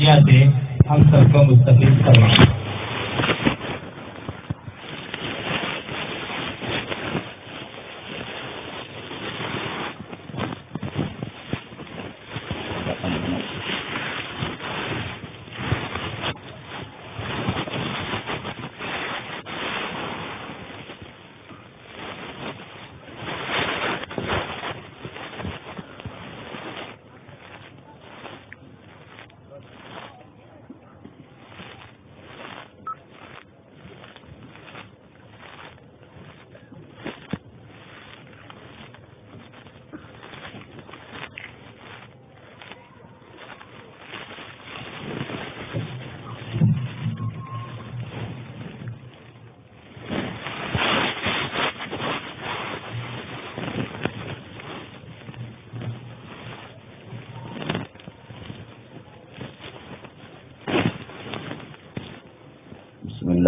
سے ہم سب کو مستقل کریں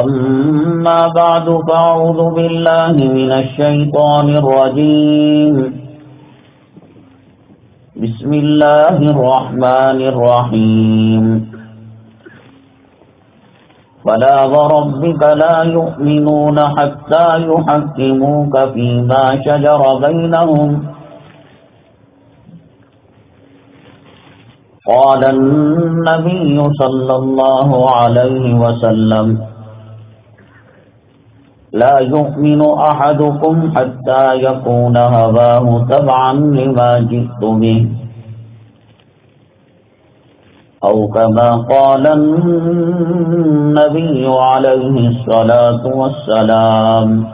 أما بعد فأعوذ بالله من الشيطان الرجيم. بسم الله الرحمن الرحيم. فلا وربك لا يؤمنون حتى يحكموك فيما شجر بينهم. قال النبي صلى الله عليه وسلم لا يؤمن أحدكم حتى يكون هواه تبعا لما جئت به. أو كما قال النبي عليه الصلاة والسلام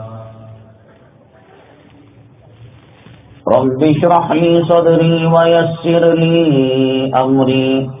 رب اشرح لي صدري ويسر لي أمري.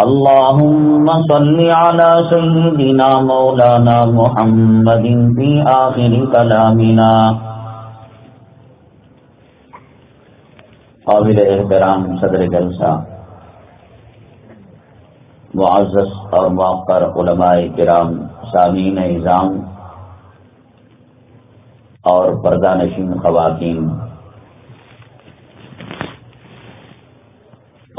اللهم صل على سيدنا مولانا محمد في آخر كلامنا. قابل احترام صدر جلسہ. معزز اور موقر علماء کرام، سامعین نظام اور پردہ نشین خواتین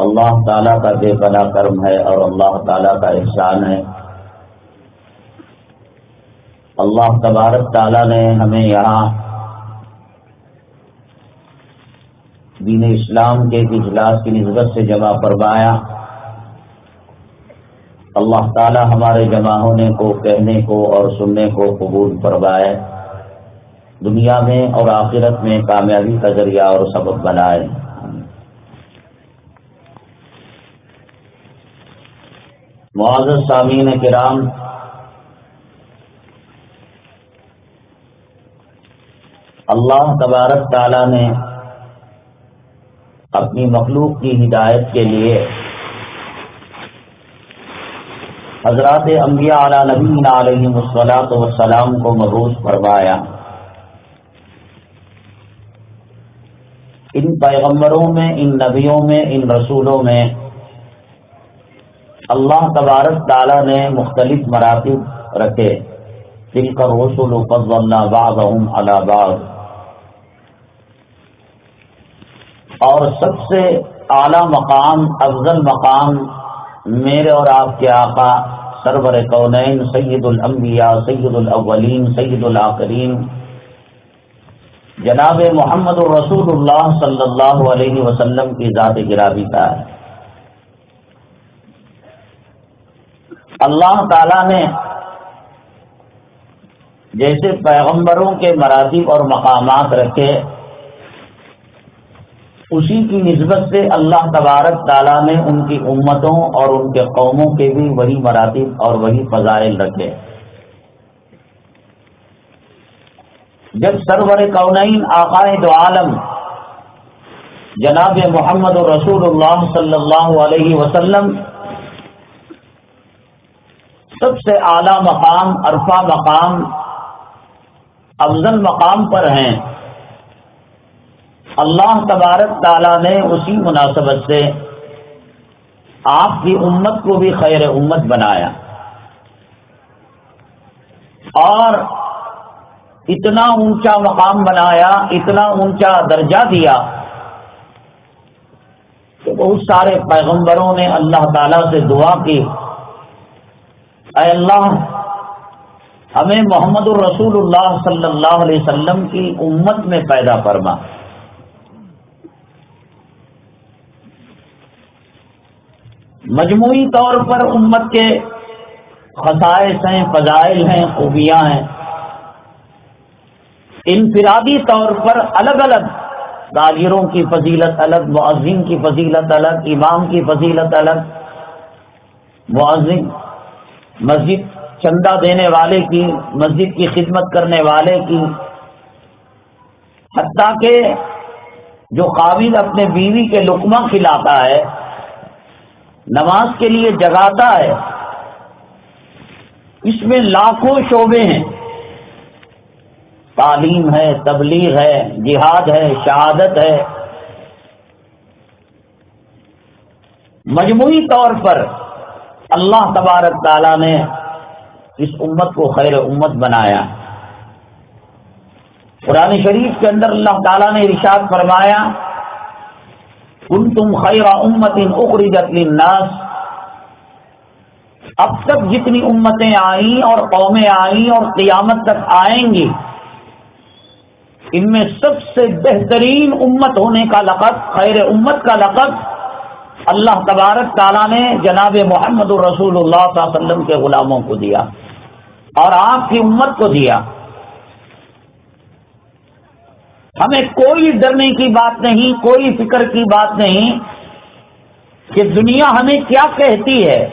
اللہ تعالیٰ کا بے پلا کرم ہے اور اللہ تعالیٰ کا احسان ہے۔ اللہ تبارک تعالیٰ نے ہمیں یہاں دین اسلام کے اجلاس کی نسبت سے جمع فرمایا۔ اللہ تعالیٰ ہمارے جمع ہونے کو، کہنے کو اور سننے کو قبول فرمائے دنیا میں اور آخرت میں کامیابی کا ذریعہ اور سبب بنائے۔ معذر سامعین کرام۔ اللہ تبارک تعالی نے اپنی مخلوق کی ہدایت کے لیے حضرات انبیاء علی نبی علیہ مسلاط وسلام کو مروض فرمایا۔ ان پیغمبروں میں، ان نبیوں میں، ان رسولوں میں اللہ تبارک تعالیٰ نے مختلف مراتب رکھے۔ دل کر رسول فض اللہ باغ بعض۔ اور سب سے اعلی مقام، افضل مقام میرے اور آپ کے آقا سرور کونین، سید الانبیاء، سید الاولین، سید الآخرین جناب محمد الرسول اللہ صلی اللہ علیہ وسلم کی ذات گرابی کا ہے۔ اللہ تعالی نے جیسے پیغمبروں کے مراتب اور مقامات رکھے، اسی کی نسبت سے اللہ تبارک تعالیٰ نے ان کی امتوں اور ان کے قوموں کے بھی وہی مراتب اور وہی فضائل رکھے۔ جب سرور کونین عقائد عالم، جناب محمد رسول اللہ صلی اللہ علیہ وسلم سب سے اعلی مقام، عرفہ مقام، افضل مقام پر ہیں۔ اللہ تبارک تعالیٰ نے اسی مناسبت سے آپ کی امت کو بھی خیر امت بنایا۔ اور اتنا اونچا مقام بنایا، اتنا اونچا درجہ دیا کہ بہت سارے پیغمبروں نے اللہ تعالی سے دعا کی۔ اے اللہ، ہمیں محمد الرسول اللہ صلی اللہ علیہ وسلم کی امت میں پیدا فرما۔ مجموعی طور پر امت کے خصائص ہیں، فضائل ہیں، خوبیاں ہیں۔ انفرادی طور پر الگ الگ تاجروں کی فضیلت الگ معذم کی فضیلت الگ، امام کی فضیلت الگ معذم مسجد چندہ دینے والے کی، مسجد کی خدمت کرنے والے کی۔ حتیٰ کہ جو قابل اپنے بیوی کے لقمہ کھلاتا ہے، نماز کے لیے جگاتا ہے، اس میں لاکھوں شعبے ہیں۔ تعلیم ہے، تبلیغ ہے، جہاد ہے، شہادت ہے۔ مجموعی طور پر اللہ تبارک تعالیٰ نے اس امت کو خیر امت بنایا۔ قرآن شریف کے اندر اللہ تعالیٰ نے ارشاد فرمایا ان تم خیر امت ان للناس اب تک جتنی امتیں آئیں اور قومیں آئیں اور قیامت تک آئیں گی، ان میں سب سے بہترین امت ہونے کا لقب، خیر امت کا لقب اللہ تبارک تعالیٰ نے جناب محمد الرسول اللہ صلی اللہ علیہ وسلم کے غلاموں کو دیا اور آپ کی امت کو دیا ہمیں کوئی ڈرنے کی بات نہیں، کوئی فکر کی بات نہیں کہ دنیا ہمیں کیا کہتی ہے۔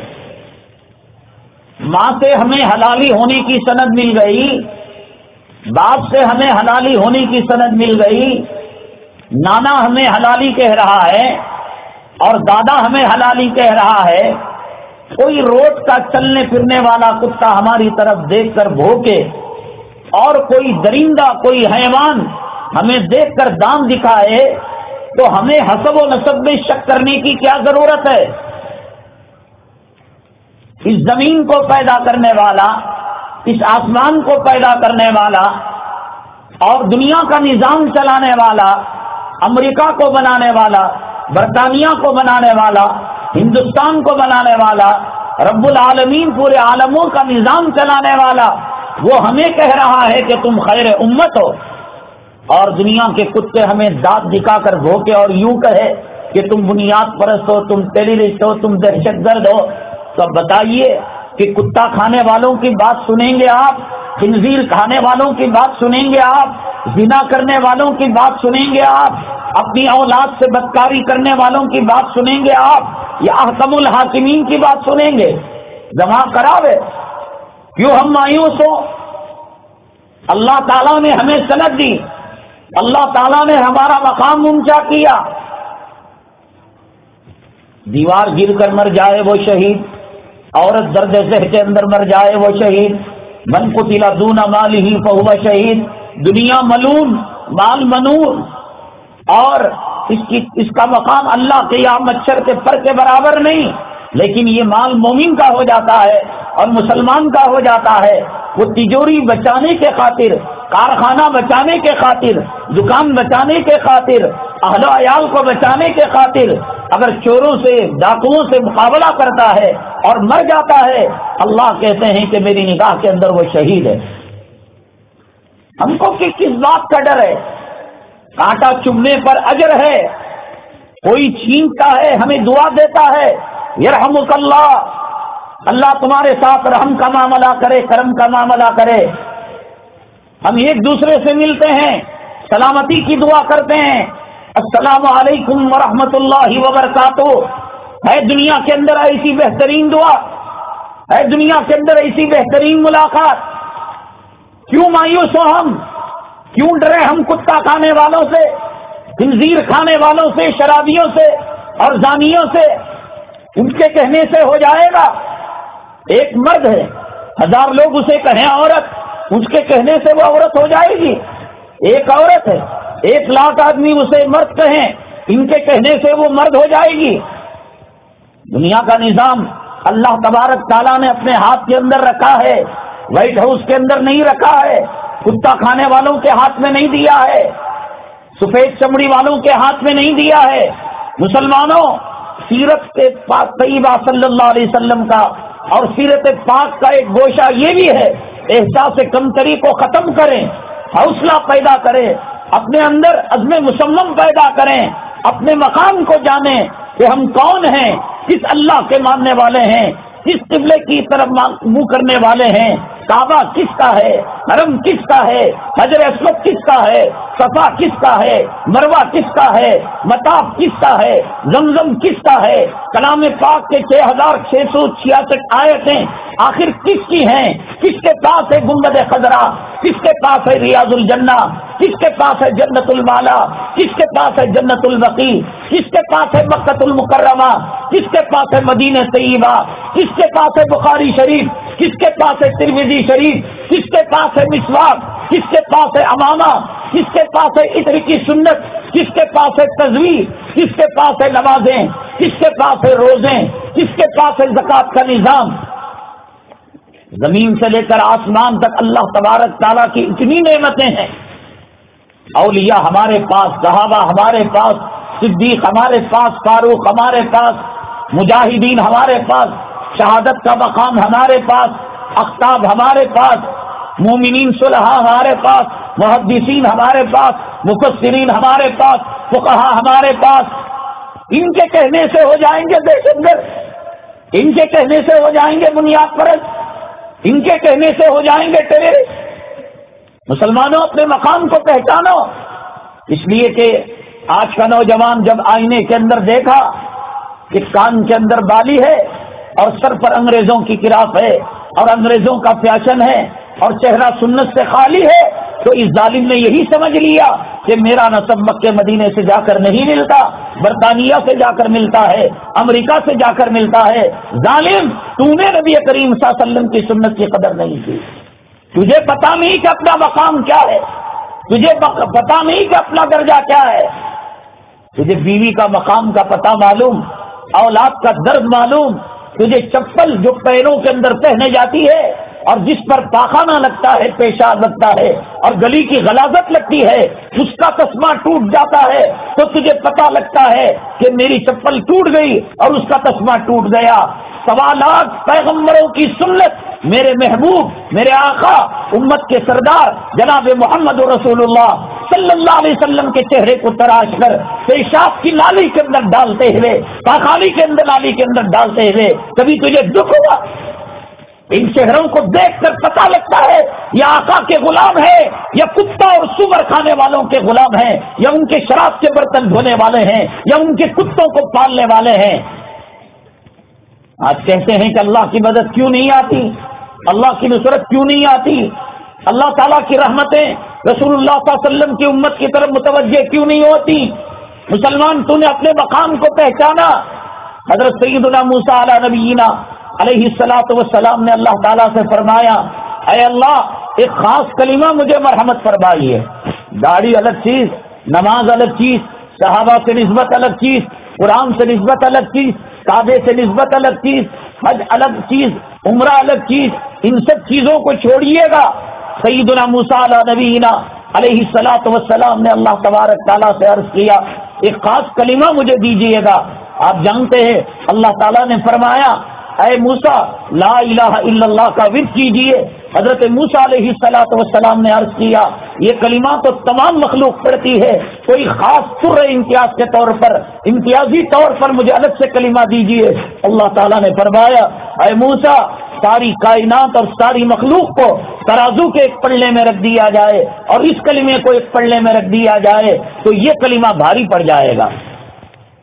ماں سے ہمیں حلالی ہونے کی سند مل گئی، باپ سے ہمیں حلالی ہونے کی سند مل گئی، نانا ہمیں حلالی کہہ رہا ہے۔ اور دادا ہمیں حلالی کہہ رہا ہے، کوئی روڈ کا چلنے پھرنے والا کتا ہماری طرف دیکھ کر بھوکے، اور کوئی درندہ، کوئی حیوان ہمیں دیکھ کر دام دکھائے، تو ہمیں حسب و نصب میں شک کرنے کی کیا ضرورت ہے؟ اس زمین کو پیدا کرنے والا، اس آسمان کو پیدا کرنے والا، اور دنیا کا نظام چلانے والا، امریکہ کو بنانے والا برطانیہ کو بنانے والا، ہندوستان کو بنانے والا، رب العالمین پورے عالموں کا نظام چلانے والا، وہ ہمیں کہہ رہا ہے کہ تم خیر امت ہو۔ اور دنیا کے کتے ہمیں دانت دکھا کر بھوکے اور یوں کہے کہ تم بنیاد پرست ہو، تم ٹیررسٹ ہو، تم دہشت گرد ہو۔ تو بتائیے کہ کتا کھانے والوں کی بات سنیں گے آپ؟ خنزیر کھانے والوں کی بات سنیں گے آپ؟ زنا کرنے والوں کی بات سنیں گے آپ؟ اپنی اولاد سے بدکاری کرنے والوں کی بات سنیں گے آپ؟ یا احکم الحاکمین کی بات سنیں گے؟ جمع کراوے۔ کیوں ہم مایوس ہو اللہ تعالیٰ نے ہمیں سند دی۔ اللہ تعالیٰ نے ہمارا مقام اونچا کیا۔ دیوار گر کر مر جائے وہ شہید۔ عورت درد زہ کے اندر مر جائے وہ شہید۔ من کو تلا دونا مال ہی فہو شہید۔ دنیا ملون، مال منور اور اس کی اس کا مقام اللہ کے یا مچھر کے پر کے برابر نہیں، لیکن یہ مال مومن کا ہو جاتا ہے اور مسلمان کا ہو جاتا ہے۔ وہ تجوری بچانے کے خاطر، کارخانہ بچانے کے خاطر، دکان بچانے کے خاطر، اہل و عیال کو بچانے کے خاطر اگر چوروں سے، ڈاکوؤں سے مقابلہ کرتا ہے اور مر جاتا ہے، اللہ کہتے ہیں کہ میری نگاہ کے اندر وہ شہید ہے۔ ہم کو کس بات کا ڈر ہے؟ کانٹا چمنے پر اجر ہے۔ کوئی چھینتا ہے، ہمیں دعا دیتا ہے۔ یرحمک اللہ۔ اللہ تمہارے ساتھ رحم کا معاملہ کرے، کرم کا معاملہ کرے۔ ہم ایک دوسرے سے ملتے ہیں، سلامتی کی دعا کرتے ہیں۔ السلام علیکم ورحمۃ اللہ وبرکاتہ۔ ہے دنیا کے اندر ایسی بہترین دعا ہے دنیا کے اندر ایسی بہترین ملاقات۔ کیوں مایوس ہو ہم؟ کیوں ڈرے ہم کتا کھانے والوں سے، خنزیر کھانے والوں سے، شرابیوں سے اور زانیوں سے۔ ان کے کہنے سے ہو جائے گا۔ ایک مرد ہے، ہزار لوگ اسے کہیں عورت اس کے کہنے سے وہ عورت ہو جائے گی۔ ایک عورت ہے، ایک لاکھ آدمی اسے مرد کہیں، ان کے کہنے سے وہ مرد ہو جائے گی۔ دنیا کا نظام اللہ تبارک تعالیٰ نے اپنے ہاتھ کے اندر رکھا ہے، وائٹ ہاؤس کے اندر نہیں رکھا ہے۔ کتا کھانے والوں کے ہاتھ میں نہیں دیا ہے، سفید چمڑی والوں کے ہاتھ میں نہیں دیا ہے۔ مسلمانوں، سیرت کے پاک طیبہ صلی اللہ علیہ وسلم کا اور سیرت پاک کا ایک گوشہ یہ بھی ہے، احساس کمتری کو ختم کریں، حوصلہ پیدا کریں، اپنے اندر عزم مسمم پیدا کریں، اپنے مقام کو جانیں کہ ہم کون ہیں، کس اللہ کے ماننے والے ہیں کس قبلے کی طرف منہ کرنے والے ہیں۔ کعبہ کس کا ہے؟ حرم کس کا ہے؟ حضر اسمت کس کا ہے؟ صفا کس کا ہے؟ مروا کس کا ہے؟ متاف کس کا ہے؟ زمزم کس کا ہے؟ کلام پاک کے چھ ہزار چھ سو چھیاسٹھ آیتیں آخر کس کی ہیں؟ کس کے پاس ہے گنبد خزرا کس کے پاس ہے ریاض الجنہ؟ کس کے پاس ہے جنت المالا؟ کس کے پاس ہے جنت البقی کس کے پاس ہے مکت المکرمہ؟ کس کے پاس ہے مدینہ طیبہ؟ کس کے پاس ہے بخاری شریف، کس کے پاس ہے ترمیزی شریف، کس کے پاس ہے مسواق کس کے پاس ہے امامہ، کس کے پاس ہے عطر کی سنت، کس کے پاس ہے تصویر کس کے پاس ہے نمازیں، کس کے پاس ہے روزیں، کس کے پاس ہے زکوٰۃ کا نظام؟ زمین سے لے کر آسمان تک اللہ تبارک تعالیٰ کی اتنی نعمتیں ہیں۔ اولیاء ہمارے پاس، صحابہ ہمارے پاس، صدیق ہمارے پاس، فاروق ہمارے پاس، مجاہدین ہمارے پاس شہادت کا مقام ہمارے پاس، اختاب ہمارے پاس، مومنین صلحہ ہمارے پاس، محدثین ہمارے پاس، مفسرین ہمارے پاس فقہا ہمارے پاس۔ ان کے کہنے سے ہو جائیں گے دہشت گرد ان کے کہنے سے ہو جائیں گے بنیاد پرست، ان کے کہنے سے ہو جائیں گے ٹیرے۔ مسلمانوں، اپنے مقام کو پہچانو۔ اس لیے کہ آج کا نوجوان جب آئینے کے اندر دیکھا کہ کان کے اندر بالی ہے اور سر پر انگریزوں کی کراف ہے اور انگریزوں کا فیشن ہے اور چہرہ سنت سے خالی ہے تو اس ظالم نے یہی سمجھ لیا کہ میرا نصب مکے مدینے سے جا کر نہیں ملتا، برطانیہ سے جا کر ملتا ہے، امریکہ سے جا کر ملتا ہے۔ ظالم، تو نے نبی کریم صلی اللہ علیہ وسلم کی سنت کی قدر نہیں کی۔ تجھے پتا نہیں کہ اپنا مقام کیا ہے۔ تجھے پتا نہیں کہ اپنا درجہ کیا ہے۔ تجھے بیوی کا مقام کا پتا معلوم، اولاد کا درد معلوم تجھے چپل جو پیروں کے اندر پہنے جاتی ہے اور جس پر پاخانہ لگتا ہے، پیشاب لگتا ہے اور گلی کی غلازت لگتی ہے، اس کا تسمہ ٹوٹ جاتا ہے۔ تو تجھے پتا لگتا ہے کہ میری چپل ٹوٹ گئی اور اس کا تسمہ ٹوٹ گیا۔ سوالات پیغمبروں کی سنت، میرے محبوب، میرے آقا، امت کے سردار، جناب محمد رسول اللہ صلی اللہ علیہ وسلم کے چہرے کو تراش کر، پیشاب کی نالی کے اندر ڈالتے ہوئے پاخالی کے اندر نالی کے اندر ڈالتے ہوئے، کبھی تجھے دکھ ہوا؟ ان چہروں کو دیکھ کر پتا لگتا ہے یہ آقا کے غلام ہے یا کتا اور سور کھانے والوں کے غلام ہیں، یا ان کے شراب کے برتن دھونے والے ہیں، یا ان کے کتوں کو پالنے والے ہیں۔ آج کہتے ہیں کہ اللہ کی مدد کیوں نہیں آتی؟ اللہ کی نصرت کیوں نہیں آتی؟ اللہ تعالیٰ کی رحمتیں رسول اللہ صلی اللہ علیہ وسلم کی امت کی طرف متوجہ کیوں نہیں ہوتی؟ مسلمان تو نے اپنے مقام کو پہچانا۔ حضرت سیدنا موسا علیہ نبینا علیہ السلاۃ وسلام نے اللہ تعالیٰ سے فرمایا، اے اللہ، ایک خاص کلمہ مجھے مرحمت فرمائی ہے داڑھی الگ چیز، نماز الگ چیز، صحابہ سے نسبت الگ چیز، قرآن سے نسبت الگ چیز، کعبے سے نسبت الگ چیز، حج الگ چیز، عمرہ الگ چیز، ان سب چیزوں کو چھوڑیے گا۔ سیدنا موسا نبینا علیہ السلاۃ وسلام نے اللہ تبارک تعالیٰ سے عرض کیا، ایک خاص کلمہ مجھے دیجیے گا۔ آپ جانتے ہیں، اللہ تعالیٰ نے فرمایا اے موسا لا الہ الا اللہ کا ورد کیجیے حضرت موسا علیہ سلاۃ وسلام نے عرض کیا، یہ کلمہ تو تمام مخلوق پڑتی ہے، کوئی خاص سر امتیاز کے طور پر، امتیازی طور پر مجھے الگ سے کلمہ دیجیے اللہ تعالیٰ نے فرمایا، اے موسا ساری کائنات اور ساری مخلوق کو ترازو کے ایک پلے میں رکھ دیا جائے اور اس کلمے کو ایک پلے میں رکھ دیا جائے، تو یہ کلمہ بھاری پڑ جائے گا۔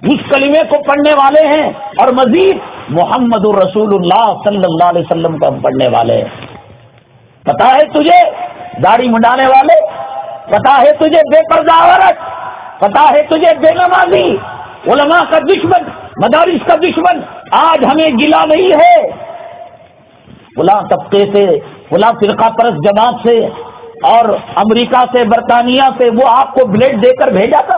اس کلمے کو پڑھنے والے ہیں اور مزید محمد الرسول اللہ صلی اللہ علیہ وسلم کو ہم پڑھنے والے ہیں۔ پتا ہے تجھے داڑھی منڈانے والے؟ پتا ہے تجھے بے پردہ عورت؟ پتا ہے تجھے بے نمازی؟ علماء کا دشمن، مدارس کا دشمن، آج ہمیں گلا نہیں ہے۔ فلاں طبقے سے، فلاں فرقہ پرست جماعت سے اور امریکہ سے، برطانیہ سے وہ آپ کو بلیڈ دے کر بھیجا تھا۔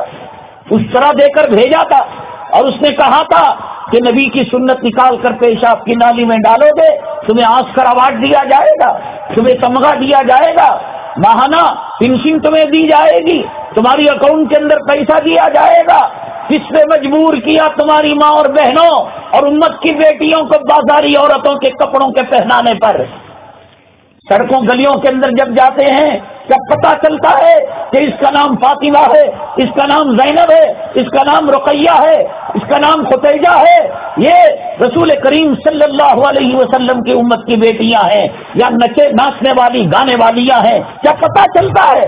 اس طرح دے کر بھیجا تھا اور اس نے کہا تھا کہ نبی کی سنت نکال کر پیشاب کی نالی میں ڈالو گے، تمہیں آسکر اوارڈ دیا جائے گا، تمہیں تمغہ دیا جائے گا، ماہانہ پنشن تمہیں دی جائے گی، تمہاری اکاؤنٹ کے اندر پیسہ دیا جائے گا کس نے مجبور کیا تمہاری ماں اور بہنوں اور امت کی بیٹیوں کو بازاری عورتوں کے کپڑوں کے پہنانے پر؟ سڑکوں گلیوں کے اندر جب جاتے ہیں، جب پتا چلتا ہے کہ اس کا نام فاطمہ ہے، اس کا نام زینب ہے، اس کا نام رقیہ ہے، اس کا نام ختیجہ ہے، یہ رسول کریم صلی اللہ علیہ وسلم کی امت کی بیٹیاں ہیں، یا نچے ناچنے والی، گانے والیاں ہیں۔ کیا پتا چلتا ہے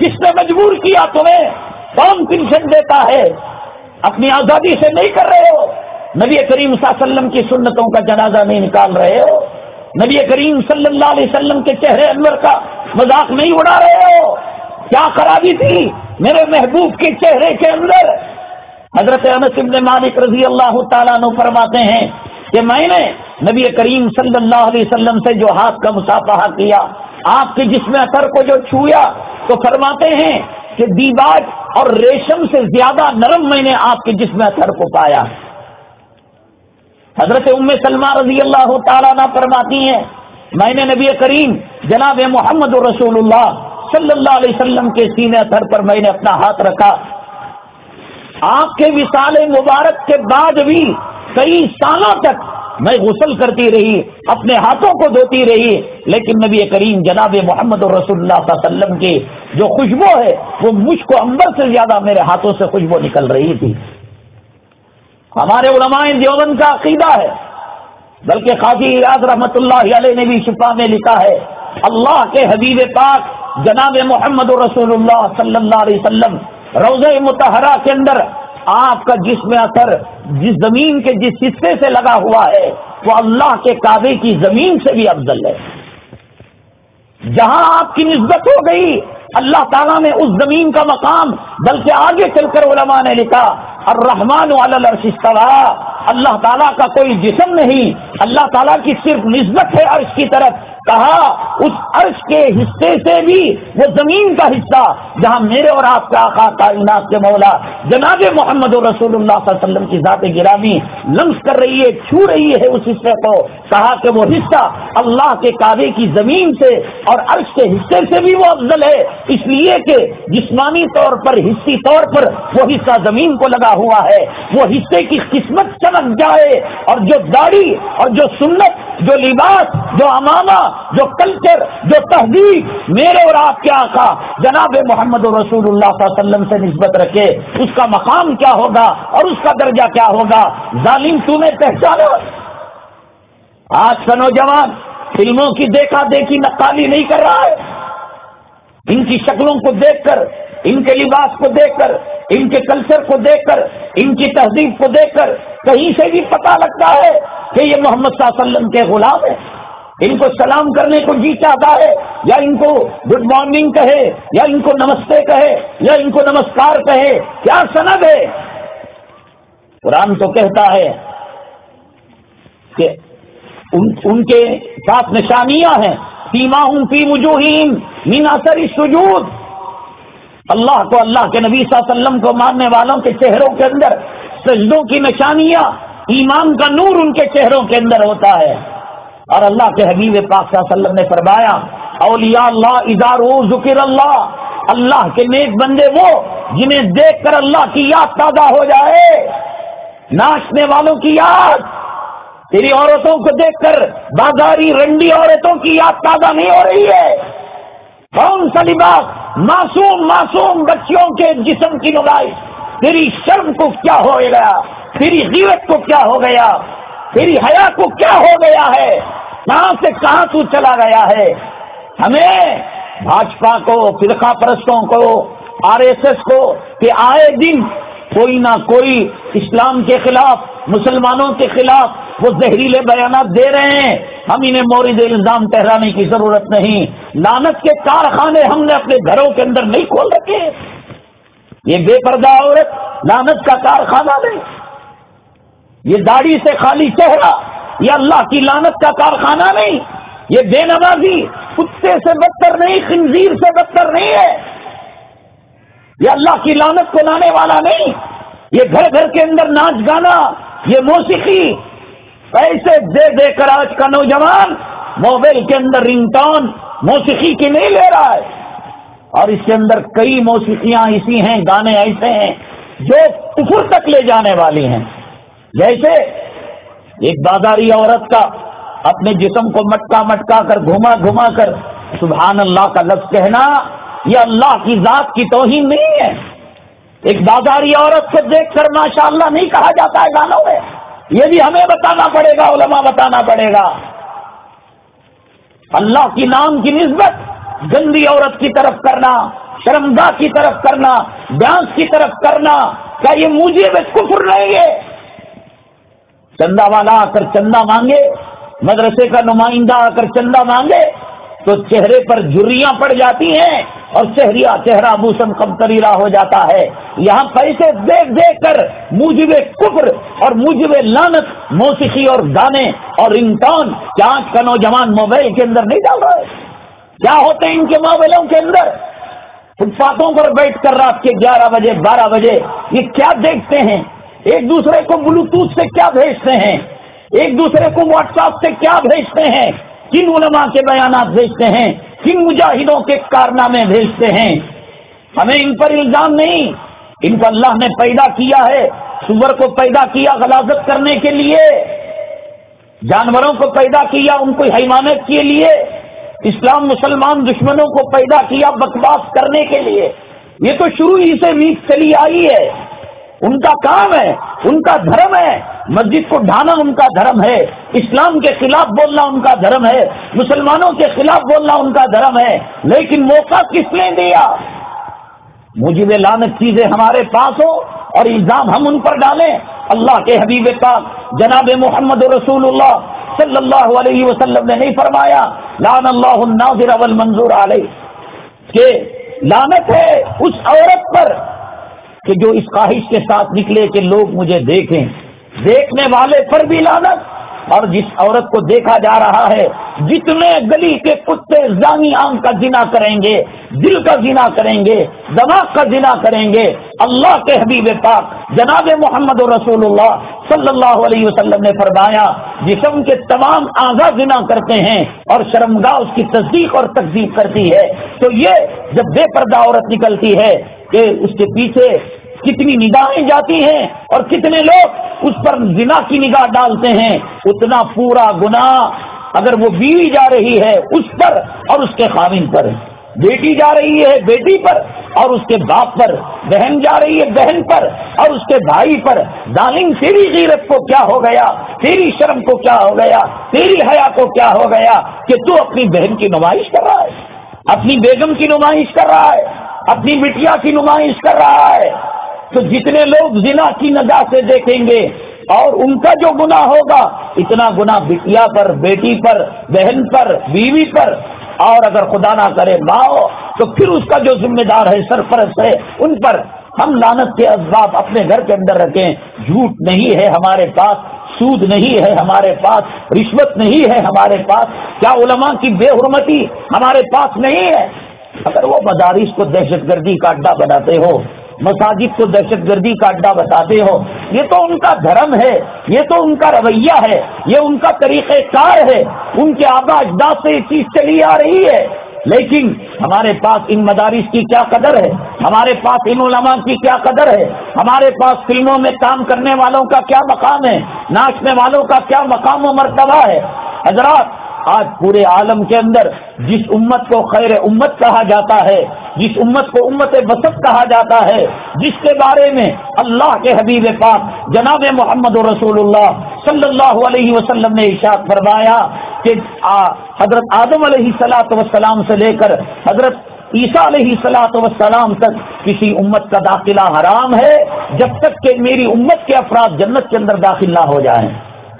کس نے مجبور کیا تمہیں، کون پنشن دیتا ہے؟ اپنی آزادی سے نہیں کر رہے ہو؟ نبی کریم صلی اللہ علیہ وسلم کی سنتوں کا جنازہ نہیں نکال رہے ہو؟ نبی کریم صلی اللہ علیہ وسلم کے چہرے انور کا مذاق نہیں اڑا رہے ہو؟ کیا خرابی تھی؟ میرے محبوب کے چہرے کے اندر۔ حضرت انس ابن مالک رضی اللہ تعالیٰ نو فرماتے ہیں کہ میں نے نبی کریم صلی اللہ علیہ وسلم سے جو ہاتھ کا مسافہ کیا، آپ کے جسم اثر کو جو چھویا، تو فرماتے ہیں کہ دیواج اور ریشم سے زیادہ نرم میں نے آپ کے جسم اثر کو پایا۔ حضرت ام سلمہ رضی اللہ تعالیٰ نہ فرماتی ہیں، میں نے نبی کریم جناب محمد رسول اللہ صلی اللہ علیہ وسلم کے سینے تھر پر میں نے اپنا ہاتھ رکھا۔ آپ کے وصال مبارک کے بعد بھی کئی سالوں تک میں غسل کرتی رہی، اپنے ہاتھوں کو دھوتی رہی، لیکن نبی کریم جناب محمد رسول اللہ صلی اللہ علیہ وسلم کی جو خوشبو ہے، وہ مجھ کو امبر سے زیادہ میرے ہاتھوں سے خوشبو نکل رہی تھی۔ ہمارے علماء دیوبند کا عقیدہ ہے۔ بلکہ خاصی ریاض رحمت اللہ علیہ نے بھی شفا میں لکھا ہے، اللہ کے حبیب پاک جناب محمد رسول اللہ صلی اللہ علیہ وسلم روز متحرہ کے اندر آپ کا جسم اثر جس زمین کے جس حصے سے لگا ہوا ہے، وہ اللہ کے کعبے کی زمین سے بھی افضل ہے۔ جہاں آپ کی نسبت ہو گئی، اللہ تعالیٰ نے اس زمین کا مقام، بلکہ آگے چل کر علماء نے لکھا الرحمن على العرش استوى. اللہ تعالیٰ کا کوئی جسم نہیں، اللہ تعالیٰ کی صرف نسبت ہے عرش کی طرف۔ کہا، اس عرش کے حصے سے بھی وہ زمین کا حصہ، جہاں میرے اور آپ کا آقا کائنات کے مولا جناب محمد رسول اللہ صلی اللہ علیہ وسلم کی ذات گرامی لمس کر رہی ہے، چھو رہی ہے اس حصے کو۔ کہا کہ وہ حصہ اللہ کے کعبے کی زمین سے اور عرش کے حصے سے بھی وہ افضل ہے۔ اس لیے کہ جسمانی طور پر، حصی طور پر وہ حصہ زمین کو لگا ہوا ہے۔ وہ حصے کی قسمت چمک جائے اور جو داڑھی اور جو سنت، جو لباس، جو امامہ، جو کلچر، جو تہذیب میرے اور آپ کے آقا، جناب محمد رسول اللہ صلی اللہ علیہ وسلم سے نسبت رکھے، اس کا مقام کیا ہوگا اور اس کا درجہ کیا ہوگا؟ ظالم تو نے پہچانا آج کا نوجوان فلموں کی دیکھا دیکھی نقالی نہیں کر رہا ہے۔ ان کی شکلوں کو دیکھ کر ان کے لباس کو دیکھ کر، ان کے کلچر کو دیکھ کر، ان کی تہذیب کو دیکھ کر کہیں سے بھی پتا لگتا ہے کہ یہ محمد صلی اللہ علیہ وسلم کے غلام ہیں۔ ان کو سلام کرنے کو جی چاہتا ہے، یا ان کو گڈ مارننگ کہے، یا ان کو نمستے کہے، یا ان کو نمسکار کہے۔ کیا سند ہے؟ قرآن تو کہتا ہے کہ ان ان کے ساتھ نشانیاں ہیں۔ سیما ہوں فی وجوہیم من اثر سجود اللہ کو اللہ کے نبی صلی اللہ علیہ وسلم کو ماننے والوں کے چہروں کے اندر سجدوں کی نشانیاں، ایمان کا نور ان کے چہروں کے اندر ہوتا ہے۔ اور اللہ کے حبیب پاک صلی اللہ علیہ وسلم نے فرمایا، اولیاء اللہ ادارو ذکر اللہ اللہ کے نیک بندے وہ جنہیں دیکھ کر اللہ کی یاد تازہ ہو جائے۔ ناچنے والوں کی یاد، تیری عورتوں کو دیکھ کر بازاری رنڈی عورتوں کی یاد تازہ نہیں ہو رہی ہے۔ کون سا لباس معصوم معصوم بچیوں کے جسم کی نمائش تیری شرم کو کیا ہو گیا؟ تیری غیرت کو کیا ہو گیا؟ تیری حیا کو کیا ہو گیا ہے؟ کہاں سے کہاں تو چلا گیا ہے؟ ہمیں بھاجپا کو، فرقہ پرستوں کو، آر ایس ایس کو کہ آئے دن کوئی نہ کوئی اسلام کے خلاف، مسلمانوں کے خلاف وہ زہریلے بیانات دے رہے ہیں۔ ہم انہیں مورد الزام ٹہرانے کی ضرورت نہیں۔ لانت کے کارخانے ہم نے اپنے گھروں کے اندر نہیں کھول رکھے۔ یہ بے پردہ عورت لانت کا کارخانہ نہیں۔ یہ داڑھی سے خالی چہرہ، یہ اللہ کی لانت کا کارخانہ نہیں۔ یہ بے نوازی، کتے سے بدتر نہیں، خنزیر سے بدتر نہیں ہے۔ یہ اللہ کی لانت کو لانے والا نہیں، یہ گھر گھر کے اندر ناچ گانا، یہ موسیقی پیسے دے دے کر آج کا نوجوان موبائل کے اندر رنگ ٹون موسیقی کی نہیں لے رہا ہے۔ اور اس کے اندر کئی موسیقیاں ایسی ہیں، گانے ایسے ہیں جو کفر تک لے جانے والی ہیں۔ جیسے ایک بازاری عورت کا اپنے جسم کو مٹکا مٹکا کر، گھما گھما کر، سبحان اللہ کا لفظ کہنا یہ اللہ کی ذات کی توہین نہیں ہے۔ ایک بازاری عورت کو دیکھ کر ماشاء اللہ نہیں کہا جاتا ہے گانوں میں۔ یہ بھی ہمیں بتانا پڑے گا، علماء بتانا پڑے گا۔ اللہ کی نام کی نسبت، گندی عورت کی طرف کرنا شرمدا کی طرف کرنا ڈانس کی طرف کرنا، کیا یہ مجھے میں کفر نہیں ہے؟ چندہ والا آ کر چندہ مانگے، مدرسے کا نمائندہ آ کر چندہ مانگے، تو چہرے پر جریاں پڑ جاتی ہیں۔ اور چہریا چہرہ موسم کم کریرا ہو جاتا ہے۔ یہاں پیسے دیکھ دیکھ کر موجب کفر اور موجب لانت موسیقی اور گانے اور انٹان آج کا نوجوان موبائل کے اندر نہیں ڈال رہے کیا ہوتے ہیں ان کے موبائلوں کے اندر؟ فٹ پاتھوں پر بیٹھ کر رات کے گیارہ بجے، بارہ بجے یہ کیا دیکھتے ہیں؟ ایک دوسرے کو بلوٹوتھ سے کیا بھیجتے ہیں؟ ایک دوسرے کو واٹس ایپ سے کیا بھیجتے ہیں؟ کن علماء کے بیانات بھیجتے ہیں؟ کن مجاہدوں کے کارنامے بھیجتے ہیں۔ ہمیں ان پر الزام نہیں۔ ان کو اللہ نے پیدا کیا ہے۔ سور کو پیدا کیا غلازت کرنے کے لیے۔ جانوروں کو پیدا کیا ان کو حیمانت کے لیے۔ اسلام مسلمان دشمنوں کو پیدا کیا بکواس کرنے کے لیے۔ یہ تو شروع ہی سے ویک چلی آئی ہے۔ ان کا کام ہے، ان کا دھرم ہے۔ مسجد کو ڈھانا ان کا دھرم ہے۔ اسلام کے خلاف بولنا ان کا دھرم ہے۔ مسلمانوں کے خلاف بولنا ان کا دھرم ہے۔ لیکن موقع کس نے دیا؟ مجھے وہ لانت چیزیں ہمارے پاس ہو اور الزام ہم ان پر ڈالیں۔ اللہ کے حبیب پاک جناب محمد رسول اللہ صلی اللہ علیہ وسلم نے نہیں فرمایا لان اللہ الناظر والمنظور علیہ، کہ لانت ہے اس عورت پر۔ کہ جو اس خواہش کے ساتھ نکلے کہ لوگ مجھے دیکھیں، دیکھنے والے پر بھی لانت اور جس عورت کو دیکھا جا رہا ہے، جتنے گلی کے کتے زانی آم کا زنا کریں گے، دل کا زنا کریں گے، دماغ کا زنا کریں گے، اللہ کے حبیب پاک جناب محمد رسول اللہ صلی اللہ علیہ وسلم نے فرمایا، جسم کے تمام آزا زنا کرتے ہیں اور شرمگاہ اس کی تصدیق اور تقسیم کرتی ہے۔ تو یہ جب بے پردہ عورت نکلتی ہے کہ اس کے پیچھے کتنی نگاہیں جاتی ہیں اور کتنے لوگ اس پر زنا کی نگاہ ڈالتے ہیں، اتنا پورا گنا اگر وہ بیوی جا رہی ہے اس پر اور اس کے خامن پر۔ بیٹی جا رہی ہے بیٹی پر اور اس کے باپ پر۔ بہن جا رہی ہے بہن پر اور اس کے بھائی پر۔ دالنگ، تیری غیرت کو کیا ہو گیا؟ تیری شرم کو کیا ہو گیا؟ تیری حیا کو کیا ہو گیا کہ تو اپنی بہن کی نمائش کر رہا ہے؟ اپنی بیگم کی نمائش کر رہا ہے، اپنی بٹیا کی نمائش کر رہا ہے۔ تو جتنے لوگ زنا کی نگاہ سے دیکھیں گے اور ان کا جو گنا ہوگا، اتنا گنا بٹیا پر، بیٹی پر، بہن پر، بیوی پر۔ اور اگر خدا نہ کرے ماں تو پھر اس کا جو ذمہ دار ہے، سرپرست ہے، ان پر ہم لانت کے اسباب اپنے گھر کے اندر رکھیں۔ جھوٹ نہیں ہے ہمارے پاس سود نہیں ہے ہمارے پاس، رشوت نہیں ہے ہمارے پاس، کیا علماء کی بے حرمتی ہمارے پاس نہیں ہے؟ اگر وہ مدارس کو دہشت گردی کا اڈا بناتے ہو، مساجد کو دہشت گردی کا اڈا بتاتے ہو، یہ تو ان کا دھرم ہے، یہ تو ان کا رویہ ہے، یہ ان کا طریقہ کار ہے، ان کے آبا اجداد سے یہ چیز چلی آ رہی ہے۔ لیکن ہمارے پاس ان مدارس کی کیا قدر ہے؟ ہمارے پاس ان علماء کی کیا قدر ہے؟ ہمارے پاس فلموں میں کام کرنے والوں کا کیا مقام ہے؟ ناچنے والوں کا کیا مقام و مرتبہ ہے؟ حضرات آج پورے عالم کے اندر جس امت کو خیر امت کہا جاتا ہے، جس امت کو امت وسط کہا جاتا ہے، جس کے بارے میں اللہ کے حبیب پاک جناب محمد رسول اللہ صلی اللہ علیہ وسلم نے ارشاد فرمایا کہ حضرت آدم علیہ سلاۃ وسلام سے لے کر حضرت عیسیٰ علیہ سلاۃ وسلام تک کسی امت کا داخلہ حرام ہے جب تک کہ میری امت کے افراد جنت کے اندر داخل نہ ہو جائیں۔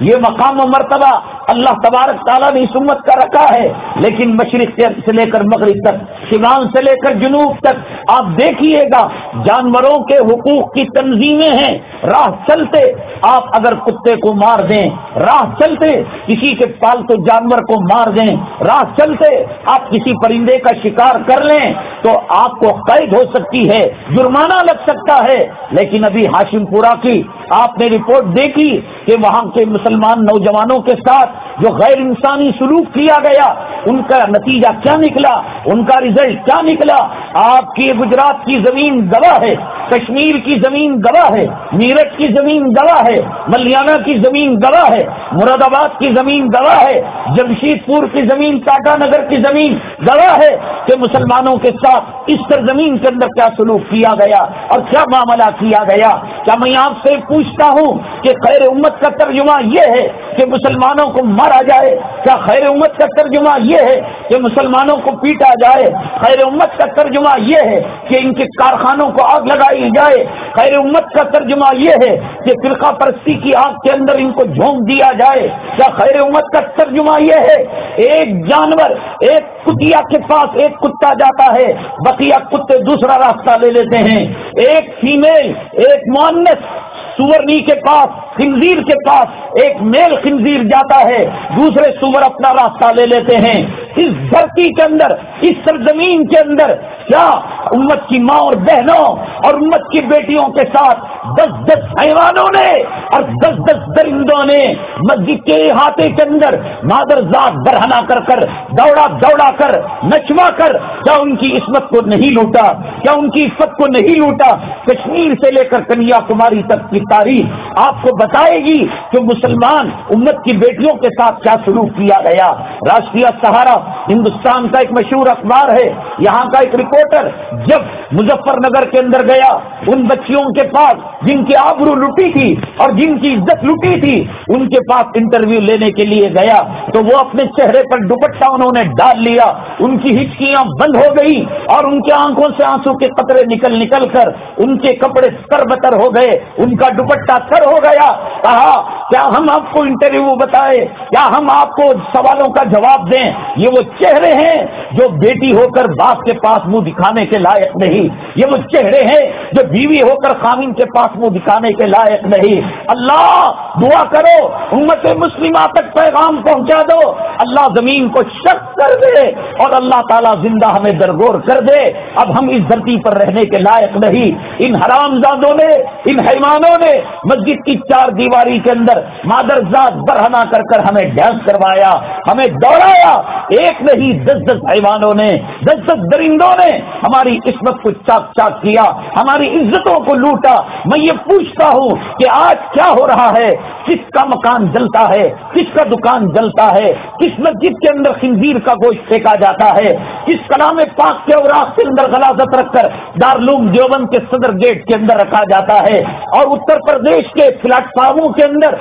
یہ مقام و مرتبہ اللہ تبارک تعالیٰ نے اس امت کا رکھا ہے لیکن مشرق سے لے کر مغرب تک، شمال سے لے کر جنوب تک، آپ دیکھیے گا جانوروں کے حقوق کی تنظیمیں ہیں، راہ چلتے، آپ اگر کتے کو مار دیں، راہ چلتے، کسی کے پالتو جانور کو مار دیں، راہ چلتے، آپ کسی پرندے کا شکار کر لیں تو آپ کو قید ہو سکتی ہے، جرمانہ لگ سکتا ہے۔ لیکن ابھی ہاشم پورا کی، آپ نے رپورٹ دیکھی کہ وہاں کے مسلمان نوجوانوں کے ساتھ جو غیر انسانی سلوک کیا گیا، ان کا نتیجہ کیا نکلا؟ ان کا ریزلٹ کیا نکلا؟ آپ کی گجرات کی زمین گواہ ہے، کشمیر کی زمین گواہ ہے، میرٹھ کی زمین گواہ ہے، ملیانہ کی زمین گواہ ہے، مراد آباد کی زمین گواہ ہے جمشید پور کی زمین، ٹاٹا نگر کی زمین گواہ ہے کہ مسلمانوں کے ساتھ اس سرزمین کے اندر کیا سلوک کیا گیا اور کیا معاملہ کیا گیا؟ کیا میں آپ سے پوچھتا ہوں کہ خیر امت کا ترجمہ یہ ہے کہ مسلمانوں کو مارا جائے۔ کیا خیر امت کا ترجمہ یہ ہے کہ مسلمانوں کو پیٹا جائے؟ خیر امت کا ترجمہ یہ ہے کہ ان کے کارخانوں کو آگ لگائی جائے۔ خیر امت کا ترجمہ یہ ہے کہ فرقہ پرستی کی آگ کے اندر ان کو جھونک دیا جائے۔ کیا خیر امت کا ترجمہ یہ ہے؟ ایک جانور، ایک کتیا کے پاس ایک کتا جاتا ہے۔ بقیہ کتے دوسرا راستہ لے لیتے ہیں۔ ایک فیمل ایک مونس سورنی کے پاس، خنزیر کے پاس ایک میل خنزیر جاتا ہے، دوسرے سور اپنا راستہ لے لیتے ہیں۔ اس دھرتی کے اندر، اس سرزمین کے اندر کیا امت کی ماں اور بہنوں اور امت کی بیٹیوں کے ساتھ دس دس حیوانوں نے اور دس دس درندوں نے مسجد کے احاطے کے اندر مادر ذات برہنا کر کر، دوڑا دوڑا کر، نچوا کر، کیا ان کی عصمت کو نہیں لوٹا، کیا ان کی عصمت کو نہیں لوٹا؟ کشمیر سے لے کر کنیا کماری تک کی تاریخ آپ کو بتائے گی کہ مسلمان امت کی بیٹیوں کے ساتھ کیا سلوک کیا گیا۔ راشٹریہ سہارا ہندوستان کا ایک مشہور اخبار ہے۔ یہاں کا ایک رپورٹر جب مظفر نگر کے اندر گیا، ان بچیوں کے پاس جن کی آبرو لٹی تھی اور جن کی عزت لٹی تھی، ان کے پاس انٹرویو لینے کے لیے گیا۔ تو وہ اپنے چہرے پر دوپٹہ انہوں نے ڈال لیا۔ ان کی ہچکیاں بند ہو گئی اور ان کے آنکھوں سے آنسو کے قطرے نکل نکل کر ان کے کپڑے سر بتر ہو گئے۔ ان کا دوپٹہ سر ہو گیا۔ کہا، کیا ہم آپ کو انٹرویو بتائے کیا ہم آپ کو سوالوں کا جواب دیں؟ یہ وہ چہرے ہیں جو بیٹی ہو کر باپ کے پاس منہ دکھانے کے لائق نہیں۔ یہ وہ چہرے ہیں جو بیوی ہو کر خامین کے پاس منہ دکھانے کے لائق نہیں۔ اللہ، دعا کرو، امت مسلمہ تک پیغام پہنچا دو۔ اللہ زمین کو شک کر دے اور اللہ تعالیٰ زندہ ہمیں درگور کر دے۔ اب ہم اس دھرتی پر رہنے کے لائق نہیں۔ ان حرام زادوں نے ان حیوانوں نے مسجد کی چار دیواری کے اندر مادر ذات برہنا کر کر ہمیں ڈانس کروایا، ہمیں دوڑایا۔ ایک نہیں دس دس حیوانوں نے، دس دس درندوں نے ہماری قسمت کو چاک چاک کیا، ہماری عزتوں کو لوٹا۔ میں یہ پوچھتا ہوں کہ آج کیا ہو رہا ہے؟ کس کا مکان جلتا ہے؟ کس کا دکان جلتا ہے؟ کس مسجد کے اندر خنزیر کا گوشت پھینکا جاتا ہے؟ کس کلام پاک کے اوراق کے اندر غلازت رکھ کر دارلوم دیوبند کے صدر گیٹ کے اندر رکھا جاتا ہے؟ اور اتر اتر پردیش کے پلیٹ فارموں کے اندر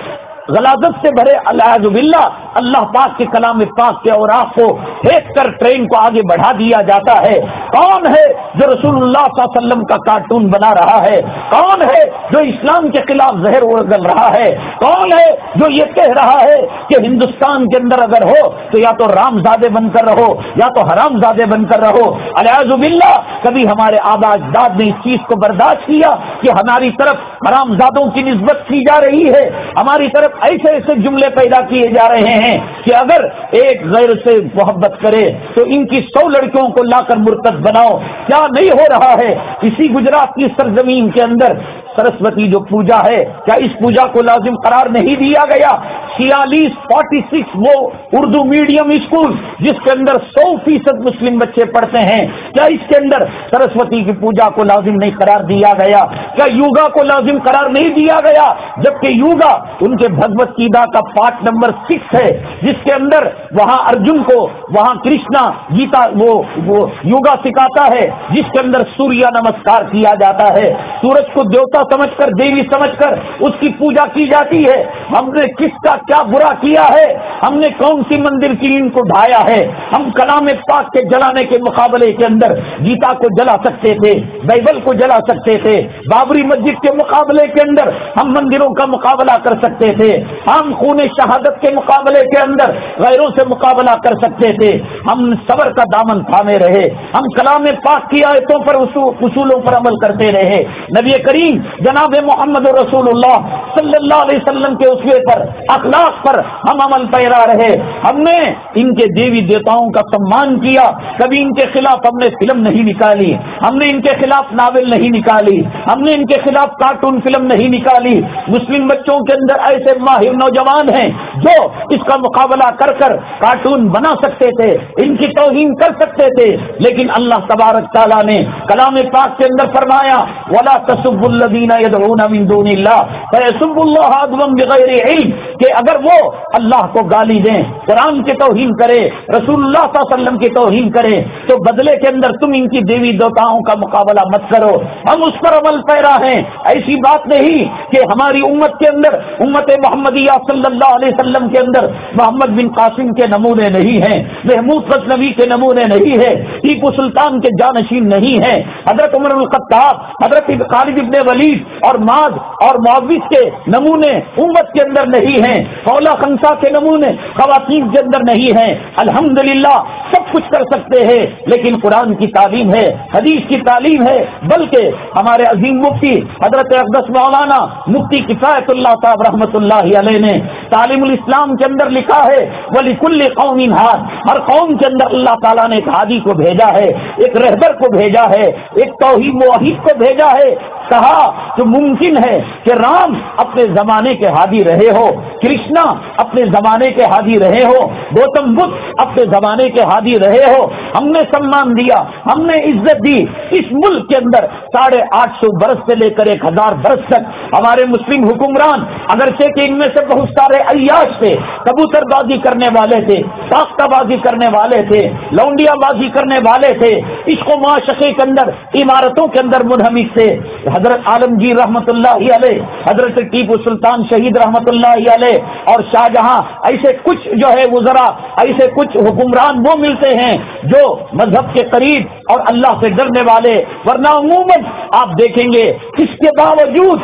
غلازت سے بھرے اللہ باللہ، اللہ پاک کے کلام پاک کے اور آپ کو پھینک کر ٹرین کو آگے بڑھا دیا جاتا ہے۔ کون ہے جو رسول اللہ صلی اللہ علیہ وسلم کا کارٹون بنا رہا ہے؟ کون ہے جو اسلام کے خلاف زہر اگل رہا ہے؟ کون ہے جو یہ کہہ رہا ہے کہ ہندوستان کے اندر اگر ہو تو یا تو رام زادے بن کر رہو، یا تو حرام زادے بن کر رہو۔ الحاظ باللہ، کبھی ہمارے آبا اجداد نے اس چیز کو برداشت کیا کہ ہماری طرف حرام زادوں کی نسبت کی جا رہی ہے، ہماری طرف ایسے ایسے جملے پیدا کیے جا رہے ہیں کہ اگر ایک غیر سے محبت کرے تو ان کی سو لڑکیوں کو لا کر مرتب بناؤ۔ کیا نہیں ہو رہا ہے؟ اسی گجرات کی سرزمین کے اندر سرسوتی جو پوجا ہے، کیا اس پوجا کو لازم قرار نہیں دیا گیا؟ چھیالیس فورٹی سکس، وہ اردو میڈیم اسکول جس کے اندر سو فیصد مسلم بچے پڑھتے ہیں، کیا اس کے اندر سرسوتی کی پوجا کو لازم نہیں قرار دیا گیا؟ کیا یوگا کو لازم قرار نہیں دیا گیا؟ جبکہ یوگا ان کے بھگوت گیتا کا پارٹ نمبر سکس ہے، جس کے اندر وہاں ارجن کو، وہاں کرشنا گیتا وہ وہ یوگا سکھاتا ہے، جس کے اندر سوریہ نمسکار کیا جاتا ہے۔ سورج کو دیوتا سمجھ کر، دیوی سمجھ کر اس کی پوجا کی جاتی ہے۔ ہم نے کس کا کیا برا کیا ہے؟ ہم نے کون سی مندر کی ان کو ڈھایا ہے؟ ہم کلام پاک کے جلانے کے مقابلے کے اندر گیتا کو جلا سکتے تھے، بائبل کو جلا سکتے تھے۔ بابری مسجد کے مقابلے کے اندر ہم مندروں کا مقابلہ کر سکتے تھے۔ ہم خون شہادت کے مقابلے کے اندر غیروں سے مقابلہ کر سکتے تھے۔ ہم صبر کا دامن تھامے رہے۔ ہم کلام پاک کی آیتوں پر اصولوں پر عمل کرتے رہے۔ نبی کریم جناب محمد رسول اللہ صلی اللہ علیہ وسلم کے اسوے پر، اخلاق پر ہم عمل پیرا رہے۔ ہم نے ان کے دیوی دیوتاؤں کا سمان کیا۔ کبھی ان کے خلاف ہم نے فلم نہیں نکالی۔ ہم نے ان کے خلاف ناول نہیں نکالی۔ ہم نے ان کے خلاف کارٹون فلم نہیں نکالی۔ مسلم بچوں کے اندر ایسے ماہر نوجوان ہیں جو اس کا مقابلہ کر کر کارٹون بنا سکتے تھے، ان کی توہین کر سکتے تھے۔ لیکن اللہ تبارک تعالیٰ نے کلام پاک کے اندر فرمایا، ولا تصب الدین يدعون من دون اللہ فیسب اللہ عدوم بغیر علم، کہ اگر وہ اللہ کو گالی دیں، قرآن کی توہین کرے، رسول اللہ صلی اللہ علیہ وسلم کی توہین کرے، تو بدلے کے اندر تم ان کی دیوی دوتاؤں کا مقابلہ مت کرو۔ ہم اس پر عمل پیرا ہیں۔ ایسی بات نہیں کہ ہماری امت کے اندر، امت محمدیہ صلی اللہ علیہ وسلم کے اندر محمد بن قاسم کے نمونے نہیں ہیں، محمود غزنوی کے نمونے نہیں ہے ٹیپو سلطان کے جانشین نہیں ہیں۔ حضرت عمر الخطاب، حضرت خالد ابن ولی ولید اور ماض اور معاوض کے نمونے امت کے اندر نہیں ہیں اولا خنسا کے نمونے خواتین کے اندر نہیں ہیں۔ الحمدللہ سب کچھ کر سکتے ہیں، لیکن قرآن کی تعلیم ہے، حدیث کی تعلیم ہے، بلکہ ہمارے عظیم مفتی حضرت اقدس مولانا مفتی کفایت اللہ صاحب رحمۃ اللہ علیہ نے تعلیم الاسلام کے اندر لکھا ہے ولی کل قوم ہاتھ ہر قوم کے اندر اللہ تعالیٰ نے ایک ہادی کو بھیجا ہے، ایک رہبر کو بھیجا ہے، ایک توحید واحد کو بھیجا ہے کہا کہ ممکن ہے کہ رام اپنے زمانے کے ہادی رہے ہو، کرشنا اپنے زمانے کے ہادی رہے ہو، گوتم بدھ اپنے زمانے کے ہادی رہے ہو، ہم نے سمان دیا، ہم نے عزت دی، اس ملک کے اندر ساڑھے آٹھ سو برس سے لے کر ایک ہزار برس تک ہمارے مسلم حکمران اگرچہ کہ ان میں سے بہت سارے عیاش تھے، کبوتر بازی کرنے والے تھے ساختہ بازی کرنے والے تھے، لونڈیا بازی کرنے والے تھے، اس کو معاشقے کے اندر، عمارتوں کے اندر منہمک تھے۔ حضرت عالم عالمگیر رحمت اللہ علیہ، حضرت ٹیپو سلطان شہید رحمت اللہ علیہ، اور شاہجہاں ایسے کچھ جو ہے وزرا ایسے کچھ حکمران وہ ملتے ہیں جو مذہب کے قریب اور اللہ سے ڈرنے والے، ورنہ عموماً آپ دیکھیں گے، اس کے باوجود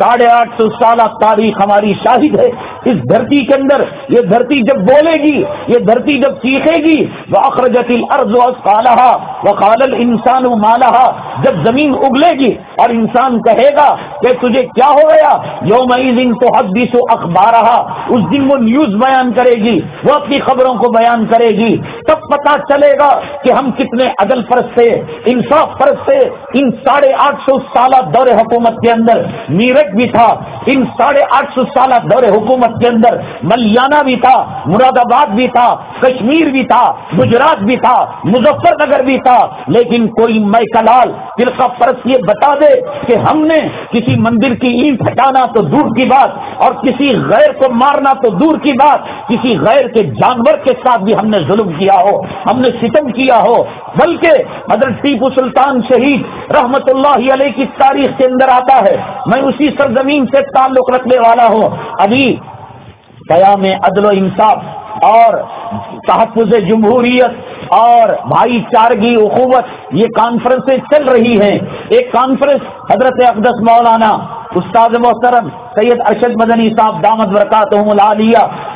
ساڑھے آٹھ سو سالہ تاریخ ہماری شاہد ہے۔ اس دھرتی کے اندر یہ دھرتی جب بولے گی، یہ دھرتی جب سیکھے گی وہ اخرجت الارض وقالہ وقال الانسان مالہ جب زمین اگلے گی اور انسان کہے گا کہ تجھے کیا ہو گیا؟ یوم دن تو حدیث و اخبار اس دن وہ نیوز بیان کرے گی، وہ اپنی خبروں کو بیان کرے گی۔ تب پتا چلے گا کہ ہم کتنے عدل پرست تھے انصاف پرست تھے ان ساڑھے آٹھ سو سالہ دور حکومت کے اندر میرٹ اسٹیٹ بھی تھا۔ ان ساڑھے آٹھ سو سالہ دور حکومت کے اندر ملیانہ بھی تھا، مراد آباد بھی تھا، کشمیر بھی تھا، گجرات بھی تھا، مظفر نگر بھی تھا۔ لیکن کوئی میں کلال فرقہ پرست یہ بتا دے کہ ہم نے کسی مندر کی اینٹ ہٹانا تو دور کی بات اور کسی غیر کو مارنا تو دور کی بات۔ کسی غیر کے جانور کے ساتھ بھی ہم نے ظلم کیا ہو، ہم نے ستم کیا ہو۔ بلکہ حضرت ٹیپو سلطان شہید رحمت اللہ علیہ کی تاریخ کے اندر آتا ہے۔ میں اسی سرزمین سے تعلق رکھنے والا ہو ابھی قیام عدل و انصاف اور تحفظ جمہوریت اور بھائی چارگی اخوت یہ کانفرنسیں چل رہی ہیں۔ ایک کانفرنس حضرت اقدس مولانا استاد محترم سید ارشد مدنی صاحب دامت برکات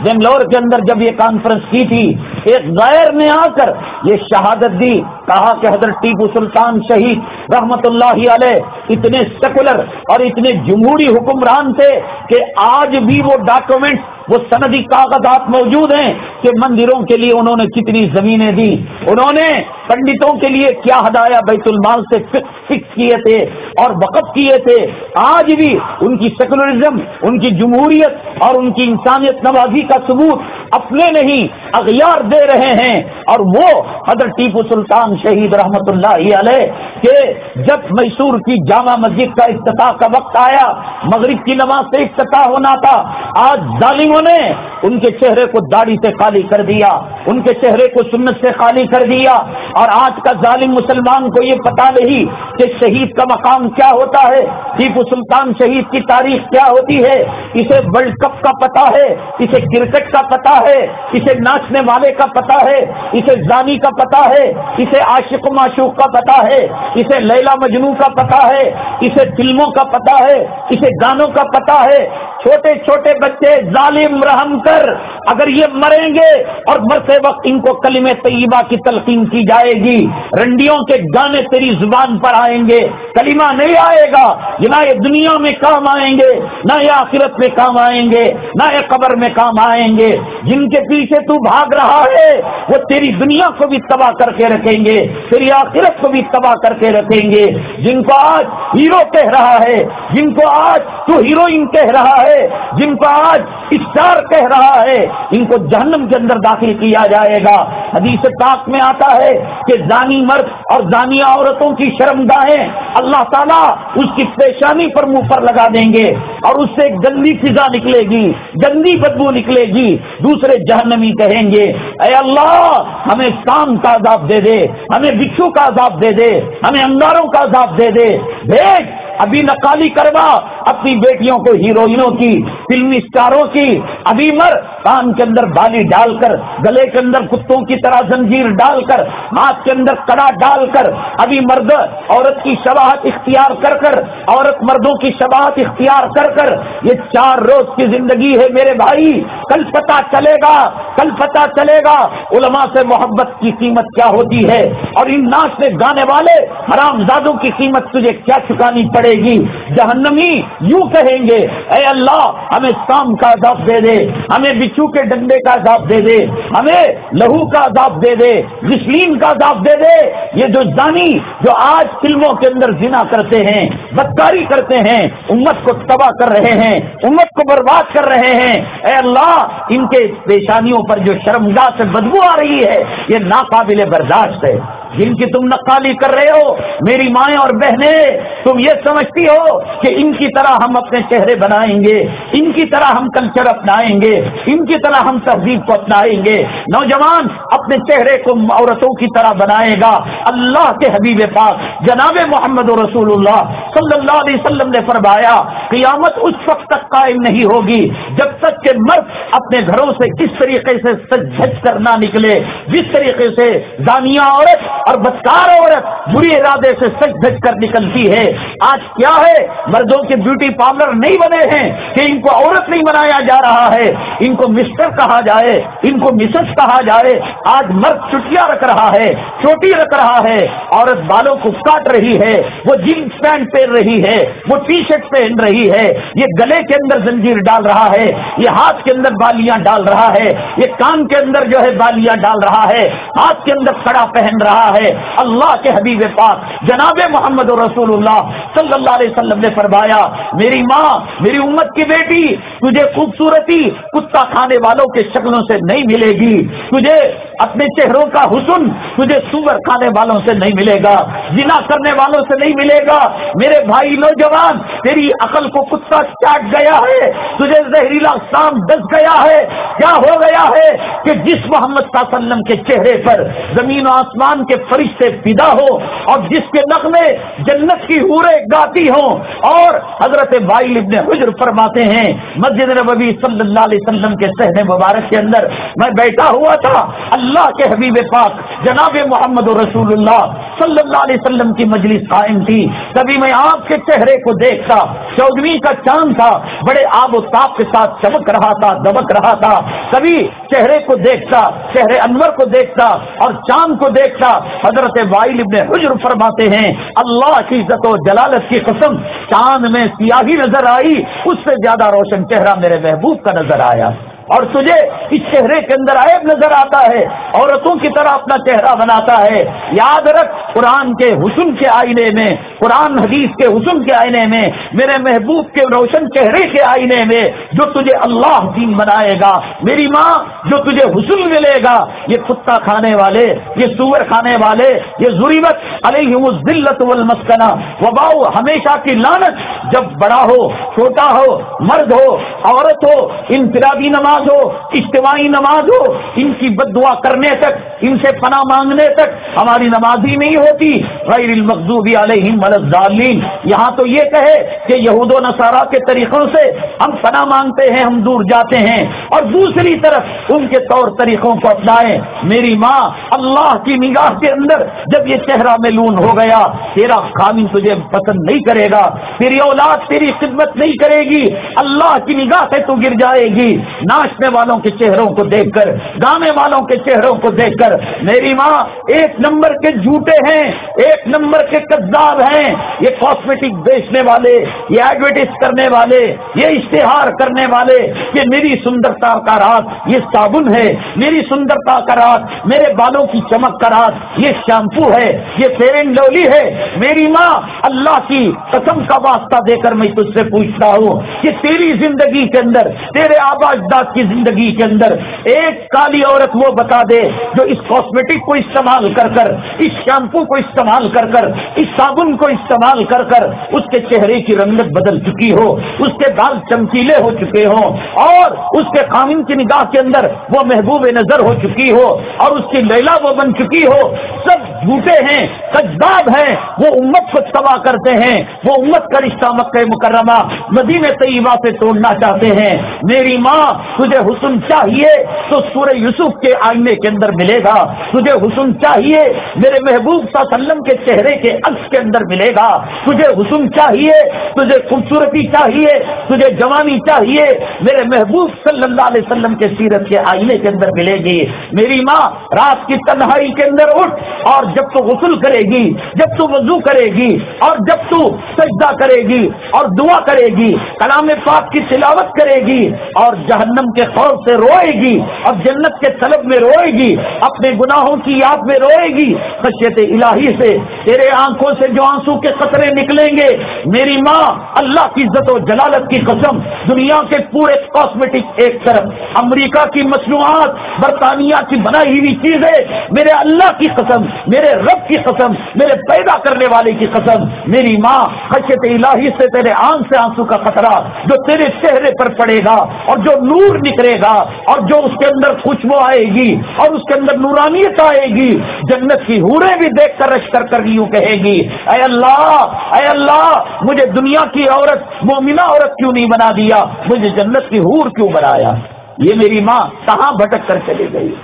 بنگلور کے اندر جب یہ کانفرنس کی تھی، ایک غیر نے آ کر یہ شہادت دی، کہا کہ حضرت ٹیپو سلطان شہید رحمت اللہ علیہ اتنے سیکولر اور اتنے جمہوری حکمران تھے کہ آج بھی وہ ڈاکومنٹ وہ سندی کاغذات موجود ہیں کہ مندروں کے لیے انہوں نے کتنی زمینیں دی انہوں نے پنڈتوں کے لیے کیا ہدایا بیت المال سے فکس کیے تھے اور وقف کیے تھے۔ آج بھی ان کی سیکولرزم ان کی جمہوریت اور ان کی انسانیت نوازی کا ثبوت اپنے نہیں، اغیار دے رہے ہیں۔ اور وہ حضرت ٹیپو سلطان شہید رحمت اللہ علیہ کہ جب میسور کی جامع مسجد کا افتتاح کا وقت آیا، مغرب کی نماز سے افتتاح ہونا تھا، آج ظالموں نے ان کے چہرے کو داڑھی سے خالی کر دیا، ان کے چہرے کو سنت سے خالی کر دیا۔ اور آج کا ظالم مسلمان کو یہ پتا نہیں کہ شہید کا مقام کیا ہوتا ہے، ٹیپو سلطان شہید کی تاریخ کیا ہوتی ہے، اسے ورلڈ کپ کا پتا ہے، اسے کرکٹ کا پتا ہے، اسے ناچنے والے کا پتا ہے، اسے زانی کا پتا ہے، اسے عاشق معشوق کا پتا ہے، اسے لیلا مجنو کا پتا ہے، اسے فلموں کا پتا ہے، اسے گانوں کا پتا ہے۔ چھوٹے چھوٹے بچے ظالم رحم کر، اگر یہ مریں گے اور مرتے وقت ان کو کلم طیبہ کی تلقین کی جائے گی، رنڈیوں کے گانے تیری زبان پر آئیں گے، کلمہ نہیں آئے گا یہ نہ یہ دنیا میں کام آئیں گے۔ نہ یہ آخرت میں کام آئیں گے، نہ یہ قبر میں کام آئیں گے۔ جن کے پیچھے تو بھاگ رہا ہے، وہ تیری دنیا کو بھی تباہ کر کے رکھیں گے، تیری آخرت کو بھی تباہ کر کے رکھیں گے۔ جن کو آج ہیرو کہہ رہا ہے، جن کو آج تو ہیروئن کہہ رہا ہے، جن کو آج اسٹار کہہ رہا ہے، ان کو جہنم کے اندر داخل کیا جائے گا۔ حدیث پاک میں آتا ہے کہ زانی مرد اور زانیہ عورتوں کی شرم گاہیں اللہ تعالیٰ اس کی پیشانی پر منہ پر لگا دیں گے اور اس سے گندی فضا نکلے گی، گندی بدبو نکلے گی۔ دوسرے جہنمی کہیں گے، اے اللہ، ہمیں کام کا عذاب دے دے، ہمیں بچھو کا عذاب دے دے، ہمیں انگاروں کا عذاب دے دے۔ بھیج، ابھی نقالی کروا اپنی بیٹیوں کو، ہیروئنوں کی، فلمی اسٹاروں کی۔ ابھی مر، کان کے اندر بالی ڈال کر، گلے کے اندر کتوں کی طرح زنجیر ڈال کر، ہاتھ کے اندر کڑا ڈال کر۔ ابھی مرد، عورت کی شباہت اختیار کر کر، عورت مردوں کی شباہت اختیار کر کر۔ یہ چار روز کی زندگی ہے میرے بھائی کل پتا چلے گا، کل پتا چلے گا علماء سے محبت کی قیمت کیا ہوتی ہے اور ان ناچ سے گانے والے حرام زادوں کی قیمت تجھے کیا چکانی پڑے گی؟ جہنمی یوں کہیں گے، اے اللہ، ہمیں سام کا عذاب دے دے، ہمیں بچو کے ڈنڈے کا عذاب دے دے، ہمیں لہو کا عذاب دے دے مسلم کا عذاب دے دے۔ یہ جو زانی جو آج فلموں کے اندر زنا کرتے ہیں، بدکاری کرتے ہیں، امت کو تباہ کر رہے ہیں، امت کو برباد کر رہے ہیں۔ اے اللہ، ان کے پیشانیوں پر جو شرمگاہ سے بدبو آ رہی ہے، یہ ناقابل برداشت ہے۔ جن کی تم نقالی کر رہے ہو، میری مائیں اور بہنیں، تم یہ سمجھتی ہو کہ ان کی طرح ہم اپنے چہرے بنائیں گے، ان کی طرح ہم کلچر اپنائیں گے، ان کی طرح ہم تہذیب کو اپنائیں گے۔ نوجوان اپنے چہرے کو عورتوں کی طرح بنائے گا۔ اللہ کے حبیب پاک، جناب محمد رسول اللہ صلی اللہ علیہ وسلم نے فرمایا، قیامت اس وقت تک قائم نہیں ہوگی جب تک کہ مرد اپنے گھروں سے کس طریقے سے سج کر نہ نکلے، جس طریقے سے دانیہ عورت اور بدکار عورت بری ارادے سے سچ دھج کر نکلتی ہے۔ آج کیا ہے؟ مردوں کے بیوٹی پارلر نہیں بنے ہیں کہ ان کو عورت نہیں بنایا جا رہا ہے۔ ان کو مسٹر کہا جائے، ان کو مسز کہا جائے۔ آج مرد چھٹیاں رکھ رہا ہے، چوٹی رکھ رہا ہے۔ عورت بالوں کو کاٹ رہی ہے، وہ جینس پینٹ پہن رہی ہے، وہ ٹی شرٹ پہن رہی ہے۔ یہ گلے کے اندر زنجیر ڈال رہا ہے، یہ ہاتھ کے اندر بالیاں ڈال رہا ہے، یہ کان کے اندر جو ہے بالیاں ڈال رہا ہے، ہاتھ کے اندر کڑا پہن رہا ہے۔ اللہ کے حبیب پاک، جناب محمد رسول اللہ صلی اللہ علیہ وسلم نے فرمایا، میری ماں، میری امت کی بیٹی، تجھے خوبصورتی کتا کھانے والوں کے شکلوں سے نہیں ملے گی، تجھے اپنے چہروں کا حسن تجھے سور کھانے والوں سے نہیں ملے گا جنا کرنے والوں سے نہیں ملے گا۔ میرے بھائی نوجوان، تیری عقل کو کتا سانس چاٹ گیا ہے، تجھے زہریلا سام دس گیا ہے۔ کیا ہو گیا ہے کہ جس محمد صلی اللہ علیہ وسلم کے چہرے پر زمین و آسمان کے فرشتے پیدا ہو اور جس کے نغمے جنت کی حورے گاتی ہوں۔ اور حضرت بھائی ابن حجر فرماتے ہیں، مسجد نبوی صلی اللہ علیہ وسلم کے سہنے مبارک کے اندر میں بیٹھا ہوا تھا۔ اللہ کے حبیب پاک جناب محمد رسول اللہ صلی اللہ علیہ وسلم کی مجلس قائم تھی۔ تبھی میں آپ کے چہرے کو دیکھتا چودویں کا چاند تھا، بڑے آب و تاب کے ساتھ چمک رہا تھا دبک رہا تھا۔ کبھی چہرے کو دیکھتا، چہرے انور کو دیکھتا اور چاند کو دیکھتا۔ حضرت وائل ابن حجر فرماتے ہیں، اللہ کی عزت و جلالت کی قسم، چاند میں سیاہی نظر آئی، اس سے زیادہ روشن چہرہ میرے محبوب کا نظر آیا۔ اور تجھے اس چہرے کے اندر عیب نظر آتا ہے، عورتوں کی طرح اپنا چہرہ بناتا ہے۔ یاد رکھ قرآن کے حسن کے آئینے میں، قرآن حدیث کے حسن کے آئینے میں، میرے محبوب کے روشن چہرے کے آئینے میں جو تجھے اللہ دین بنائے گا۔ میری ماں جو تجھے حسن ملے گا۔ یہ کتا کھانے والے، یہ سور کھانے والے، یہ ضریبت علیہ ذلت والمسکنہ۔ وباؤ، ہمیشہ کی لانت جب بڑا ہو، چھوٹا ہو، مرد ہو، عورت ہو، انفرادی نماز نماز ہو، اجتماعی نماز ہو، ان کی بد دعا کرنے تک، ان سے پناہ مانگنے تک ہماری نماز ہی نہیں ہوتی۔ غیر المقوبی علیہم ولدالین یہاں تو یہ کہے کہ یہود و نصارہ کے طریقوں سے ہم پناہ مانگتے ہیں، ہم دور جاتے ہیں۔ اور دوسری طرف ان کے طور طریقوں کو اپنائیں۔ میری ماں اللہ کی نگاہ کے اندر جب یہ چہرہ میں لون ہو گیا، تیرا خامی تجھے پسند نہیں کرے گا، تیری اولاد تیری خدمت نہیں کرے گی، اللہ کی نگاہ سے تو گر جائے گی۔ نہ ناچنے والوں کے چہروں کو دیکھ کر، گانے والوں کے چہروں کو دیکھ کر، میری ماں ایک نمبر کے جھوٹے ہیں، ایک نمبر کے کداب ہیں، یہ کاسمیٹک بیچنے والے، یہ ایڈورٹائز کرنے والے، یہ اشتہار کرنے والے، کہ میری سندرتا کا رات یہ صابن ہے، میری سندرتا کا رات میرے بالوں کی چمک کا رات یہ شیمپو ہے، یہ فیئر اینڈ لولی ہے۔ میری ماں اللہ کی قسم کا واسطہ دے کر میں تجھ سے پوچھتا ہوں کہ تیری زندگی کے اندر، تیرے آباد کی زندگی کے اندر ایک کالی عورت وہ بتا دے جو اس کاسمیٹک کو استعمال کر کر، اس شیمپو کو استعمال کر کر، اس صابن کو استعمال کر کر اس کے چہرے کی رنگت بدل چکی ہو، اس کے بال چمکیلے ہو چکے ہوں، اور اس کے قانون کی نگاہ کے اندر وہ محبوب نظر ہو چکی ہو، اور اس کی لیلا وہ بن چکی ہو۔ سب جھوٹے ہیں کجداب ہیں، وہ امت کو تباہ کرتے ہیں، وہ امت کا رشتہ مکہ مکرمہ، مدینہ طیبہ سے توڑنا چاہتے ہیں۔ میری ماں تجھے حسن چاہیے تو سورہ یوسف کے آئینے کے اندر ملے گا۔ تجھے حسن چاہیے میرے محبوب صلی اللہ علیہ وسلم کے چہرے کے عکس کے اندر ملے گا۔ تجھے حسن چاہیے، تجھے خوبصورتی چاہیے، تجھے جوانی چاہیے۔ میرے محبوب صلی اللہ علیہ وسلم کے سیرت کے آئینے کے اندر ملے گی۔ میری ماں رات کی تنہائی کے اندر اٹھ اور جب تو غسل کرے گی، جب تو وضو کرے گی اور جب تو سجدہ کرے گی اور دعا کرے گی، کلام پاک کی تلاوت کرے گی اور جہنم کے خوف سے روئے گی، اب جنت کے طلب میں روئے گی، اپنے گناہوں کی یاد میں روئے گی۔ خشیت الہی سے تیرے آنکھوں سے جو آنسو کے قطرے نکلیں گے، میری ماں اللہ کی عزت و جلالت کی قسم، دنیا کے پورے کاسمیٹک ایک طرف، امریکہ کی مصنوعات، برطانیہ کی بنائی ہوئی چیزیں، میرے اللہ کی قسم، میرے رب کی قسم، میرے پیدا کرنے والے کی قسم۔ میری ماں خشیت الہی سے تیرے آنکھ سے آنسو کا خطرہ جو تیرے چہرے پر پڑے گا اور جو نور نکلے گا اور جو اس کے اندر خوشبو آئے گی اور اس کے اندر نورانیت آئے گی، جنت کی ہورے بھی دیکھ کر رش کر کر یوں کہے گی، اے اللہ اے اللہ، مجھے دنیا کی عورت، مومنہ عورت کیوں نہیں بنا دیا؟ مجھے جنت کی ہور کیوں بنایا؟ یہ میری ماں کہاں بھٹک کر چلی گئی؟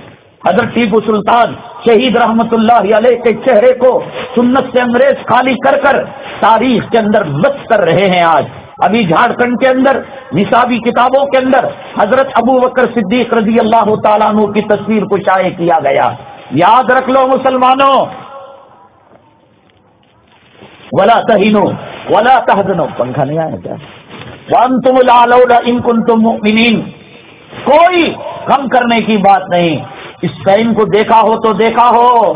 حضرت ٹیپو سلطان شہید رحمت اللہ علیہ کے چہرے کو سنت سے انگریز خالی کر کر تاریخ کے اندر بس کر رہے ہیں آج۔ ابھی جھارکھنڈ کے اندر، نصابی کتابوں کے اندر حضرت ابو بکر صدیق رضی اللہ تعالیٰ عنہ کی تصویر کو شائع کیا گیا۔ یاد رکھ لو مسلمانوں۔ ولا تہینو ولا تحزنو پنکھا نہیں آیا کیا؟ وان تم ان کن تم کوئی کم کرنے کی بات نہیں۔ اسپین کو دیکھا ہو تو دیکھا ہو،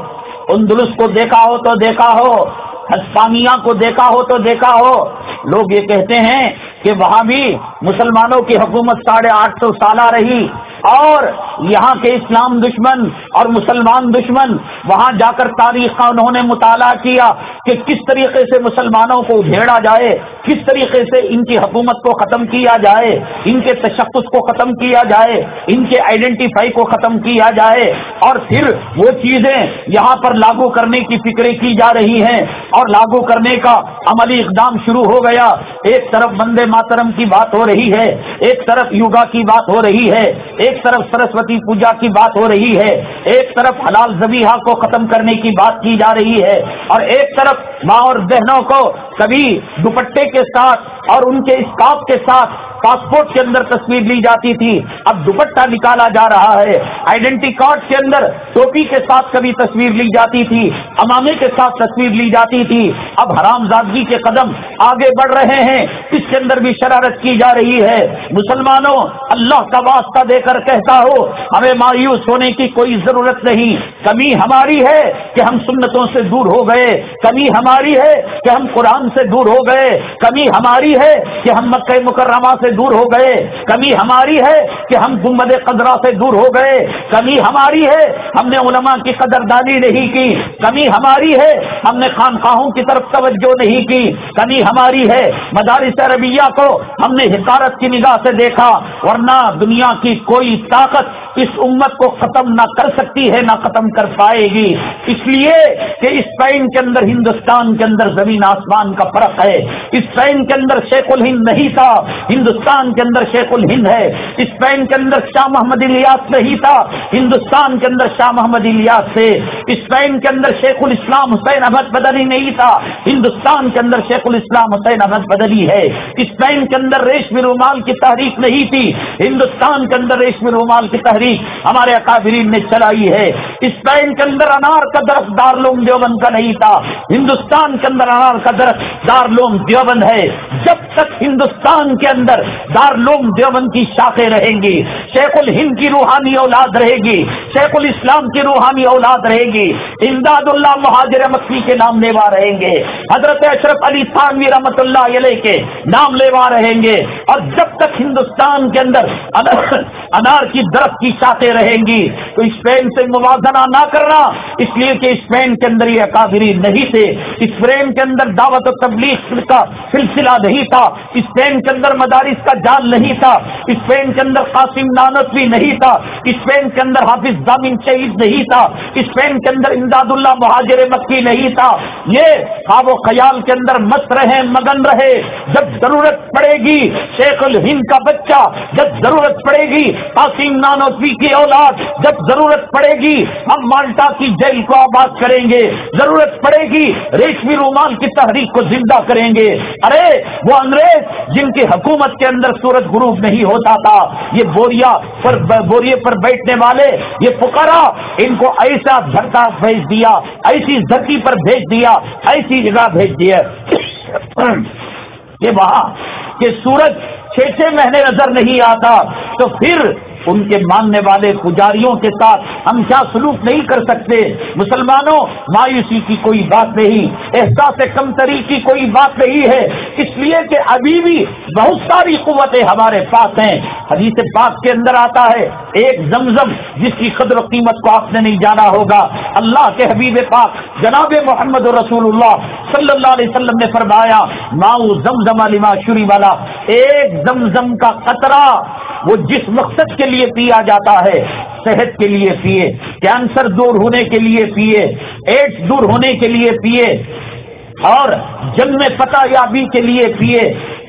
اندلس کو دیکھا ہو تو دیکھا ہو۔ ہسپانیہ کو دیکھا ہو تو دیکھا ہو۔ لوگ یہ کہتے ہیں کہ وہاں بھی مسلمانوں کی حکومت ساڑھے آٹھ سو سالہ رہی۔ اور یہاں کے اسلام دشمن اور مسلمان دشمن، وہاں جا کر تاریخ کا انہوں نے مطالعہ کیا کہ کس طریقے سے مسلمانوں کو ادھیڑا جائے، کس طریقے سے ان کی حکومت کو ختم کیا جائے، ان کے تشخص کو ختم کیا جائے، ان کے آئیڈینٹیفائی کو ختم کیا جائے۔ اور پھر وہ چیزیں یہاں پر لاگو کرنے کی فکریں کی جا رہی ہیں۔ اور لاگو کرنے کا عملی اقدام شروع ہو گیا۔ ایک طرف بندے ماترم کی بات ہو رہی ہے، ایک طرف یوگا کی بات ہو رہی ہے، ایک ایک طرف سرسوتی پوجا کی بات ہو رہی ہے، ایک طرف حلال زبیحہ کو ختم کرنے کی بات کی جا رہی ہے، اور ایک طرف ماں اور بہنوں کو کبھی دوپٹے کے ساتھ اور ان کے اسکاف کے ساتھ پاسپورٹ کے اندر تصویر لی جاتی تھی۔ اب دوپٹہ نکالا جا رہا ہے۔ آئیڈینٹی کارڈ کے اندر ٹوپی کے ساتھ کبھی تصویر لی جاتی تھی۔ امامے کے ساتھ تصویر لی جاتی تھی۔ اب حرام زادگی کے قدم آگے بڑھ رہے ہیں۔ اس کے اندر بھی شرارت کی جا رہی ہے۔ مسلمانوں، اللہ کا واسطہ دے کر کہتا ہو، ہمیں مایوس ہونے کی کوئی ضرورت نہیں۔ کمی ہماری ہے کہ ہم سنتوں سے دور ہو گئے۔ کمی ہماری ہے کہ ہم قرآن سے دور ہو گئے۔ کمی ہماری ہے کہ ہم مکہ مکرمہ سے دور ہو گئے، کمی ہماری ہے کہ ہم گمبد قدرہ سے دور ہو گئے، کمی ہماری ہے، ہم نے علماء کی قدردانی نہیں کی، کمی ہماری ہے، ہم نے خانخواہوں کی طرف توجہ نہیں کی، کمی ہماری ہے، مدارس عربیہ کو ہم نے حکارت کی نگاہ سے دیکھا، ورنہ دنیا کی کوئی طاقت اس امت کو ختم نہ کر سکتی ہے نہ ختم کر پائے گی اس لیے کہ اس پین کے اندر ہندوستان کے اندر زمین آسمان کا فرق ہے اس پین کے اندر شیخ الہند نہیں تھا ہندوستان کے اندر شیخ الہند ہے اسپین کے اندر شاہ محمد الیاس نہیں تھا ہندوستان کے اندر شاہ محمد الیاس تھے اسپین کے اندر شیخ الاسلام حسین احمد بدلی نہیں تھا ہندوستان کے اندر شیخ الاسلام حسین احمد بدلی ہے اسپین کے اندر ریشمی رومال کی تحریک نہیں تھی ہندوستان کے اندر ریشمی رومال کی تحریک ہمارے اکابرین نے چلائی ہے۔ اسپین کے اندر انار کا درخت دارلوم دیوبند کا نہیں تھا۔ ہندوستان کے اندر انار کا درخت دارلوم دیوبند ہے۔ جب تک ہندوستان کے اندر دارلوم دیوبند کی شاخیں رہیں گی، شیخ الہند کی روحانی اولاد رہے گی، شیخ الاسلام کی روحانی اولاد رہے گی، امداد اللہ مہاجر مکی کے نام لیوا رہیں گے، حضرت اشرف علی تھانوی رحمت اللہ علیہ کے نام لیوا رہیں گے۔ اور جب تک ہندوستان کے اندر انار کی درخت کی شاخیں رہیں گی تو اسپین سے موازنہ نہ کرنا اس لیے کہ اسپین کے اندر یہ اکابری نہیں تھے۔ اسپین کے اندر دعوت و تبلیغ کا سلسلہ نہیں تھا۔ اسپین کے اندر مدارس کا جان نہیں تھا۔ اسپین کے اندر قاسم نانسوی نہیں تھا۔ اسپین کے اندر حافظ دامن شہید نہیں تھا۔ اسپین کے اندر امداد اللہ مہاجر مکی نہیں تھا۔ یہ خواب و خیال کے اندر مست رہے مگن رہے۔ جب ضرورت پڑے گی شیخ الہند کا بچہ، جب ضرورت پڑے گی قاسم نانوی کی اولاد جب ضرورت پڑے گی، ہم مالٹا کی جیل کو آباد کریں گے۔ ضرورت پڑے گی، ریشمی رومان کی تحریک کو زندہ کریں گے۔ ارے، وہ انگریز جن کی حکومت کے اندر سورج غروب نہیں ہوتا تھا، یہ بوریا پر بوریے پر بیٹھنے والے، یہ پکارا ان کو ایسا دھرتا بھیج دیا، ایسی دھرتی پر بھیج دیا، ایسی جگہ بھیج دیا کہ وہاں کہ سورج چھ چھ مہینے نظر نہیں آتا، تو پھر ان کے ماننے والے پجاریوں کے ساتھ ہم کیا سلوک نہیں کر سکتے؟ مسلمانوں، مایوسی کی کوئی بات نہیں، احساس کمتری کی کوئی بات نہیں ہے۔ اس لیے کہ ابھی بھی بہت ساری قوتیں ہمارے پاس ہیں۔ حدیث پاک کے اندر آتا ہے، ایک زمزم جس کی قدر و قیمت کو آپ نے نہیں جانا ہوگا۔ اللہ کے حبیب پاک جناب محمد رسول اللہ صلی اللہ علیہ وسلم نے فرمایا، ماؤ زمزم علی شری والا ایک زمزم کا قطرہ وہ جس مقصد کے لیے پیا جاتا ہے، صحت کے لیے پیے کینسر دور ہونے کے لیے پیے ایڈس دور ہونے کے لیے پیے، اور جنم پتہ یابی کے لیے پیے،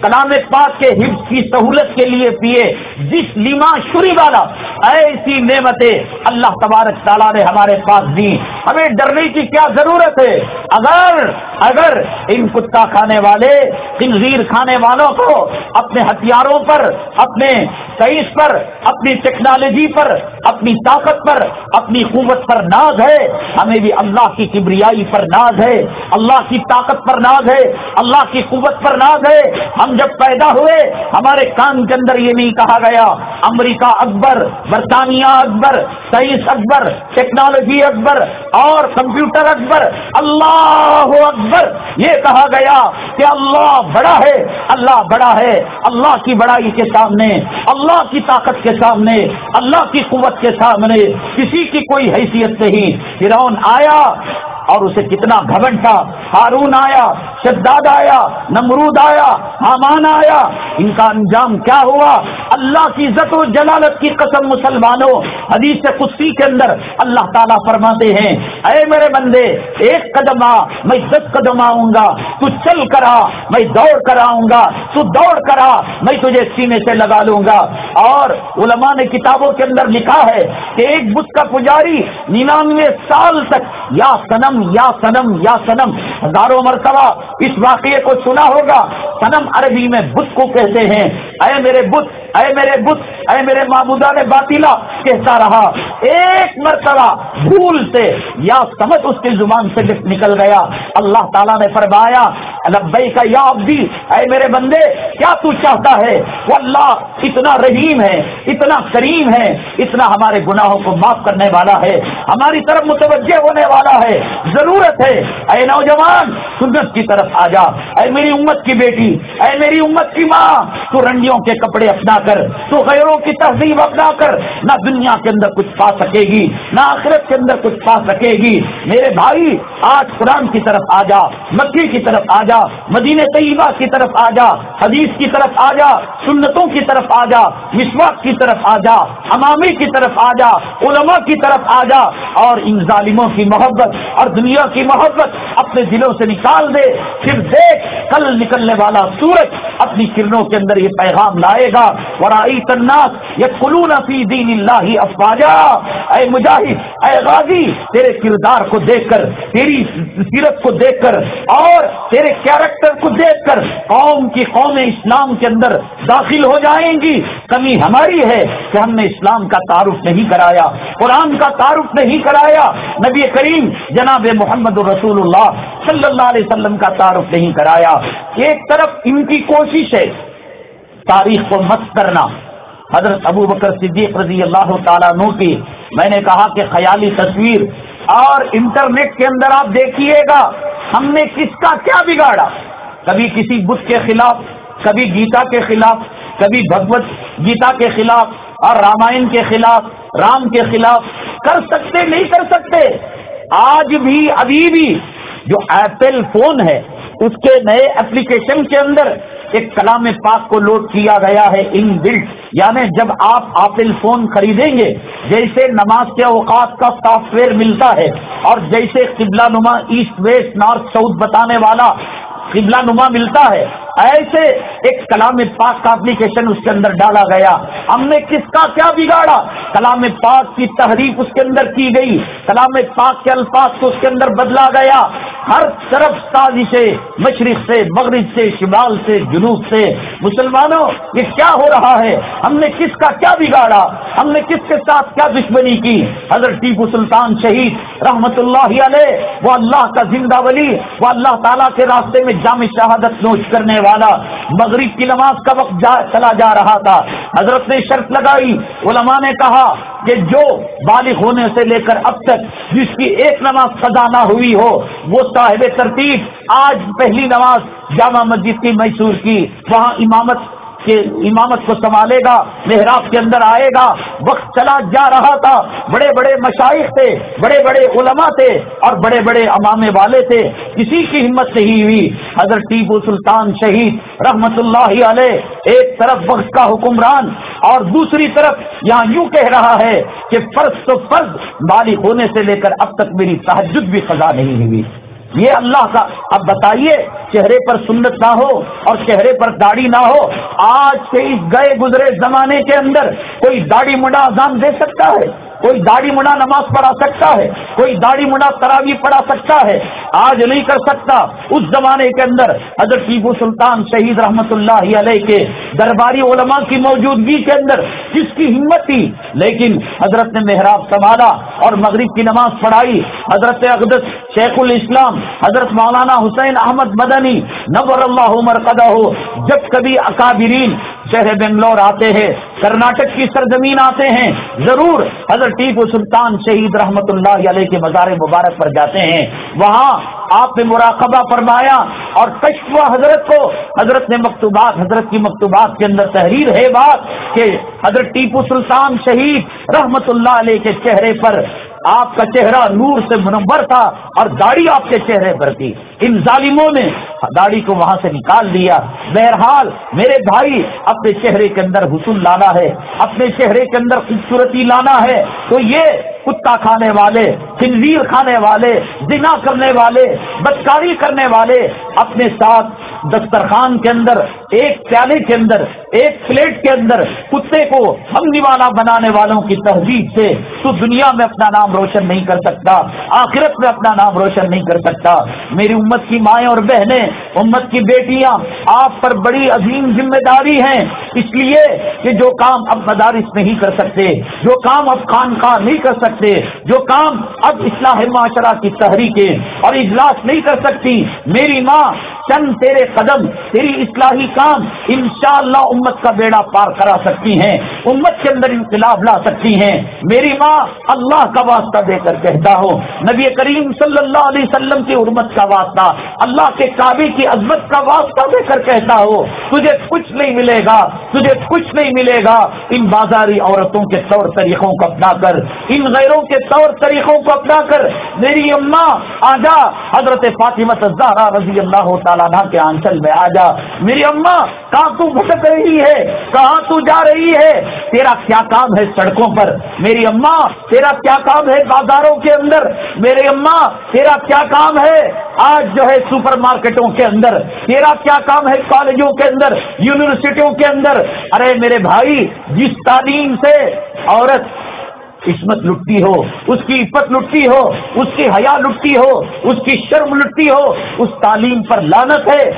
کلام پاک کے حفظ کی سہولت کے لیے پیے، جس لیما شری والا ایسی نعمتیں اللہ تبارک تعالیٰ نے ہمارے پاس دی ہمیں ڈرنے کی کیا ضرورت ہے؟ اگر اگر ان کتا کھانے والے، خنزیر کھانے والوں کو اپنے ہتھیاروں پر، اپنے سائنس پر، اپنی ٹیکنالوجی پر، اپنی طاقت پر، اپنی قوت پر ناز ہے، ہمیں بھی اللہ کی کبریائی پر ناز ہے، اللہ کی طاقت پر ناز ہے، اللہ کی قوت پر ناز ہے۔ ہم جب پیدا ہوئے، ہمارے کان کے اندر یہ نہیں کہا گیا، امریکہ اکبر برطانیہ اکبر سائنس اکبر، ٹیکنالوجی اکبر اور کمپیوٹر اکبر، اللہ اکبر، یہ کہا گیا کہ اللہ بڑا ہے، اللہ بڑا ہے، اللہ کی بڑائی کے سامنے، اللہ کی طاقت کے سامنے، اللہ کی قوت کے سامنے، کسی کی کوئی حیثیت نہیں۔ فرعون آیا اور اسے کتنا گھمنڈ تھا۔ ہارون آیا، شداد آیا، نمرود آیا حامان آیا۔ ان کا انجام کیا ہوا؟ اللہ کی عزت و جلالت کی قسم مسلمانوں، حدیث قدسی کے اندر اللہ تعالیٰ فرماتے ہیں، اے میرے بندے، ایک قدم آ، میں دس قدم آؤں گا، تو چل کر آ، میں دوڑ کر آؤں گا، تو دوڑ کر آ، میں تجھے سینے سے لگا لوں گا۔ اور علماء نے کتابوں کے اندر لکھا ہے کہ ایک بت کا پجاری ننانوے سال تک، یا سنم یا سنم یا سنم ہزاروں مرتبہ اس واقعے کو سنا ہوگا۔ سنم عربی میں بت کو کہتے ہیں۔ اے میرے بت، اے میرے بت، اے میرے معبودہ نے باطلا کہتا رہا۔ ایک مرتبہ بھول سے یا سمجھ اس کی زبان سے نکل گیا۔ اللہ تعالیٰ نے فرمایا لبئی کا یا عبدی، اے میرے بندے، کیا تو چاہتا ہے؟ وہ اللہ اتنا رحیم ہے، اتنا کریم ہے، اتنا ہمارے گناہوں کو معاف کرنے والا ہے، ہماری طرف متوجہ ہونے والا ہے، ضرورت ہے۔ اے نوجوان، سنت کی طرف آ جا۔ اے میری امت کی بیٹی، اے میری امت کی ماں، تو رنڈیوں کے کپڑے اپنا کر، تو غیروں کی تہذیب اپنا کر نہ دنیا کے اندر کچھ پا سکے گی، نہ آخرت کے اندر کچھ پا سکے گی۔ میرے بھائی، آج قرآن کی طرف آ جا، مکی کی طرف آ جا، مدینہ طیبہ کی طرف آ جا، حدیث کی طرف آ جا، سنتوں کی طرف آ جا، مسواک کی طرف آ جا امامی کی طرف آ جا، علماء کی طرف آ جا۔ اور ان ظالموں کی محبت اور دنیا کی محبت اپنے دلوں سے نکال دے۔ پھر دیکھ، کل نکلنے والا سورج اپنی کرنوں کے اندر یہ پیغام لائے گا۔ ورائی تناس یہ کلون فی دین اللہ افواجا۔ اے مجاہد، اے غازی، تیرے کردار کو دیکھ کر، تیری سیرت کو دیکھ کر، اور تیرے کیریکٹر کو دیکھ کر قوم کی قوم اسلام کے اندر داخل ہو جائیں گی۔ کمی ہماری ہے کہ ہم نے اسلام کا تعارف نہیں کرایا، قرآن کا تعارف نہیں کرایا۔ نبی کریم جناب محمد رسول اللہ صلی اللہ علیہ وسلم کا تعارف نہیں کرایا۔ ایک طرف ان کی کوشش ہے تاریخ کو مت کرنا۔ حضرت ابو بکر صدیق رضی اللہ تعالیٰ نو کی میں نے کہا کہ خیالی تصویر اور انٹرنیٹ کے اندر آپ دیکھیے گا ہم نے کس کا کیا بگاڑا؟ کبھی کسی بت کے خلاف، کبھی گیتا کے خلاف، کبھی بھگوت گیتا کے خلاف اور رامائن کے خلاف، رام کے خلاف۔ کر سکتے، نہیں کر سکتے۔ آج بھی، ابھی بھی جو ایپل فون ہے اس کے نئے اپلیکیشن کے اندر ایک کلام پاک کو لوڈ کیا گیا ہے ان بلڈ۔ یعنی جب آپ ایپل فون خریدیں گے، جیسے نماز کے اوقات کا سافٹ ویئر ملتا ہے، اور جیسے قبلہ نما ایسٹ ویسٹ نارتھ ساؤتھ بتانے والا قبلہ نما ملتا ہے، ایسے ایک کلام پاک کا اپلیکیشن اس کے اندر ڈالا گیا۔ ہم نے کس کا کیا بگاڑا؟ کلام پاک کی تحریف اس کے اندر کی گئی، کلام پاک کے الفاظ کو اس کے اندر بدلا گیا۔ ہر طرف سازشیں مشرق سے، مغرب سے، شمال سے، جنوب سے۔ مسلمانوں، یہ کیا ہو رہا ہے؟ ہم نے کس کا کیا بگاڑا؟ ہم نے کس کے ساتھ کیا دشمنی کی؟ حضرت ٹیپو سلطان شہید رحمت اللہ علیہ، وہ اللہ کا زندہ ولی، وہ اللہ تعالیٰ کے راستے میں جامع شہادت نوش کرنے والا۔ مغرب کی نماز کا وقت جا، چلا جا رہا تھا۔ حضرت نے شرط لگائی علماء نے کہا کہ جو بالغ ہونے سے لے کر اب تک جس کی ایک نماز سزا نہ ہوئی ہو، وہ صاحب ترتیب آج پہلی نماز جامع مسجد کی میسور کی، وہاں امامت کہ امامت کو سنبھالے گا، محراب کے اندر آئے گا۔ وقت چلا جا رہا تھا۔ بڑے بڑے مشائق تھے، بڑے بڑے علماء تھے اور بڑے بڑے امام والے تھے۔ کسی کی ہمت نہیں ہوئی۔ حضرت ٹیپو سلطان شہید رحمت اللہ علیہ ایک طرف وقت کا حکمران اور دوسری طرف یہاں یوں کہہ رہا ہے کہ فرض تو فرض بالغ ہونے سے لے کر اب تک میری تحجد بھی قضا نہیں ہوئی۔ یہ اللہ کا اب بتائیے، چہرے پر سنت نہ ہو اور چہرے پر داڑھی نہ ہو، آج کے اس گئے گزرے زمانے کے اندر کوئی داڑھی مڈا اذان دے سکتا ہے؟ کوئی داڑھی مڈا نماز پڑھا سکتا ہے، کوئی داڑھی مڈا تراوی پڑھا سکتا ہے۔ آج نہیں کر سکتا۔ اس زمانے کے اندر حضرت ٹیپو سلطان شہید رحمت اللہ علیہ کے درباری علماء کی موجودگی کے اندر جس کی ہمت تھی؟ لیکن حضرت نے محراب سنبھالا اور مغرب کی نماز پڑھائی۔ حضرت اقدس شیخ الاسلام، حضرت مولانا حسین احمد مدنی، نور اللہ عمر ہو۔ جب کبھی اکابرین شہر بنگلور آتے ہیں، کرناٹک کی سرزمین آتے ہیں۔ ضرور حضرت ٹیپو سلطان شہید رحمت اللہ علیہ کے مزار مبارک پر جاتے ہیں۔ وہاں آپ نے مراقبہ فرمایا اور کشف حضرت کو، حضرت نے مکتوبات، حضرت کی مکتوبات کے اندر تحریر ہے بات کہ حضرت ٹیپو سلطان شہید رحمت اللہ علیہ کے چہرے پر آپ کا چہرہ نور سے منور تھا اور داڑھی آپ کے چہرے پر تھی۔ ان ظالموں نے داڑھی کو وہاں سے نکال دیا بہرحال میرے بھائی، اپنے چہرے کے اندر حسن لانا ہے، اپنے چہرے کے اندر خوبصورتی لانا ہے۔ تو یہ کتا کھانے والے، خنزیر کھانے والے، زنا کرنے والے، بدکاری کرنے والے اپنے ساتھ دسترخوان کے اندر، ایک پیالے کے اندر، ایک پلیٹ کے اندر کتے کو ہم نوالا بنانے والوں کی تہذیب سے تو دنیا میں اپنا نام روشن نہیں کر سکتا، آخرت میں اپنا نام روشن نہیں کر سکتا۔ میری امت کی مائیں اور بہنیں، امت کی بیٹیاں، آپ پر بڑی عظیم ذمہ داری ہیں۔ اس لیے کہ جو کام اب مدارس نہیں کر سکتے، جو کام اب خانقاہ نہیں کر سکتے جو کام اب اصلاح معاشرہ کی تحریکیں اور اجلاس نہیں کر سکتی، میری ماں چند تیرے قدم تیری اصلاحی کام انشاءاللہ امت کا بیڑا پار کرا سکتی ہیں، امت کے اندر انقلاب لا سکتی ہیں۔ میری ماں اللہ کا واسطہ دے کر کہتا ہوں نبی کریم صلی اللہ علیہ وسلم کی حرمت کا واسطہ، اللہ کے کعبے کی عظمت کا واسطہ دے کر کہتا ہو، تجھے کچھ نہیں ملے گا، تجھے کچھ نہیں ملے گا۔ ان بازاری عورتوں کے طور طریقوں کو اپنا کر، ان غیروں کے طور طریقوں کو اپنا کر میری اماں آجا، حضرت فاطمہ زہرا رضی اللہ تعالیٰ کے آنچل میں آ جا میری اماں کہاں تو بھٹک رہی ہے؟ کہاں تو جا رہی ہے؟ تیرا کیا کام ہے سڑکوں پر؟ میری اماں تیرا کیا کام ہے بازاروں کے اندر؟ میری اماں تیرا کیا کام ہے آج جو ہے سپر مارکیٹوں کے اندر؟ تیرا کیا کام ہے کالجوں کے اندر؟ یونیورسٹیوں کے اندر؟ ارے میرے بھائی، جس تعلیم سے عورت عصمت لٹتی ہو، اس کی عفت لٹتی ہو، اس کی حیا لٹتی ہو، اس کی شرم لٹتی ہو، اس تعلیم پر لانت ہے۔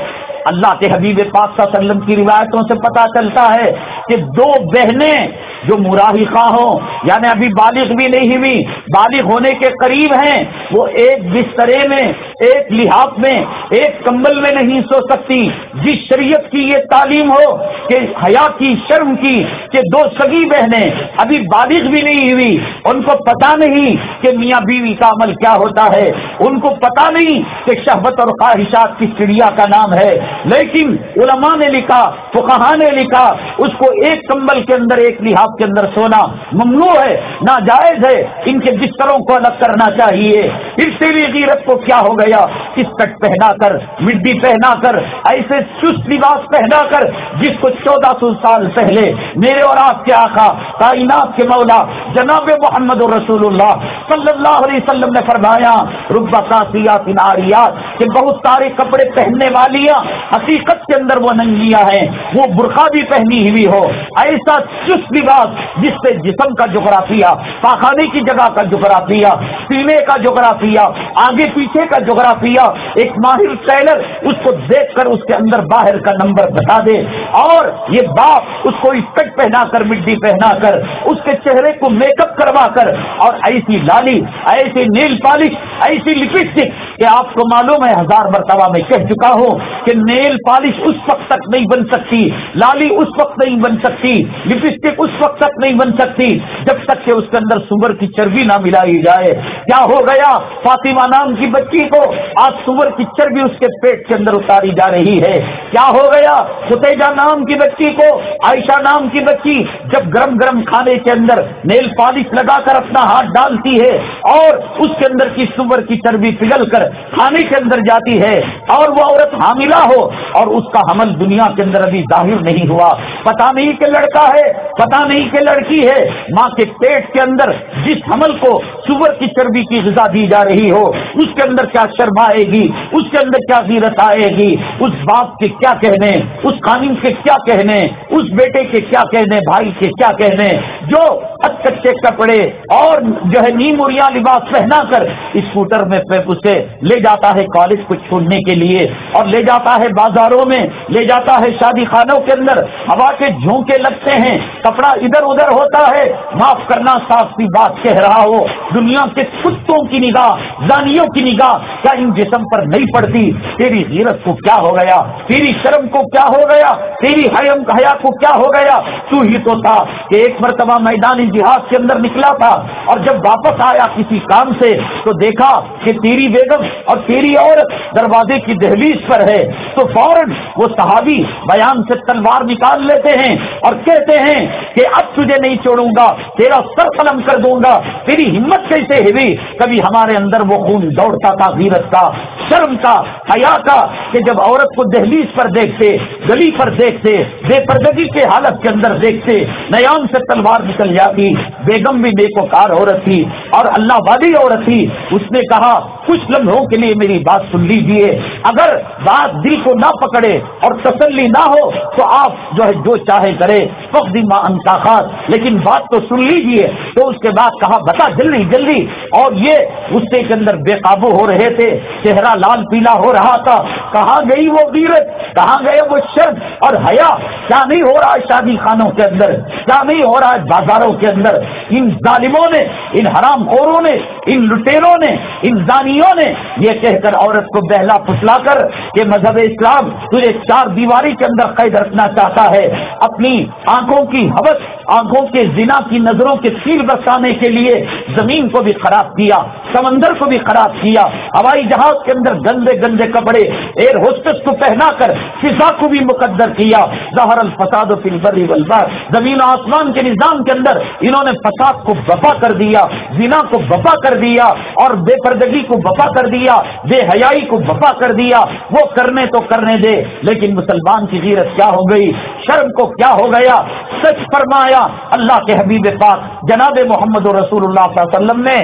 اللہ کے حبیب پاک صلی اللہ علیہ وسلم کی روایتوں سے پتا چلتا ہے کہ دو بہنیں جو مراحقہ ہوں یعنی ابھی بالغ بھی نہیں ہوئی، بالغ ہونے کے قریب ہیں، وہ ایک بسترے میں، ایک لحاظ میں، ایک کمبل میں نہیں سو سکتی۔ جس شریعت کی یہ تعلیم ہو کہ حیا کی، شرم کی کہ دو سگی بہنیں ابھی بالغ بھی نہیں ہوئی، ان کو پتا نہیں کہ میاں بیوی کا عمل کیا ہوتا ہے۔ ان کو پتا نہیں کہ شہبت اور خواہشات کی چڑیا کا نام ہے۔ لیکن علماء نے لکھا فقہا نے لکھا، اس کو ایک کمبل کے اندر، ایک لحاظ کے اندر سونا ممنوع ہے، ناجائز ہے، ان کے بستروں کو الگ کرنا چاہیے۔ پھر تیری غیرت کو کیا ہو گیا؟ کس کٹ پہنا کر، مڈی پہنا کر، ایسے چست لباس پہنا کر، جس کو چودہ سو سال پہلے میرے اور آپ کے آقا کائنات کے مولا جناب محمد رسول اللہ صلی اللہ علیہ وسلم نے فرمایا ربا کاسیات ناریات کہ بہت سارے کپڑے پہننے والیاں حقیقت کے اندر وہ ننگیاں ہیں، وہ برقع بھی پہنی ہوئی ہو۔ ایسا چست لباس جس سے جسم کا جغرافیہ، پاخانے کی جگہ کا جغرافیہ، سینے کا جغرافیہ، آگے پیچھے کا جغرافیہ، ایک ماہر ٹیلر اس کو دیکھ کر اس کے اندر باہر کا نمبر بتا دے۔ اور یہ باپ اس کو اسکٹ پہنا کر مٹی پہنا کر، اس کے چہرے کو میک اپ کروا کر۔ اور ایسی لالی، ایسی نیل پالش، ایسی لپسٹک کہ آپ کو معلوم ہے، ہزار مرتبہ میں کہہ چکا ہوں کہ نیل پالش اس وقت تک نہیں بن سکتی، لالی اس وقت نہیں بن سکتی، لپسٹک اس وقت تک نہیں بن سکتی جب تک کہ اس کے اندر سور کی چربی نہ ملائی جائے۔ کیا ہو گیا؟ فاطمہ نام کی بچی کو آج سور کی چربی اس کے پیٹ کے اندر اتاری جا رہی ہے۔ کیا ہو گیا؟ فتیجہ نام کی بچی کو، عائشہ نام کی بچی جب گرم گرم کھانے کے اندر نیل پالش لگا کر اپنا ہاتھ ڈالتی ہے اور اس کے اندر کی سور کی چربی پگل کر کھانے کے اندر جاتی ہے اور وہ عورت حاملہ ہو اور اس کا حمل دنیا کے اندر ابھی ظاہر نہیں ہوا۔ پتا نہیں کہ لڑکا ہے پتا نہیں کہ لڑکی ہے۔ ماں کے پیٹ کے اندر جس حمل کو سور کی چربی کی غذا دی جا رہی ہو، اس کے اندر کیا شرم آئے گی؟ اس کے اندر کیا غیرت آئے گی؟ اس باپ کے کیا کہنے؟ اس قانون کے کیا کہنے؟ اس بیٹے کے کیا کہنے؟ بھائی کے کیا کہنے؟ جو کچے کپڑے اور جو ہے نیم اریا لباس پہنا کر اسکوٹر میں اسے لے جاتا ہے کالج کو چھوڑنے کے لیے اور لے جاتا ہے ہے، بازاروں میں لے جاتا ہے شادی خانوں کے اندر، ہوا کے جھونکے لگتے ہیں، کپڑا ادھر ادھر ہوتا ہے۔ معاف کرنا صاف سی بات کہہ رہا ہو، دنیا کے کتوں کی نگاہ، زانیوں کی نگاہ کیا ان جسم پر نہیں پڑتی؟ تیری غیرت کو کیا ہو گیا؟ تیری شرم کو کیا ہو گیا؟ تیری حیم حیا کو کیا ہو گیا؟ تو ہی تو تھا کہ ایک مرتبہ میدانی جہاد کے اندر نکلا تھا اور جب واپس آیا کسی کام سے تو دیکھا کہ تیری بیگم اور تیری عورت دروازے کی دہلیز پر ہے۔ تو فوراً وہ صحابی بیان سے تلوار نکال لیتے ہیں اور کہتے ہیں کہ اب تجھے نہیں چھوڑوں گا، تیرا سر قلم کر دوں گا، تیری ہمت کیسے ہوئی کبھی ہمارے اندر وہ خون دوڑتا تھا، غیرت کا، شرم کا، حیا کا، کہ جب عورت کو دہلیز پر دیکھتے، گلی پر دیکھتے، بے پردگی کے حالت کے اندر دیکھتے، نیام سے تلوار نکل جاتی، بیگم بھی نیکوکار عورت تھی اور اللہ وادی عورت تھی، اس نے کہا، کچھ لمحوں کے لیے میری بات سن لیجیے اگر بات دل کو نہ پکڑے اور تسلی نہ ہو تو آپ جو ہے جو چاہے کرے ماں انتاخات لیکن بات تو سن لیجیے تو اس کے بعد کہا، بتا جلدی جلدی۔ اور یہ غصے کے اندر بے قابو ہو رہے تھے۔ چہرہ لال پیلا ہو رہا تھا۔ کہاں گئی وہ ویرت کہاں گئے وہ شرم اور حیا، کیا نہیں ہو رہا ہے شادی خانوں کے اندر؟ کیا نہیں ہو رہا ہے بازاروں کے اندر؟ ان ظالموں نے، ان حرام خوروں نے، ان لٹیروں نے، ان زانیوں نے یہ کہہ کر عورت کو بہلا پھسلا کر کہ مذہب اسلام تجھے چار دیواری کے اندر قید رکھنا چاہتا ہے۔ اپنی آنکھوں کی حوث، آنکھوں کے زنا کی نظروں کے تیر بسانے کے لیے زمین کو بھی خراب کیا، سمندر کو بھی خراب کیا۔ ہوائی جہاز کے اندر گندے گندے کپڑے ایئر ہوسٹس کو پہنا کر فضا کو بھی مقدر کیا۔ ظہر الفساد فی البر والبحر۔ زمین و آسمان کے نظام کے اندر انہوں نے فساد کو بپا کر دیا، زنا کو بپا کر دیا اور بے پردگی کو بپا کر دیا، بے حیائی کو بپا کر دیا۔ وہ کرنے تو کرنے دے، لیکن مسلمان کی غیرت کیا ہو گئی؟ شرم کو کیا ہو گیا؟ سچ فرمایا اللہ کے حبیب پاک جناب محمد رسول اللہ صلی اللہ علیہ وسلم نے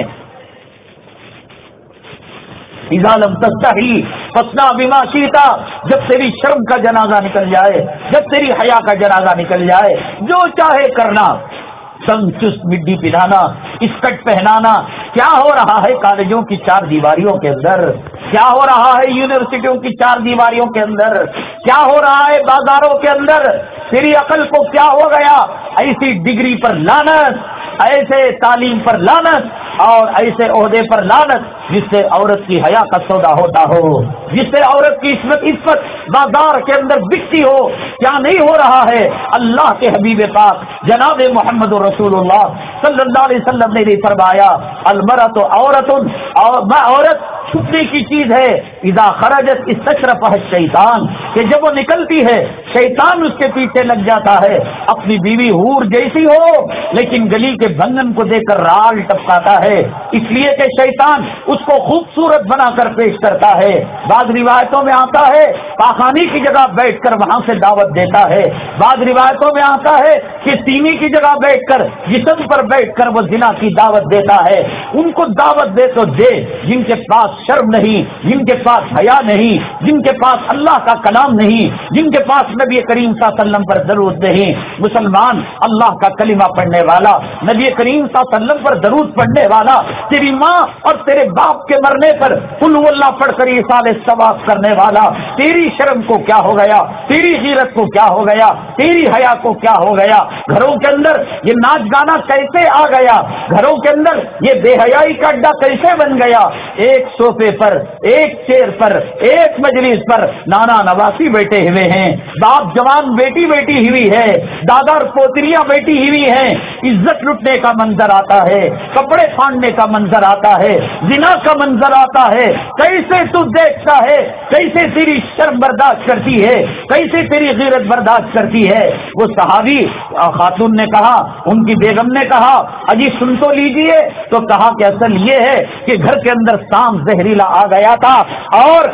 ہی فسنا بیما شیتا جب تیری شرم کا جنازہ نکل جائے، جب تیری حیا کا جنازہ نکل جائے، جو چاہے کرنا، سنگ چست مڈی پلانا، اسکٹ پہنانا، کیا ہو رہا ہے کالجوں کی چار دیواریوں کے اندر؟ کیا ہو رہا ہے یونیورسٹیوں کی چار دیواریوں کے اندر؟ کیا ہو رہا ہے بازاروں کے اندر؟ تیری عقل کو کیا ہو گیا؟ ایسی ڈگری پر لانت ایسے تعلیم پر لانت اور ایسے عہدے پر لانت جس سے عورت کی حیا کا سودا ہوتا ہو، جس سے عورت کی عصمت عصمت بازار کے اندر بکتی ہو۔ کیا نہیں ہو رہا ہے؟ اللہ کے حبیب پاک جناب محمد رسول اللہ صلی اللہ علیہ وسلم نے بھی فرمایا المرت عورت عورت چھپنے کی چیز ہے۔ اذا خرجت اس شیطان کہ جب وہ نکلتی ہے، شیطان اس کے پیچھے لگ جاتا ہے۔ اپنی بیوی ہور جیسی ہو، لیکن گلی کے بندن کو دیکھ کر رال ٹپکاتا ہے۔ اس لیے کہ شیطان اس کو خوبصورت بنا کر پیش کرتا ہے۔ بعض روایتوں میں آتا ہے، پاخانی کی جگہ بیٹھ کر وہاں سے دعوت دیتا ہے۔ بعض روایتوں میں آتا ہے کہ سیمی کی جگہ بیٹھ کر جسم پر بیٹھ کر وہ زنا کی دعوت دیتا ہے۔ ان کو دعوت دے تو دے، جن کے پاس شرم نہیں، جن کے پاس حیا نہیں، جن کے پاس اللہ کا کلام نہیں، جن کے پاس نبی کریم صلی اللہ علیہ وسلم پر ضرورت نہیں۔ مسلمان، اللہ کا کلمہ پڑھنے والا، نبی کریم صلی اللہ علیہ وسلم پر ضرورت پڑھنے والا، تیری ماں اور تیرے باپ کے مرنے پر اللہ پڑھ کر یہ سال ثواب کرنے والا، تیری شرم کو کیا ہو گیا؟ تیری غیرت کو کیا ہو گیا؟ تیری حیا کو کیا ہو گیا؟ گھروں کے اندر یہ ناچ گانا کیسے آ گیا؟ گھروں کے اندر یہ بے حیائی کا اڈا کیسے بن گیا؟ ایک سو پر، ایک چیئر پر، ایک مجلس پر نانا نواسی بیٹھے ہوئے ہیں۔ باپ جوان بیٹی بیٹی ہوئی ہے۔ دادا پوتریاں بیٹی ہوئی ہیں۔ عزت لٹنے کا منظر آتا ہے۔ کپڑے پھاڑنے کا منظر آتا ہے۔ زنا کا منظر آتا ہے۔ کیسے تو دیکھتا ہے؟ کیسے تیری شرم برداشت کرتی ہے؟ کیسے تیری غیرت برداشت کرتی ہے؟ وہ صحابی خاتون نے کہا، ان کی بیگم نے کہا، اجی سن تو لیجیے۔ تو کہا کہ اصل یہ ہے کہ گھر کے اندر سام زہریلا آ گیا تھا اور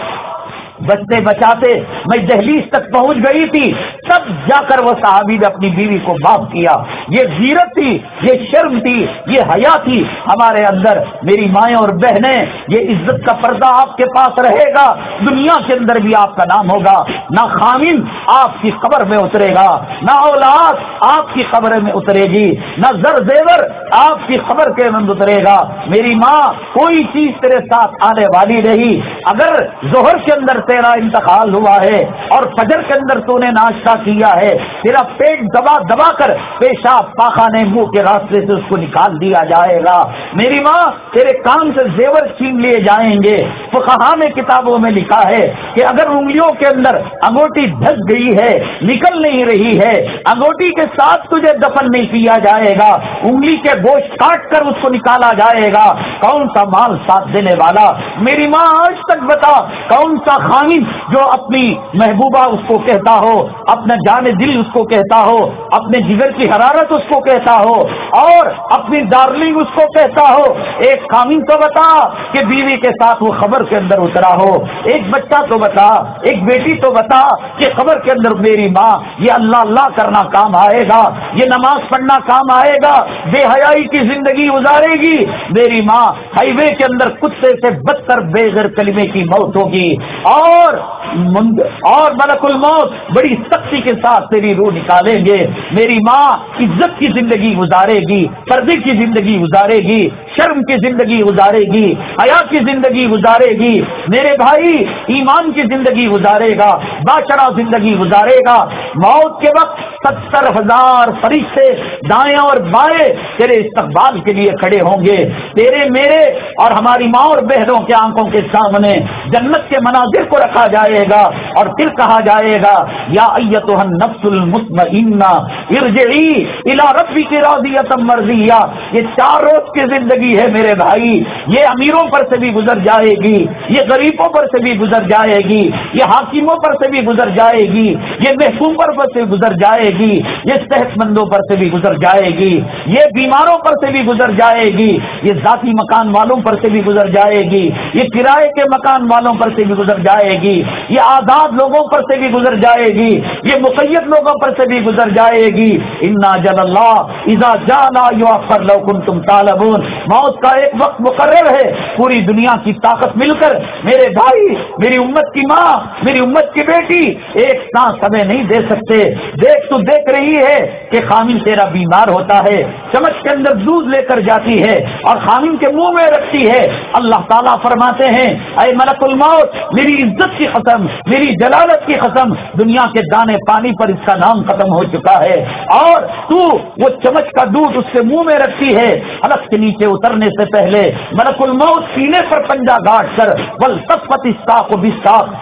بچتے بچاتے، میں دہلیز تک پہنچ گئی تھی، تب جا کر وہ صحابی نے اپنی بیوی کو معاف کیا۔ یہ غیرت تھی، یہ شرم تھی، یہ حیا تھی۔ ہمارے اندر میری مائیں اور بہنیں، یہ عزت کا پردہ آپ کے پاس رہے گا، دنیا کے اندر بھی آپ کا نام ہوگا۔ نہ خامن آپ کی خبر میں اترے گا، نہ اولاد آپ کی خبر میں اترے گی، نہ زر زیور آپ کی خبر کے اندر اترے گا۔ میری ماں کوئی چیز تیرے ساتھ آنے والی رہی اگر زہر کے اندر تیرا انتقال ہوا ہے اور فجر کے اندر تو نے ناشتہ کیا ہے، تیرا پیٹ دبا دبا کر پیشاب پاخانے منہ کے راستے سے اس کو نکال دیا جائے گا۔ میری ماں تیرے کام سے زیور چھین لیے جائیں گے۔ فقہا کتابوں میں لکھا ہے کہ اگر انگلیوں کے اندر انگوٹی دھس گئی ہے، نکل نہیں رہی ہے، انگوٹی کے ساتھ تجھے دفن نہیں کیا جائے گا۔ انگلی کے گوشت کاٹ کر اس کو نکالا جائے گا۔ کون سا مال ساتھ دینے والا؟ میری ماں آج تک بتا، کون سا خامد جو اپنی محبوبہ اس کو کہتا ہو، اپنا جان دل اس کو کہتا ہو، اپنے جگر کی حرارت اس کو کہتا ہو، اور اپنی ڈارلنگ اس کو کہتا ہو، ایک خامد تو بتا کہ بیوی کے ساتھ وہ خبر کے اندر اترا ہو، ایک بچہ تو بتا، ایک بیٹی تو بتا کہ خبر کے اندر میری ماں، یہ اللہ اللہ کرنا کام آئے گا، یہ نماز پڑھنا کام آئے گا، بے حیائی کی زندگی گزارے گی۔ میری ماں ہائی وے کے اندر کتے سے بدتر بے غیر کلمے کی موت ہوگی۔ اور اور ملک الموت بڑی سختی کے ساتھ تیری روح نکالیں گے۔ میری ماں عزت کی زندگی گزارے گی، پردے کی زندگی گزارے گی۔ شرم کی زندگی گزارے گی، حیا کی زندگی گزارے گی، میرے بھائی ایمان کی زندگی گزارے گا باشرا زندگی گزارے گا۔ موت کے وقت ستر ہزار فرشتے دائیں اور بائیں تیرے استقبال کے لیے کھڑے ہوں گے۔ تیرے میرے اور ہماری ماں اور بہنوں کے آنکھوں کے سامنے جنت کے مناظر کو رکھا جائے گا اور پھر کہا جائے گا، یا نفس المطمئنہ، ارجعی الى ربی کی راضیت مرضیہ۔ یہ چار روز کی زندگی ہے میرے بھائی یہ امیروں پر سے بھی گزر جائے گی یہ غریبوں پر سے بھی گزر جائے گی یہ حاکموں پر سے بھی گزر جائے گی یہ محکومر پر سے گزر جائے گی یہ صحت مندوں پر سے بھی گزر جائے گی یہ بیماروں پر سے بھی گزر جائے گی یہ ذاتی مکان والوں پر سے بھی گزر جائے گی یہ کرائے کے مکان والوں پر سے بھی گزر جائے گی یہ آزاد لوگوں پر سے بھی گزر جائے گی یہ مقید لوگوں پر سے بھی گزر جائے گی انا جل اللہ اذا جانا یو پر لوکن تم طالبون موت کا ایک وقت مقرر ہے۔ پوری دنیا کی طاقت مل کر میرے بھائی، میری امت کی ماں، میری امت کی بیٹی ایک سانس ہمیں نہیں دے سکتے۔ دیکھ تو دیکھ رہی ہے کہ خامن تیرا بیمار ہوتا ہے، چمچ کے اندر دودھ لے کر جاتی ہے اور خامن کے منہ میں رکھتی ہے۔ اللہ تعالیٰ فرماتے ہیں، اے ملک الموت، میری عزت کی قسم، میری جلالت کی قسم، دنیا کے دانے پانی پر اس کا نام ختم ہو چکا ہے۔ اور تو وہ چمچ کا دودھ اس کے منہ میں رکھتی ہے، حلق کے نیچے اترنے سے پہلے ملک الموت سینے پر پنجا گاٹ کر بل سب پتی کو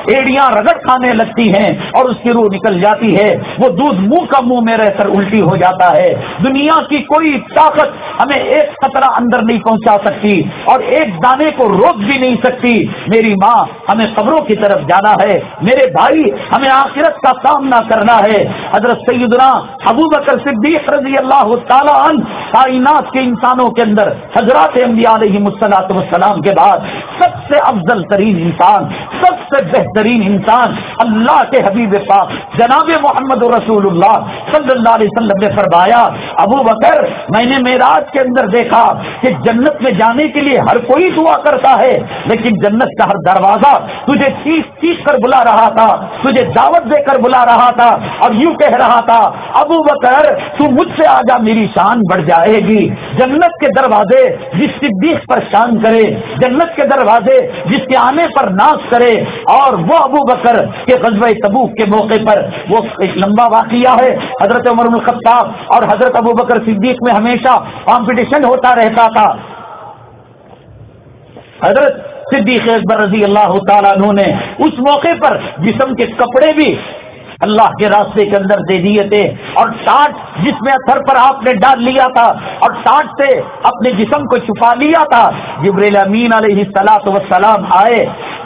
ایڑیاں رگڑ کھانے لگتی ہیں اور اس کی روح نکل جاتی ہے۔ وہ دودھ منہ کا منہ میں رہ کر الٹی ہو جاتا ہے۔ دنیا کی کوئی طاقت ہمیں ایک خطرہ اندر نہیں پہنچا سکتی اور ایک دانے کو روک بھی نہیں سکتی۔ میری ماں، ہمیں قبروں کی طرف جانا ہے۔ میرے بھائی، ہمیں آخرت کا سامنا کرنا ہے۔ حضرت سیدنا ابو بکر صدیق رضی اللہ تعالیٰ عنہ کائنات کے انسانوں کے اندر حضرات انبیاء علیہ مسلاط والسلام کے بعد سب سے افضل ترین انسان، سب سے بہترین انسان اللہ کے حبیب پاک جناب محمد رسول اللہ صلی اللہ علیہ وسلم نے فرمایا، ابو بکر، میں نے میراج کے اندر دیکھا کہ جنت میں جانے کے لیے ہر کوئی دعا کرتا ہے، لیکن جنت کا ہر دروازہ تجھے چیخ چیخ کر بلا رہا تھا، تجھے دعوت دے کر بلا رہا تھا اور یوں کہہ رہا تھا ابو بکر، تو مجھ سے آ جا میری شان بڑھ جائے گی۔ جنت کے دروازے جس صدیق پر شان کرے، جنت کے دروازے جس کے آنے پر ناش کرے، اور وہ ابو بکر کے غزوہ تبوک کے موقع پر وہ ایک لمبا واقعہ ہے۔ حضرت عمر الخطاب اور حضرت ابو بکر صدیق میں ہمیشہ کمپٹیشن ہوتا رہتا تھا۔ حضرت صدیق اکبر رضی اللہ تعالیٰ عنہ نے اس موقع پر جسم کے کپڑے بھی اللہ کے راستے کے اندر دے دیے تھے اور ٹاٹ جس میں اثر پر آپ نے ڈال لیا تھا اور ٹاٹ سے اپنے جسم کو چھپا لیا تھا، جبریل امین علیہ سلاۃ وسلام آئے۔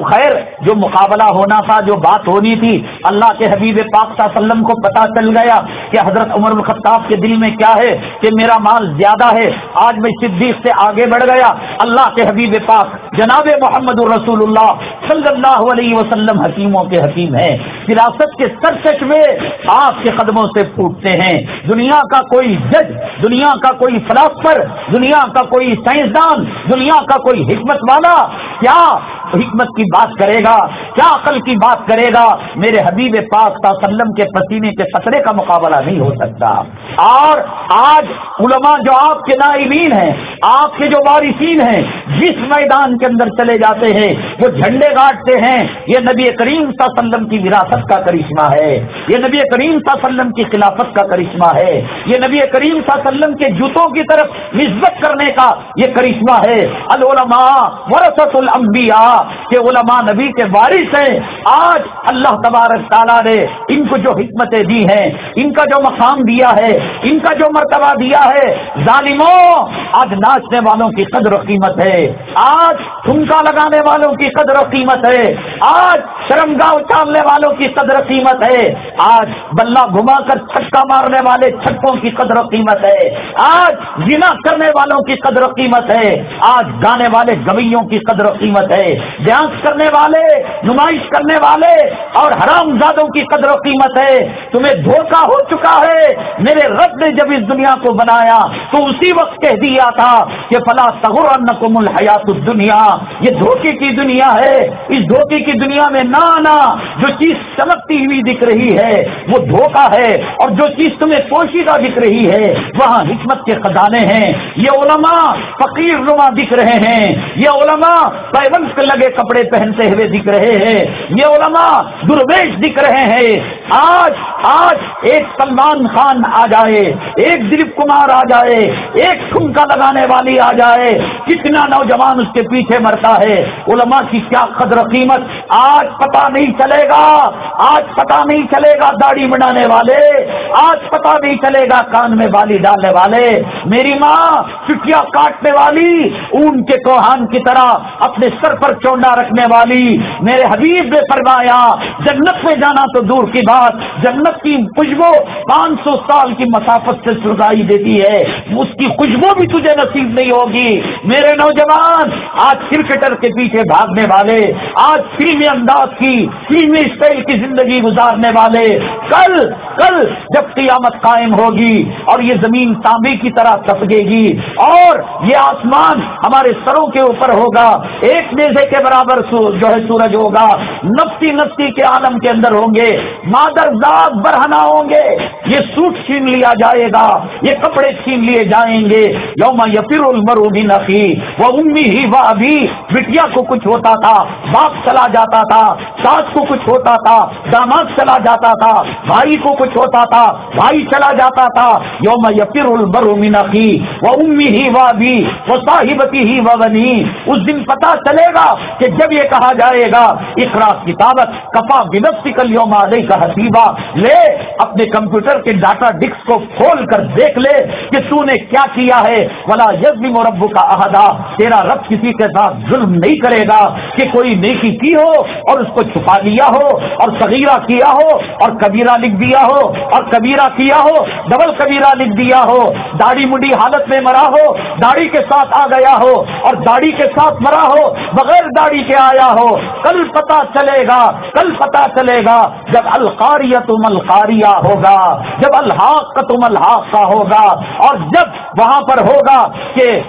خیر، جو مقابلہ ہونا تھا، جو بات ہونی تھی، اللہ کے حبیب پاک صلی اللہ علیہ وسلم کو پتا چل گیا کہ حضرت عمر الخطاب کے دل میں کیا ہے کہ میرا مال زیادہ ہے، آج میں صدیق سے آگے بڑھ گیا۔ اللہ کے حبیب پاک، جناب محمد الرسول اللہ صلی اللہ علیہ وسلم حکیموں کے حکیم ہیں۔ فراست کے سر چشمے آپ کے قدموں سے پھوٹتے ہیں۔ دنیا کا کوئی جج، دنیا کا کوئی فلاسفر، دنیا کا کوئی سائنسدان، دنیا کا کوئی حکمت والا کیا حکمت کی بات کرے گا؟ کیا عقل کی بات کرے گا؟ میرے حبیب پاک صلی اللہ علیہ وسلم کے پسینے کے قطرے کا مقابلہ نہیں ہو سکتا۔ اور آج علماء جو آپ کے نائبین ہیں، آپ کے جو وارثین ہیں، جس میدان کے اندر چلے جاتے ہیں وہ جھنڈے گاٹتے ہیں، یہ نبی کریم صلی اللہ علیہ وسلم کی وراثت کا کرشمہ ہے۔ یہ نبی کریم صلی اللہ علیہ وسلم کی خلافت کا کرشمہ ہے۔ یہ نبی کریم صلی اللہ علیہ وسلم کے جوتوں کی طرف نسبت کرنے کا یہ کرشمہ ہے۔ العلماء ورثت الانبیاء کہ علماء نبی کے وارث ہیں۔ آج اللہ تبارک تعالیٰ نے ان کو جو حکمتیں دی ہیں، ان کا جو مقام دیا ہے، ان کا جو مرتبہ دیا ہے، ظالموں، آج ناچنے والوں کی قدر و قیمت ہے۔ آج ٹھمکا لگانے والوں کی قدر و قیمت ہے۔ آج شرمگاہ اچھالنے والوں کی قدر و قیمت ہے۔ آج بلہ گھما کر چھکا مارنے والے چھکوں کی قدر و قیمت ہے۔ آج جنا کرنے والوں کی قدر و قیمت ہے۔ آج گانے والے گویوں کی قدر و قیمت ہے۔ ڈانس کرنے والے، نمائش کرنے والے اور حرام زادوں کی قدر و قیمت ہے۔ تمہیں دھوکا ہو چکا ہے۔ میرے رب نے جب اس دنیا کو بنایا، تو اسی وقت کہہ دیا تھا کہ فلا تغر نقم الحیات الدنیا۔ یہ دھوکے کی دنیا ہے۔ اس دھوکے کی دنیا میں نہ آنا جو چیز چمکتی ہوئی دکھ رہی ہے، وہ دھوکا ہے، اور جو چیز تمہیں پوشیدہ دکھ رہی ہے، وہاں حکمت کے خزانے ہیں۔ یہ علماء فقیر نما دکھ رہے ہیں۔ یہ علماء پیبند لگے کپڑے پہنتے ہوئے دکھ رہے ہیں۔ یہ علماء درویش دکھ رہے ہیں۔ آج آج ایک سلمان خان آ جائے، ایک دلیپ کمار آ جائے، ایک ٹھمکا لگانے والی آ جائے۔ کتنا نوجوان اس کے پیچھے مرتا ہے۔ علماء کی کیا قدر قیمت۔ آج پتا نہیں چلے گا، آج پتا نہیں چلے گا داڑھی بنانے والے، آج پتا نہیں چلے گا کان میں بالی ڈالنے والے۔ میری ماں چٹیاں کاٹنے والی، اون کے کوہان کی طرح اپنے سر پر چونڈا رکھنے والی۔ میرے حبیب نے فرمایا، جنت میں جانا تو دور کی بات، جنت کی خوشبو پانچ سو سال کی مسافت سے سرگائی دیتی ہے۔ اس کی خوشبو بھی تجھے نصیب نہیں ہوگی۔ میرے نوجوان، آج کرکٹر کے پیچھے بھاگنے والے، آج فلمی انداز کی، فلمی اسٹائل کی زندگی گزارنے والے کل کل جب قیامت قائم ہوگی اور یہ زمین تانبے کی طرح تپگے گی اور یہ آسمان ہمارے سروں کے اوپر ہوگا، ایک میزے کے برابر جو ہے سورج ہوگا نفسی نفسی کے عالم کے اندر ہوں گے، مادر ذات برہنا ہوں گے، یہ سوٹ چھین لیا جائے گا، یہ کپڑے چھین لیے جائیں گے۔ یوم یفر المرو بھی نفی وہ امی ہی وہ ابھی بٹیا کو کچھ ہوتا تھا، باپ چلا جاتا تھا، ساس کو کچھ ہوتا تھا، داماد چلا جاتا تھا، بھائی کو کچھ ہوتا تھا، بھائی چلا جاتا تھا۔ یوم یفر المرو بھی نفی وہ امی ہی وہ ابھی وہ صاحبتی ہی وہ بنی۔ اس دن پتا چلے گا کہ جب یہ کہا جائے گا، اقرا کتابت کپا بنفسی کل یوم علیہ کا حسیبہ لے، اپنے کمپیوٹر کے ڈاٹا ڈسک کو کھول کر دیکھ لے کہ تو نے کیا کیا ہے۔ ولا یزمی مربو کا عہدہ تیرا رب کسی کے ساتھ ظلم نہیں کرے گا کہ کوئی نیکی کی ہو اور اس کو چھپا لیا ہو اور صغیرہ کیا ہو۔ اور کبیرہ لکھ دیا ہو اور کبیرہ کیا ہو، ڈبل کبیرہ لکھ دیا ہو۔ داڑھی مڈی حالت میں مرا ہو، داڑھی کے ساتھ آ گیا ہو اور داڑھی کے ساتھ مرا ہو، بغیر داڑھی کے آیا ہو۔ کل پتا چلے گا، کل پتا چلے گا جب القاریہ تم القاریہ ہوگا، جب الحاق کا تم الحاق کا ہوگا اور جب وہاں پر ہوگا کہ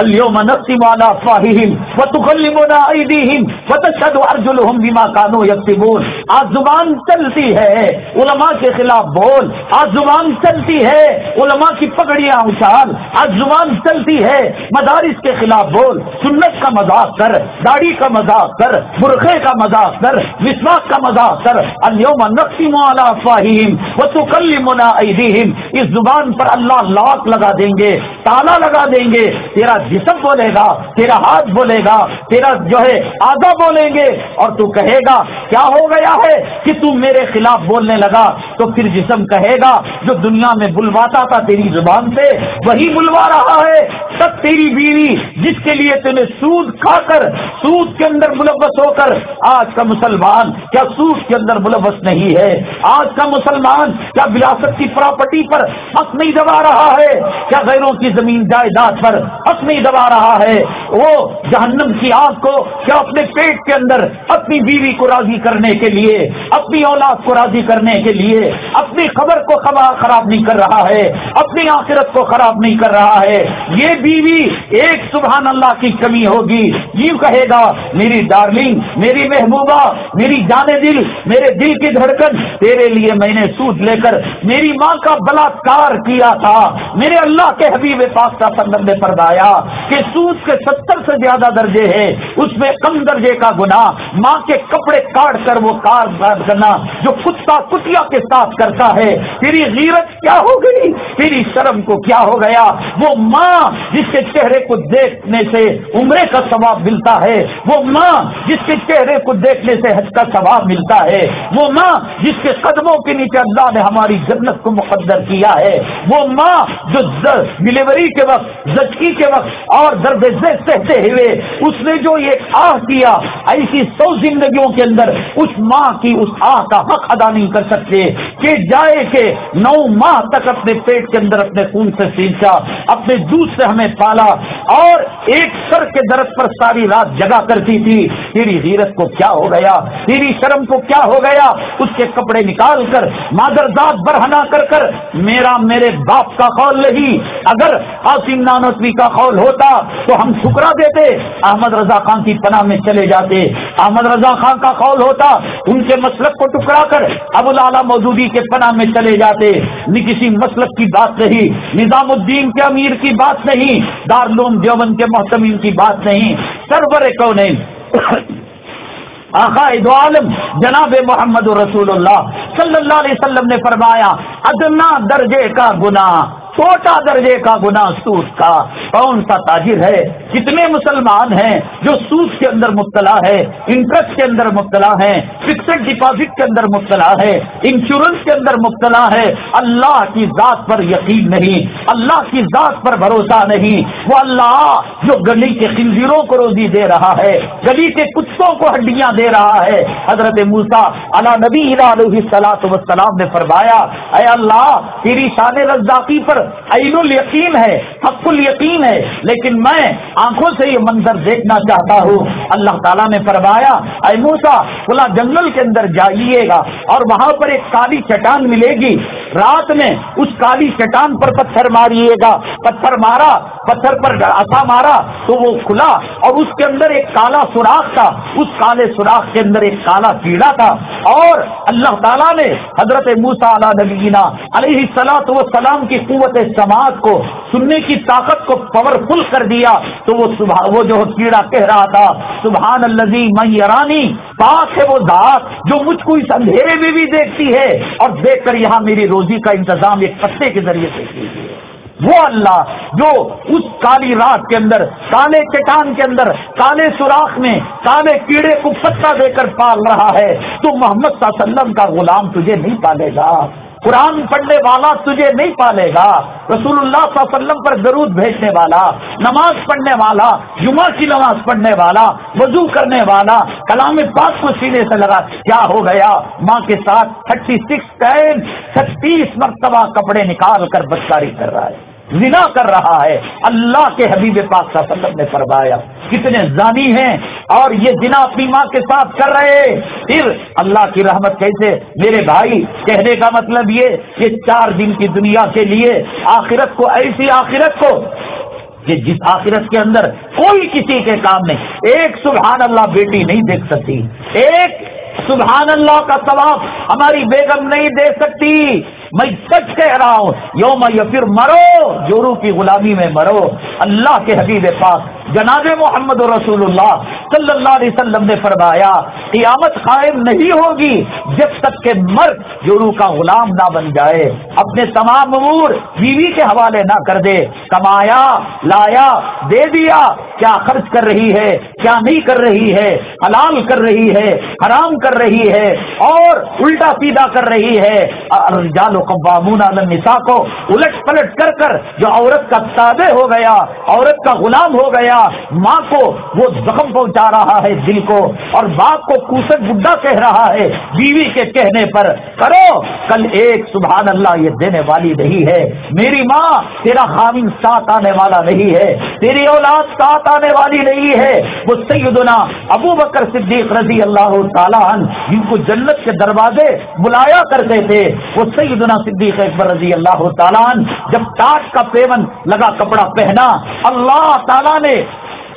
اليوم نقسم على افواههم وتكلمنا ايديهم وتشهد ارجلهم بما كانوا يكسبون. آج زبان چلتی ہے، علماء کے خلاف بول. آج زبان چلتی ہے، علماء کی پگڑیاں اچھال. آج زبان چلتی ہے، مدارس کے خلاف بول. سنت کا مذاق کر، داڑھی کا مذاق کر، برقعے کا مذاق کر، مسواک کا مذاق کر. اليوم نقسم على افواههم وتكلمنا ايديهم اس زبان پر اللہ لاک لگا دیں گے، تالا لگا دیں گے، تیرا جسم بولے گا، تیرا ہاتھ بولے گا، تیرا جو ہے آگا بولیں گے اور تو کہے گا، کیا ہو گیا ہے کہ تو میرے خلاف بولنے لگا؟ تو پھر جسم کہے گا، جو دنیا میں بلواتا تھا تیری زبان سے، وہی بلوا رہا ہے۔ تب تیری بیوی جس کے لیے تمہیں سود کھا کر، سود کے اندر ملوث ہو کر، آج کا مسلمان کیا سود کے اندر ملوث نہیں ہے؟ آج کا مسلمان کیا وراثت کی پراپرٹی پر حق نہیں دبا رہا ہے؟ کیا غیروں کی زمین جائیداد پر حق نہیں دبا رہا ہے۔ وہ جہنم کی آگ کو کیا اپنے پیٹ کے اندر اپنی بیوی کو راضی کرنے کے لیے، اپنی اولاد کو راضی کرنے کے لیے اپنی خبر کو خراب نہیں کر رہا ہے، اپنی آخرت کو خراب نہیں کر رہا ہے۔ یہ بیوی ایک سبحان اللہ کی کمی ہوگی۔ یوں کہے گا، میری ڈارلنگ، میری محبوبہ، میری جانے دل، میرے دل کی دھڑکن، تیرے لیے میں نے سود لے کر میری ماں کا بلاکار کیا تھا۔ میرے اللہ کے حبیب پاک کا سنگم نے پردایا کہ سود کے ستر سے زیادہ درجے ہے اس میں کم درجے کا گنا ماں کے کپڑے کاٹ کر وہ کار کرنا جو کتا کتیا کے ساتھ کرتا ہے۔ تیری غیرت کیا ہو گئی؟ تیری شرم کو کیا ہو گیا؟ وہ ماں جس کے چہرے کو دیکھنے سے عمرے کا ثواب ملتا ہے، وہ ماں جس کے چہرے کو دیکھنے سے حج کا ثواب ملتا ہے۔ وہ ماں جس کے قدموں کے نیچے اللہ نے ہماری جنت کو مقدر کیا ہے۔ وہ ماں جو ڈلیوری کے وقت زچکی کے وقت اور درد سہتے ہوئے اس نے جو یہ آہ کیا، ایسی سو زندگیوں کے اندر اس ماں کی اس آہ کا حق ادا نہیں کر سکتے کہ جائے کہ نو ماہ تک اپنے پیٹ کے اندر اپنے خون سے سینچا، اپنے دودھ سے ہمیں پالا اور ایک سر کے درد پر ساری رات جگہ کرتی تھی۔ تیری غیرت کو کیا ہو گیا؟ تیری شرم کو کیا ہو گیا؟ اس کے کپڑے نکال کر، مادر برہنا کر کر، میرا میرے باپ کا قول نہیں۔ اگر قاسم نانوی کا قول ہوتا تو ہم ٹھکرا دیتے، احمد رضا خان کی پناہ میں چلے جاتے۔ احمد رضا خان کا قول ہوتا، ان کے مسلک کو ٹکڑا کر ابو لالا مودودی کے پناہ میں چلے جاتے۔ کسی مسلک کی بات نہیں، نظام الدین کے امیر کی بات نہیں، دارالعلوم دیوبند کے محتمین کی بات نہیں۔ سرور کو نہیں دو عالم جناب محمد رسول اللہ صلی اللہ علیہ وسلم نے فرمایا، ادنا درجے کا گناہ۔ چھوٹا درجے کا گنا سود کا، کون سا تاجر ہے؟ کتنے مسلمان ہیں جو سود کے اندر مبتلا ہے انٹرسٹ کے اندر مبتلا ہے فکسڈ ڈپازٹ کے اندر مبتلا ہے انشورنس کے اندر مبتلا ہے۔ اللہ کی ذات پر یقین نہیں، اللہ کی ذات پر بھروسہ نہیں۔ وہ اللہ جو گلی کے خنزیروں کو روزی دے رہا ہے، گلی کے کتوں کو ہڈیاں دے رہا ہے۔ حضرت موسا اللہ نبی علیہ سلاۃ وسلام نے فرمایا، اے اللہ، تیری شان رزاقی پر عین الیقین ہے، حق الیقین ہے، لیکن میں آنکھوں سے یہ منظر دیکھنا چاہتا ہوں۔ اللہ تعالیٰ نے فرمایا، اے موسا کھلا جنگل کے اندر جائیے گا اور وہاں پر ایک کالی چٹان ملے گی۔ رات میں اس کالی چٹان پر پتھر ماریے گا۔ پتھر مارا، پتھر پر اصا مارا تو وہ کھلا اور اس کے اندر ایک کالا سوراخ تھا۔ اس کالے سوراخ کے اندر ایک کالا کیڑا تھا۔ اور اللہ تعالیٰ نے حضرت موسا علیہ نبینا علیہ سلاۃ وسلام کی قوت سماج کو، سننے کی طاقت کو پاورفل کر دیا، تو وہ وہ جو کیڑا کہہ رہا تھا سبحان الزی میرانی پاک ہے وہ ذات جو مجھ کو اس اندھیرے میں بھی دیکھتی ہے، اور دیکھ کر یہاں میری روزی کا انتظام ایک پتے کے ذریعے سے کیجیے۔ وہ اللہ جو اس کالی رات کے اندر، کالے چٹان کے اندر، کالے سوراخ میں، کالے کیڑے کو پتا دے کر پال رہا ہے، تو محمد صلی اللہ علیہ وسلم کا غلام تجھے نہیں پالے گا۔ قرآن پڑھنے والا تجھے نہیں پالے گا۔ رسول اللہ صلی اللہ علیہ وسلم پر درود بھیجنے والا، نماز پڑھنے والا، جمعہ کی نماز پڑھنے والا، وضو کرنے والا، کلام پاک کو سینے سے لگا، کیا ہو گیا؟ ماں کے ساتھ تھرٹی سکس ٹائم چھتیس مرتبہ کپڑے نکال کر بدکاری کر رہا ہے۔ زنا کر رہا ہے۔ اللہ کے حبیب پاک کا سلم نے فرمایا، کتنے زانی ہیں اور یہ زنا اپنی ماں کے ساتھ کر رہے پھر اللہ کی رحمت کیسے؟ میرے بھائی، کہنے کا مطلب یہ یہ چار دن کی دنیا کے لیے آخرت کو، ایسی آخرت کو کہ جس آخرت کے اندر کوئی کسی کے کام نہیں۔ ایک سبحان اللہ بیٹی نہیں دیکھ سکتی۔ ایک سبحان اللہ کا ثواب ہماری بیگم نہیں دے سکتی۔ میں سچ کہہ رہا ہوں، یوم یا پھر مرو، جورو کی غلامی میں مرو۔ اللہ کے حبیب پاک، جناب محمد رسول اللہ صلی اللہ علیہ وسلم نے فرمایا، قیامت قائم نہیں ہوگی جب تک کہ مرد جورو کا غلام نہ بن جائے۔ اپنے تمام امور بیوی کے حوالے نہ کر دے۔ کمایا، لایا، دے دیا، کیا خرچ کر رہی ہے، کیا نہیں کر رہی ہے، حلال کر رہی ہے، حرام کر رہی ہے اور الٹا سیدھا کر رہی ہے۔ جال و قبامون النساء کو الٹ پلٹ کر کر جو عورت کا تابع ہو گیا، عورت کا غلام ہو گیا، ماں کو وہ زخم پہنچا رہا ہے دل کو اور باپ کو کوسک بڈا کہہ رہا ہے بیوی کے کہنے پر، کرو، کل ایک سبحان اللہ یہ دینے والی نہیں ہے، میری ماں تیرا خامن ساتھ آنے والا نہیں ہے، تیری اولاد ساتھ آنے والی نہیں ہے۔ وہ سیدنا ابو بکر صدیق رضی اللہ تعالیٰ جن کو جنت کے دروازے بلایا کرتے تھے، وہ سیدنا صدیق اکبر رضی اللہ تعالیٰ جب تاج کا پیون لگا کپڑا پہنا، اللہ تعالیٰ نے،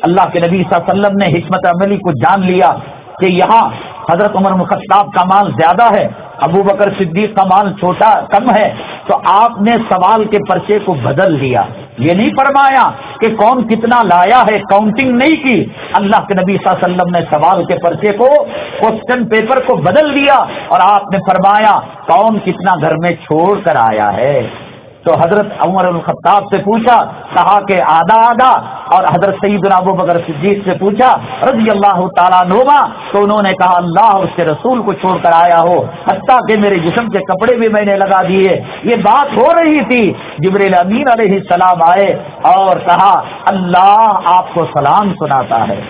اللہ کے نبی صلی اللہ علیہ وسلم نے حکمت عملی کو جان لیا کہ یہاں حضرت عمر مخطاب کا مال زیادہ ہے، ابو بکر صدیق کا مال چھوٹا، کم ہے، تو آپ نے سوال کے پرچے کو بدل دیا یہ نہیں فرمایا کہ کون کتنا لایا ہے کاؤنٹنگ نہیں کی۔ اللہ کے نبی صلی اللہ علیہ وسلم نے سوال کے پرچے کو کوشچن پیپر کو بدل دیا اور آپ نے فرمایا کون کتنا گھر میں چھوڑ کر آیا ہے۔ تو حضرت عمر الخطاب سے پوچھا، کہا کہ آدھا آدھا، اور حضرت سعید ابو بکر صدیق سے پوچھا، رضی اللہ تعالیٰ نوما تو انہوں نے کہا، اللہ اور اس کے رسول کو چھوڑ کر آیا ہو، حتیٰ کہ میرے جسم کے کپڑے بھی میں نے لگا دیے۔ یہ بات ہو رہی تھی۔ جبریل امین علیہ السلام آئے اور کہا، اللہ آپ کو سلام سناتا ہے۔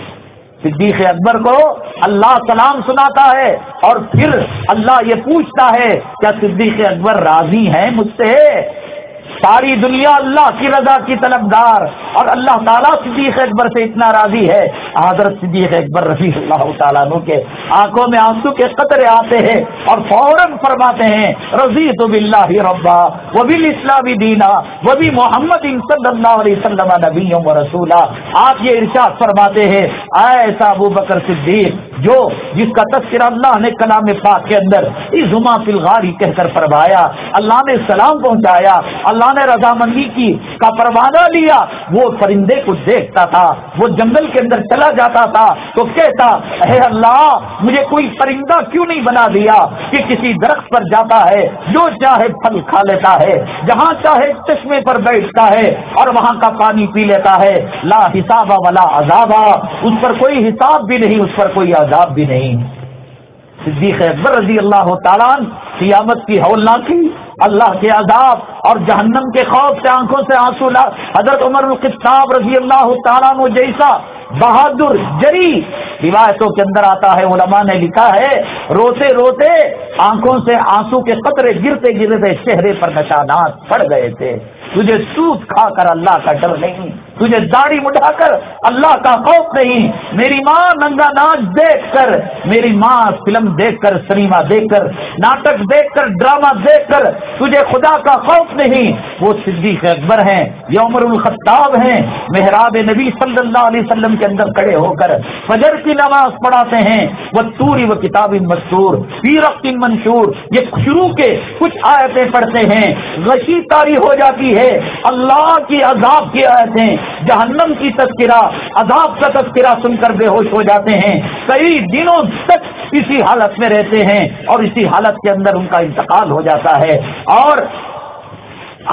صدیق اکبر کو اللہ سلام سناتا ہے، اور پھر اللہ یہ پوچھتا ہے، کیا صدیق اکبر راضی ہیں مجھ سے؟ ساری دنیا اللہ کی رضا کی طلبدار اور اللہ تعالیٰ صدیق اکبر سے اتنا راضی ہے۔ حضرت صدیق اکبر رفیع اللہ تعالیٰ کے آنکھوں میں آنسو کے قطرے آتے ہیں اور فوراً فرماتے ہیں رضی تو بلّہ ربا وہ بھی اسلامی دینا وہ بھی محمد صلی اللہ علیہ وسلم نبی و رسولہ آپ یہ ارشاد فرماتے ہیں ایسا ابو بکر صدیق، جو جس کا تذکرہ اللہ نے کلام پاک کے اندر اس زما فلغاری کہہ کر فرمایا، اللہ نے سلام پہنچایا، اللہ نے رضامندی کی، کا پروانہ لیا۔ وہ پرندے کو دیکھتا تھا، وہ جنگل کے اندر چلا جاتا تھا۔ تو کہتا، اے اللہ، مجھے کوئی پرندہ کیوں نہیں بنا دیا کہ کسی درخت پر جاتا ہے، جو چاہے پھل کھا لیتا ہے، جہاں چاہے چشمے پر بیٹھتا ہے اور وہاں کا پانی پی لیتا ہے۔ لا حساب والا عذاب اس پر کوئی حساب بھی نہیں، اس پر کوئی عذاب بھی نہیں۔ صدیق اکبر رضی اللہ تعالیٰ قیامت کی ہولناکی، اللہ کے عذاب اور جہنم کے خوف سے آنکھوں سے آنسو لا، حضرت عمر القطاب رضی اللہ تعالیٰ جیسا بہادر، جری روایتوں کے اندر آتا ہے، علماء نے لکھا ہے، روتے روتے آنکھوں سے آنسو کے قطرے گرتے گرتے چہرے پر نشانات پڑ گئے تھے۔ تجھے سوت کھا کر اللہ کا ڈر نہیں، تجھے داڑھی مٹا کر اللہ کا خوف نہیں۔ میری ماں ننگا ناچ دیکھ کر، میری ماں فلم دیکھ کر، سنیما دیکھ کر، ناٹک دیکھ کر، ڈرامہ دیکھ کر، تجھے خدا کا خوف نہیں۔ وہ صدیق اکبر ہیں، یہ عمر الخطاب ہیں۔ محراب نبی صلی اللہ علیہ وسلم کے اندر کھڑے ہو کر فجر کی نماز پڑھاتے ہیں۔ وہ توری و کتاب مشہور پیرق منشور، یہ شروع کے کچھ آیتیں پڑھتے ہیں۔ غشی تاری ہو جاتی ہے ہے۔ اللہ کی عذاب کی آیتیں جہنم کی تذکرہ، عذاب کا تذکرہ سن کر بے ہوش ہو جاتے ہیں۔ کئی دنوں تک اسی حالت میں رہتے ہیں اور اسی حالت کے اندر ان کا انتقال ہو جاتا ہے۔ اور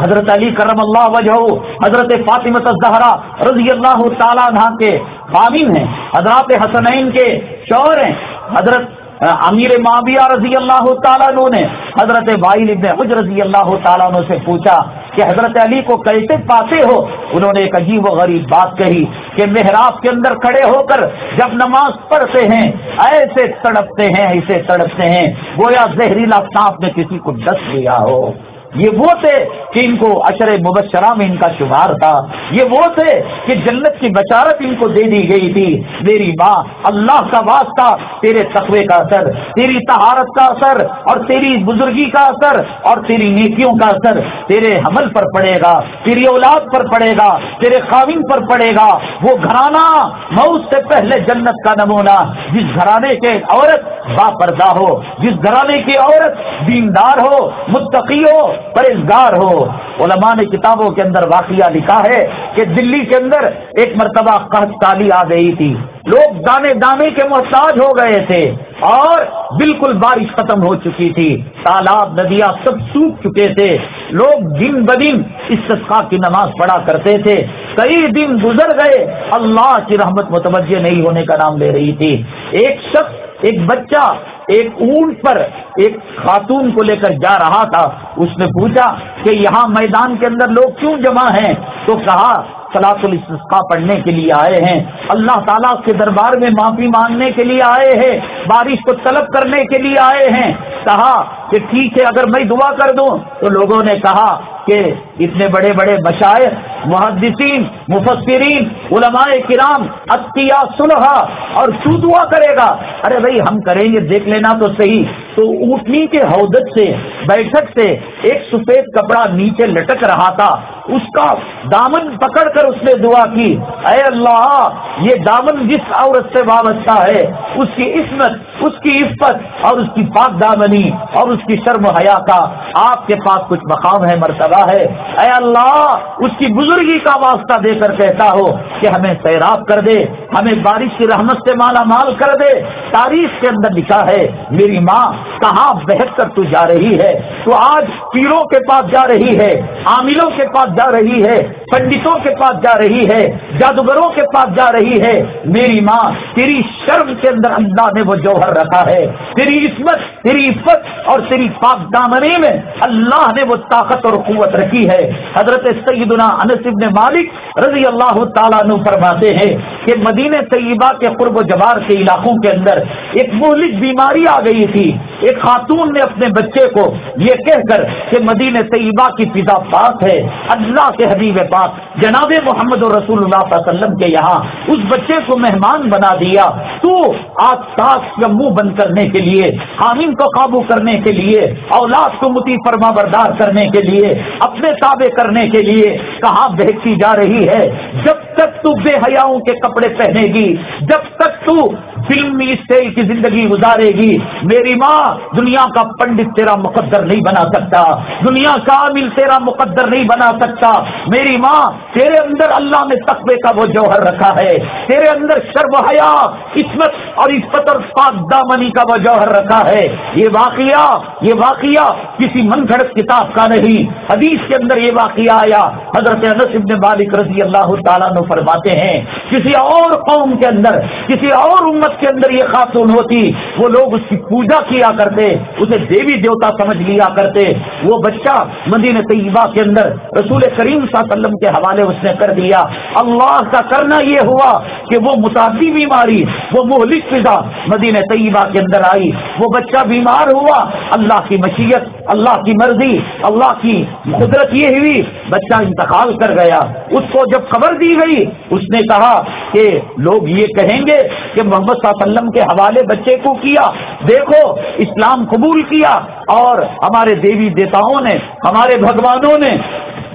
حضرت علی کرم اللہ وجہ حضرت فاطمت الزہرا رضی اللہ تعالیٰ عنہ کے خامین ہیں، حضرات حسنین کے شور ہیں، حضرت امیر معاویہ رضی اللہ تعالیٰ نے حضرت بھائی ابن حج رضی اللہ تعالیٰ سے پوچھا کہ حضرت علی کو کیسے پاتے ہو؟ انہوں نے ایک عجیب و غریب بات کہی کہ محراب کے اندر کھڑے ہو کر جب نماز پڑھتے ہیں، ایسے تڑپتے ہیں، ایسے تڑپتے ہیں، گویا زہریلا سانپ نے کسی کو ڈس لیا ہو۔ یہ وہ تھے کہ ان کو اشر مبشرہ میں ان کا شمار تھا۔ یہ وہ تھے کہ جنت کی بچارت ان کو دے دی گئی تھی۔ میری ماں، اللہ کا واسطہ، تیرے تقوی کا اثر، تیری تہارت کا اثر، اور تیری بزرگی کا اثر، اور تیری نیکیوں کا اثر۔ تیرے حمل پر پڑے گا، تیری اولاد پر پڑے گا، تیرے خاوین پر پڑے گا۔ وہ گھرانہ موت سے پہلے جنت کا نمونہ، جس گھرانے کے عورت با پردہ ہو، جس گھرانے کی عورت دیندار ہو، متقی ہو پرہزگار ہو۔ علماء نے کتابوں کے اندر واقعہ لکھا ہے کہ دلی کے اندر ایک مرتبہ قحط تالی آ گئی تھی۔ لوگ دانے دانے کے محتاج ہو گئے تھے اور بالکل بارش ختم ہو چکی تھی۔ تالاب، ندیاں سب سوکھ چکے تھے۔ لوگ دن بدن استسقا کی نماز پڑھا کرتے تھے۔ کئی دن گزر گئے۔ اللہ کی رحمت متوجہ نہیں ہونے کا نام لے رہی تھی۔ ایک شخص ایک بچہ ایک اونٹ پر ایک خاتون کو لے کر جا رہا تھا۔ اس نے پوچھا کہ یہاں میدان کے اندر لوگ کیوں جمع ہیں؟ تو کہا سلاط الاستسقا پڑھنے کے لیے آئے ہیں۔ اللہ تعالیٰ کے دربار میں معافی مانگنے کے لیے آئے ہیں۔ بارش کو طلب کرنے کے لیے آئے ہیں۔ کہا کہ ٹھیک ہے، اگر میں دعا کر دوں، تو لوگوں نے کہا کہ اتنے بڑے بڑے مشاعر محدثین، مفسرین، علماء کرام، عطیہ سلحا اور تو کرے گا۔ ارے بھائی، ہم کریں گے، دیکھ لینا تو صحیح۔ تو اونٹنی کے حودت سے، بیٹھک سے ایک سفید کپڑا نیچے لٹک رہا تھا۔ اس کا دامن پکڑ کر اس نے دعا کی۔ اے اللہ، یہ دامن جس عورت سے وابستہ ہے، اس کی عصمت، اس کی عفت اور اس کی پاک دامنی اور اس کی شرم حیا کا آپ کے پاس کچھ مقام ہے، مرتبہ۔ ہے، اے اللہ، اس کی بزرگی کا واسطہ دے کر کہتا ہو کہ ہمیں سیراب کر دے، ہمیں بارش کی رحمت سے مالا مال کر دے، تاریخ کے اندر لکھا ہے، میری ماں کہاں بہت کر تو جا رہی ہے، تو آج پیروں کے پاس جا رہی ہے، عاملوں کے پاس جا رہی ہے پنڈتوں کے پاس جا رہی ہے، جادوگروں کے پاس جا رہی ہے۔ میری ماں تیری شرم کے اندر اللہ نے وہ جوہر رکھا ہے۔ تیری عصمت، تیری عفت اور تیری پاک دامنی میں اللہ نے وہ طاقت اور قوت رکھی ہے۔ حضرت سیدنا انس ابن مالک رضی اللہ تعالیٰ نو فرماتے ہیں کہ مدینہ طیبہ کے قرب و جبار کے علاقوں کے اندر ایک مہلک بیماری آ گئی تھی۔ ایک خاتون نے اپنے بچے کو یہ کہہ کر کہ مدینہ طیبہ کی فضا پاک ہے۔ اللہ کے حبیب پاک جناب محمد رسول اللہ صلی اللہ علیہ وسلم کے یہاں اس بچے کو مہمان بنا دیا۔ تو آج ساس کا منہ بند کرنے کے لیے حامین کو قابو کرنے کے لیے، اولاد کو متی فرما بردار کرنے کے لیے، اپنے تابع کرنے کے لیے کہاں بہتی جا رہی ہے؟ جب تک تو بے حیاؤں کے کپڑے پہنے گی، جب تک تو فلمی اسٹائل کی زندگی گزارے گی۔ میری ماں، دنیا کا پنڈت تیرا مقدر نہیں بنا سکتا۔ دنیا کا عامل تیرا مقدر نہیں بنا سکتا۔ میری ماں ہاں، تیرے اندر اللہ نے تقوی کا وہ جوہر رکھا ہے۔ تیرے اندر شرب حیا، عصمت اور عصمت اور پاک دامنی کا وہ جوہر رکھا ہے۔ یہ واقعہ یہ واقعہ کسی من گھڑت کتاب کا نہیں۔ حدیث کے اندر یہ واقعہ آیا، حضرت انس ابن مالک رضی اللہ تعالیٰ نے فرماتے ہیں، کسی اور قوم کے اندر، کسی اور امت کے اندر یہ خاتون ہوتی، وہ لوگ اس کی پوجا کیا کرتے، اسے دیوی دیوتا سمجھ لیا کرتے۔ وہ بچہ مدینہ طیبہ کے اندر رسول کریم صلی اللہ علیہ وسلم کے حوالے اس نے کر دیا۔ اللہ کا کرنا یہ ہوا کہ وہ متعدی بیماری، وہ مہلک فضا مدینہ طیبہ کے اندر آئی۔ وہ بچہ بیمار ہوا۔ اللہ کی مشیت، اللہ کی مرضی، اللہ کی قدرت یہ ہوئی۔ بچہ انتقال کر گیا۔ اس کو جب خبر دی گئی، اس نے کہا کہ لوگ یہ کہیں گے کہ محمد صلی اللہ علیہ وسلم کے حوالے بچے کو کیا۔ دیکھو، اسلام قبول کیا اور ہمارے دیوی دیوتاؤں نے، ہمارے بھگوانوں نے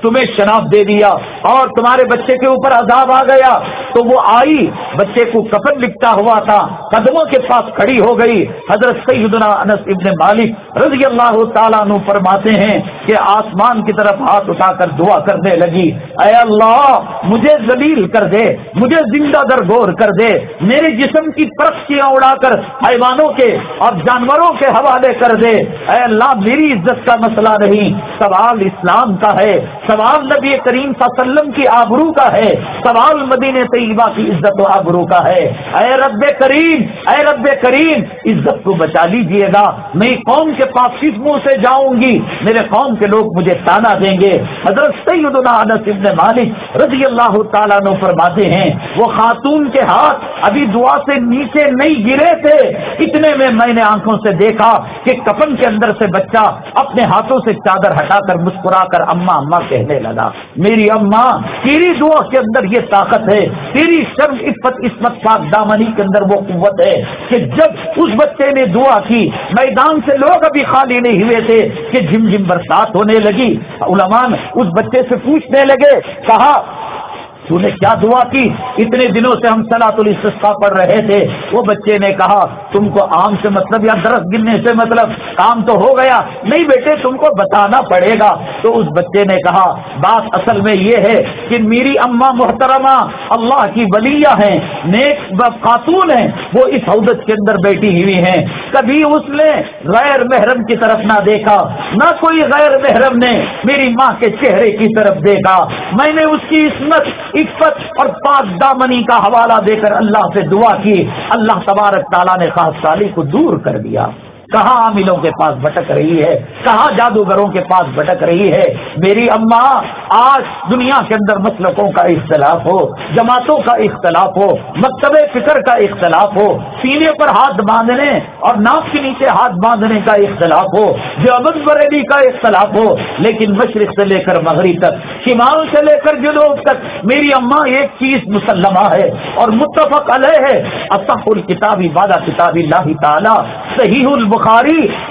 تمہیں شناخت دے دیا اور تمہارے بچے کے اوپر عذاب آ گیا تو وہ آئی، بچے کو کفن لکھتا ہوا تھا، قدموں کے پاس کھڑی ہو گئی۔ حضرت سیدنا انس ابن مالک رضی اللہ تعالیٰ عنہ فرماتے ہیں کہ آسمان کی طرف ہاتھ اٹھا کر دعا کرنے لگی۔ اے اللہ، مجھے ذلیل کر دے، مجھے زندہ در گور کر دے۔ میرے جسم کی پرستیاں اڑا کر حیوانوں کے اور جانوروں کے حوالے کر دے۔ اے اللہ، میری عزت کا مسئلہ نہیں، سوال اسلام کا ہے۔ سوال نبی کریم صلی اللہ علیہ وسلم کی آبرو کا ہے۔ سوال مدینہ طیبہ کی عزت و آبرو کا ہے۔ اے رب کریم، اے رب کریم، عزت کو بچا لیجیے گا۔ میں قوم کے پاس کس منہ سے جاؤں گی۔ میرے قوم کے لوگ مجھے تانا دیں گے۔ حضرت سیدنا انس ابن مالک رضی اللہ تعالیٰ نے فرماتے ہیں، وہ خاتون کے ہاتھ ابھی دعا سے نیچے نہیں گرے تھے۔ اتنے میں میں نے آنکھوں سے دیکھا کہ کفن کے اندر سے بچہ اپنے ہاتھوں سے چادر ہٹا کر مسکرا کر اما اما کے کہنے لگا، میری اماں تیری دعا کے اندر یہ طاقت ہے، تیری شرم عفت عصمت پاک دامنی کے اندر وہ قوت ہے کہ جب اس بچے نے دعا کی، میدان سے لوگ ابھی خالی نہیں ہوئے تھے، کہ جم جم برسات ہونے لگی، علماء اس بچے سے پوچھنے لگے، کہا تو نے کیا دعا کی؟ اتنے دنوں سے ہم سلاۃ الاسقا پڑھ رہے تھے۔ وہ بچے نے کہا، تم کو آم سے مطلب یا درخت گرنے سے مطلب؟ کام تو ہو گیا۔ نہیں بیٹے، تم کو بتانا پڑے گا۔ تو اس بچے نے کہا، بات اصل میں یہ ہے کہ میری اما محترمہ اللہ کی ولیہ ہیں، نیک خاتون ہیں۔ وہ اس حدت کے اندر بیٹھی ہوئی ہیں۔ کبھی اس نے غیر محرم کی طرف نہ دیکھا، نہ کوئی غیر محرم نے میری ماں کے چہرے کی طرف دیکھا۔ میں نے اس کی عصمت عفت اور پاک دامنی کا حوالہ دے کر اللہ سے دعا کی، اللہ تبارک تعالیٰ نے خاص سالی کو دور کر دیا۔ کہاں عاملوں کے پاس بھٹک رہی ہے؟ کہاں جادوگروں کے پاس بھٹک رہی ہے؟ میری اماں آج دنیا کے اندر مسلکوں کا اختلاف ہو، جماعتوں کا اختلاف ہو، مکتب فکر کا اختلاف ہو، سینے پر ہاتھ باندھنے اور ناک کے نیچے ہاتھ باندھنے کا اختلاف ہو جو بریلی کا اختلاف ہو، لیکن مشرق سے لے کر مغرب تک، شمال سے لے کر جنوب تک، میری اماں ایک چیز مسلمہ ہے اور متفق علیہ ہے اصح الکتابی بادہ کتابی اللہ تعالیٰ، صحیح البخاری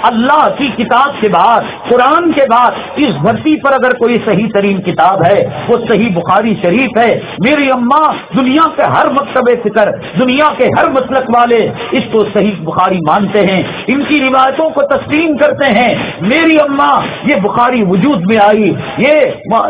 اللہ کی کتاب کے بعد، قرآن کے بعد، اس دھرتی پر اگر کوئی صحیح ترین کتاب ہے، وہ صحیح بخاری شریف ہے۔ میری اماں دنیا کے ہر مکتب فکر، دنیا کے ہر مسلک والے اس کو صحیح بخاری مانتے ہیں، ان کی روایتوں کو تسلیم کرتے ہیں۔ میری اماں یہ بخاری وجود میں آئی۔ یہ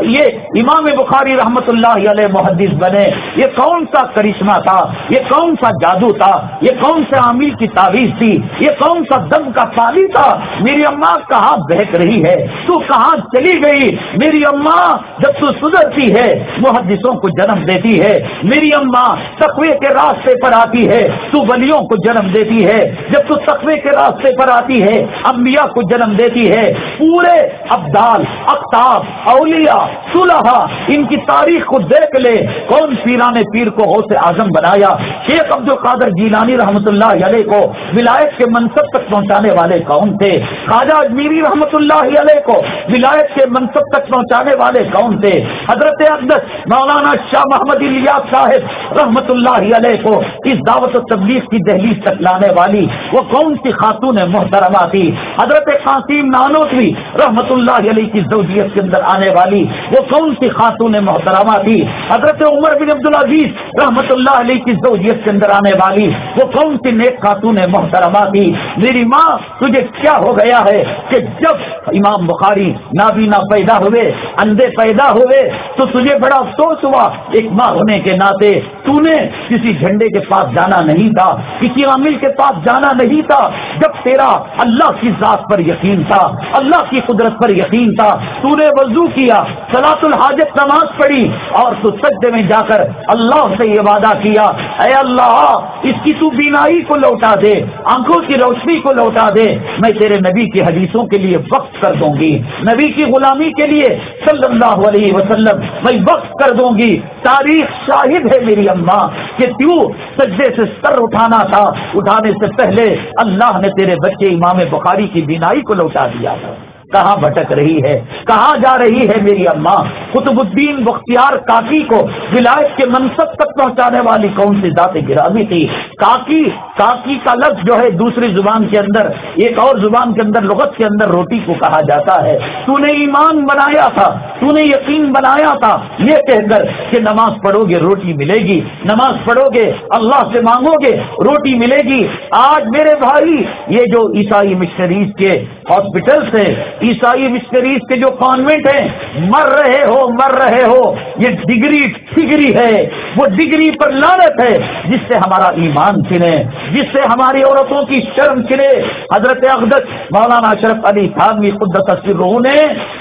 یہ امام بخاری رحمت اللہ علیہ محدث بنے۔ یہ کون سا کرشمہ تھا؟ یہ کون سا جادو تھا؟ یہ کون سے عامل کی تعویذ تھی؟ یہ کون سا دم کا پانی تھا، میری اماں کہاں بہک رہی ہے؟ تو کہاں چلی گئی؟ میری اماں جب تو سدھرتی ہے، محدثوں کو جنم دیتی ہے۔ میری اماں تقوی کے راستے پر آتی ہے، تو ولیوں کو جنم دیتی ہے۔ جب تو تقوی کے راستے پر آتی ہے، انبیاء کو جنم دیتی ہے۔ پورے ابدال اختاب اولیاء صلحہ ان کی تاریخ کو دیکھ لے۔ کون پیرانے پیر کو ہو سے اعظم بنایا؟ شیخ عبد القادر جیلانی رحمت اللہ علیہ کو ولایت کے منصب تک پہنچا پہنچانے والے کون تھے؟ خواجہ اجمیری رحمت اللہ علیہ کو ولایت کے منصب تک پہنچانے والے کون تھے؟ حضرت اقدس مولانا شاہ محمد الیاس صاحب رحمت اللہ علیہ کو اس دعوت و تبلیغ کی دہلیز تک لانے والی وہ کون سی خاتون محترمہ تھی؟ حضرت قاسم نانوتوی رحمت اللہ علیہ کی زوجیت کے اندر آنے والی وہ کون سی خاتون محترمہ تھی؟ حضرت عمر بن عبدالعزیز رحمت اللہ علیہ کی زوجیت کے اندر آنے والی وہ کون سی نیک خاتون محترمہ تھی؟ میری ماں تجھے کیا ہو گیا ہے کہ جب امام بخاری نابینا پیدا ہوئے، اندھے پیدا ہوئے، تو تجھے بڑا افسوس ہوا۔ ایک ماں ہونے کے ناطے تو نے کسی جھنڈے کے پاس جانا نہیں تھا، کسی عامل کے پاس جانا نہیں تھا۔ جب تیرا اللہ کی ذات پر یقین تھا، اللہ کی قدرت پر یقین تھا تو نے وضو کیا سلاط الحاجت نماز پڑھی اور تو سجدے میں جا کر اللہ سے یہ وعدہ کیا، اے اللہ، اس کی تو بینائی کو لوٹا دے، آنکھوں کی روشنی کو لوٹا دے، میں تیرے نبی کی حدیثوں کے لیے وقت کر دوں گی۔ نبی کی غلامی کے لیے صلی اللہ علیہ وسلم، میں وقت کر دوں گی۔ تاریخ شاہد ہے میری اماں، کہ کیوں سجدے سے سر اٹھانا تھا؟ اٹھانے سے پہلے اللہ نے تیرے بچے امام بخاری کی بینائی کو لوٹا دیا تھا۔ کہاں بھٹک رہی ہے؟ کہاں جا رہی ہے میری اماں قطب الدین بختیار کاکی کو ولایت کے منصب تک پہنچانے والی کون سی ذات گرامی تھی؟ کاکی کاکی کا لفظ جو ہے دوسری زبان کے اندر، ایک اور زبان کے اندر، لغت کے اندر روٹی کو کہا جاتا ہے۔ تو نے ایمان بنایا تھا، تو نے یقین بنایا تھا۔ یہ کہہ کر کہ نماز پڑھو گے، روٹی ملے گی۔ نماز پڑھو گے، اللہ سے مانگو گے، روٹی ملے گی۔ آج میرے بھائی، یہ جو عیسائی مشنریز کے ہاسپٹل سے عیسائی مشنریز کے جو کانوینٹ ہیں، مر رہے ہو، مر رہے ہو، یہ ڈگری ڈگری ہے، وہ ڈگری پر لانت ہے، جس سے ہمارا ایمان چنے جس سے ہماری عورتوں کی شرم چنے حضرت اقدس، مولانا اشرف علی خانوی خود تصویر نے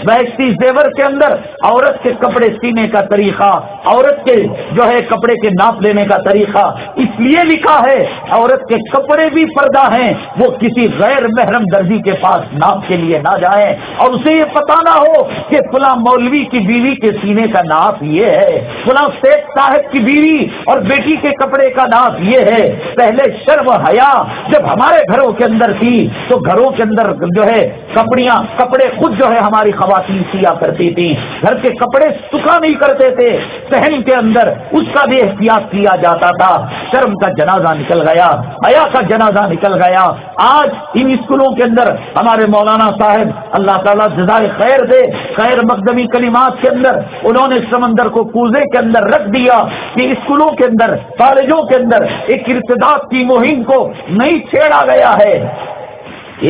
بحثی زیور کے اندر عورت کے کپڑے سینے کا طریقہ، عورت کے جو ہے کپڑے کے ناپ لینے کا طریقہ اس لیے لکھا ہے، عورت کے کپڑے بھی پردہ ہیں، وہ کسی غیر محرم درجی کے پاس ناپ کے لیے نہ جائیں۔ اور اسے یہ پتا نہ ہو کہ فلاں مولوی کی بیوی کے سینے کا ناپ یہ ہے، فلاں شیخ صاحب کی بیوی اور بیٹی کے کپڑے کا ناپ یہ ہے۔ پہلے شرم حیا جب ہمارے گھروں کے اندر تھی، تو گھروں کے اندر جو ہے کپڑیاں، کپڑے خود جو ہے ہماری خواتین سیا کرتی تھی گھر کے کپڑے سکھا نہیں کرتے تھے۔ سہن کے اندر اس کا بھی احتیاط کیا جاتا تھا۔ شرم کا جنازہ نکل گیا، حیا کا جنازہ نکل گیا۔ آج ان اسکولوں کے اندر ہمارے مولانا صاحب اللہ تعالیٰ جزائے خیر دے، خیر مقدمی کلمات کے اندر، انہوں نے سمندر کو کوزے کے اندر رکھ دیا کہ اسکولوں کے اندر، کالجوں کے اندر ایک ارتداد کی مہم کو نہیں چھیڑا گیا ہے۔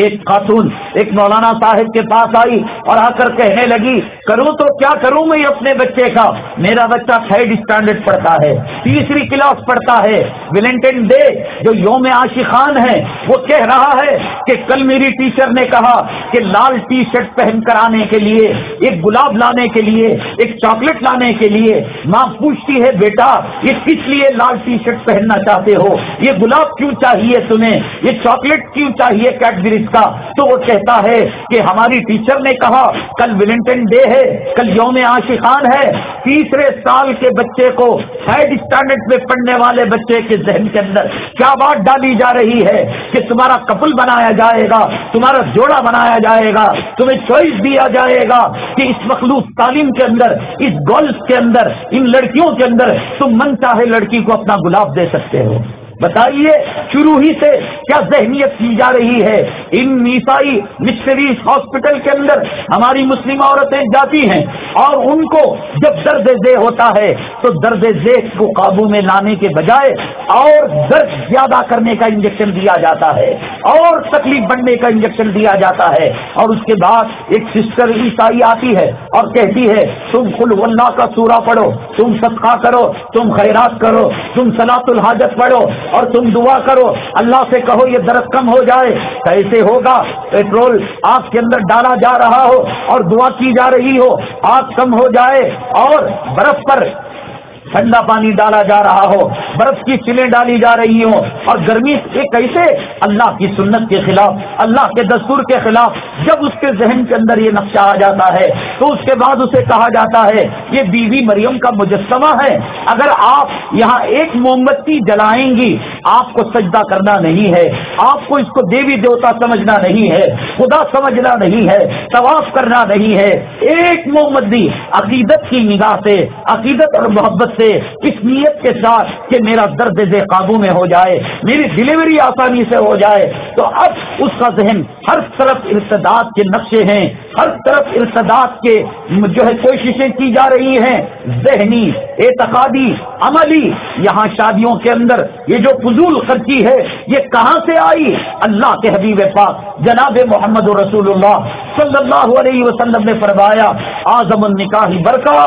ایک خاتون، ایک مولانا صاحب کے پاس آئی اور آ کر کہنے لگی، کروں تو کیا کروں میں اپنے بچے کا؟ میرا بچہ تھرڈ اسٹینڈرڈ پڑھتا ہے، تیسری کلاس پڑھتا ہے۔ ویلنٹن ڈے جو یوم عاشقان ہے، وہ کہہ رہا ہے کہ کل میری ٹیچر نے کہا کہ لال ٹی شرٹ پہن کر آنے کے لیے، ایک گلاب لانے کے لیے، ایک چاکلیٹ لانے کے لیے۔ ماں پوچھتی ہے، بیٹا، یہ کس لیے لال ٹی شرٹ پہننا چاہتے ہو؟ یہ گلاب کیوں چاہیے تمہیں؟ یہ چاکلیٹ کیوں چاہیے؟ کیڈبری کا، تو وہ کہتا ہے کہ ہماری ٹیچر نے کہا، کل ویلنٹن ڈے ہے، کل یوم عاشقان ہے، تیسرے سال کے بچے کو ہیڈ اسٹینڈرڈ میں پڑھنے والے بچے کے ذہن کے اندر کیا بات ڈالی جا رہی ہے کہ تمہارا کپل بنایا جائے گا، تمہارا جوڑا بنایا جائے گا، تمہیں چوائس دیا جائے گا کہ اس مخلوط تعلیم کے اندر، اس گولس کے اندر، ان لڑکیوں کے اندر تم من چاہے لڑکی کو اپنا گلاب دے سکتے ہو۔ بتائیے شروع ہی سے کیا ذہنیت کی جا رہی ہے؟ ان عیسائی مشنریز ہاسپٹل کے اندر ہماری مسلم عورتیں جاتی ہیں اور ان کو جب درد ذہ ہوتا ہے تو درد ذیل کو قابو میں لانے کے بجائے اور درد زیادہ کرنے کا انجیکشن دیا جاتا ہے اور تکلیف بڑھنے کا انجیکشن دیا جاتا ہے اور اس کے بعد ایک سسٹر عیسائی آتی ہے اور کہتی ہے، تم کل اللہ کا سورا پڑھو، تم صدقہ کرو، تم خیرات کرو، تم سلاط الحاجت پڑھو اور تم دعا کرو، اللہ سے کہو یہ درد کم ہو جائے۔ کیسے ہوگا؟ پیٹرول آگ کے اندر ڈالا جا رہا ہو اور دعا کی جا رہی ہو، آگ کم ہو جائے اور برف پر ٹھنڈا پانی ڈالا جا رہا ہو، برف کی چلیں ڈالی جا رہی ہوں اور گرمی سے کیسے؟ اللہ کی سنت کے خلاف، اللہ کے دستور کے خلاف جب اس کے ذہن کے اندر یہ نقشہ آ جاتا ہے، تو اس کے بعد اسے کہا جاتا ہے، یہ بیوی مریم کا مجسمہ ہے۔ اگر آپ یہاں ایک موم بتی جلائیں گی، آپ کو سجدہ کرنا نہیں ہے، آپ کو اس کو دیوی دیوتا سمجھنا نہیں ہے، خدا سمجھنا نہیں ہے، طواف کرنا نہیں ہے۔ ایک مومبتی عقیدت کی نگاہ سے، عقیدت اور محبت سے اس نیت کے ساتھ کہ میرا درد دے قابو میں ہو جائے، میری ڈلیوری آسانی سے ہو جائے، تو اب اس کا ذہن ہر طرف ارتداد کے نقشے ہیں، ہر طرف ارتداد کے جو ہے کوششیں کی جا رہی ہیں، ذہنی، اعتقادی، عملی، یہاں شادیوں کے اندر یہ جو فضول خرچی ہے، یہ کہاں سے آئی؟ اللہ کے حبیب پاک جناب محمد رسول اللہ صلی اللہ علیہ وسلم نے فرمایا، آزم النکاح برکا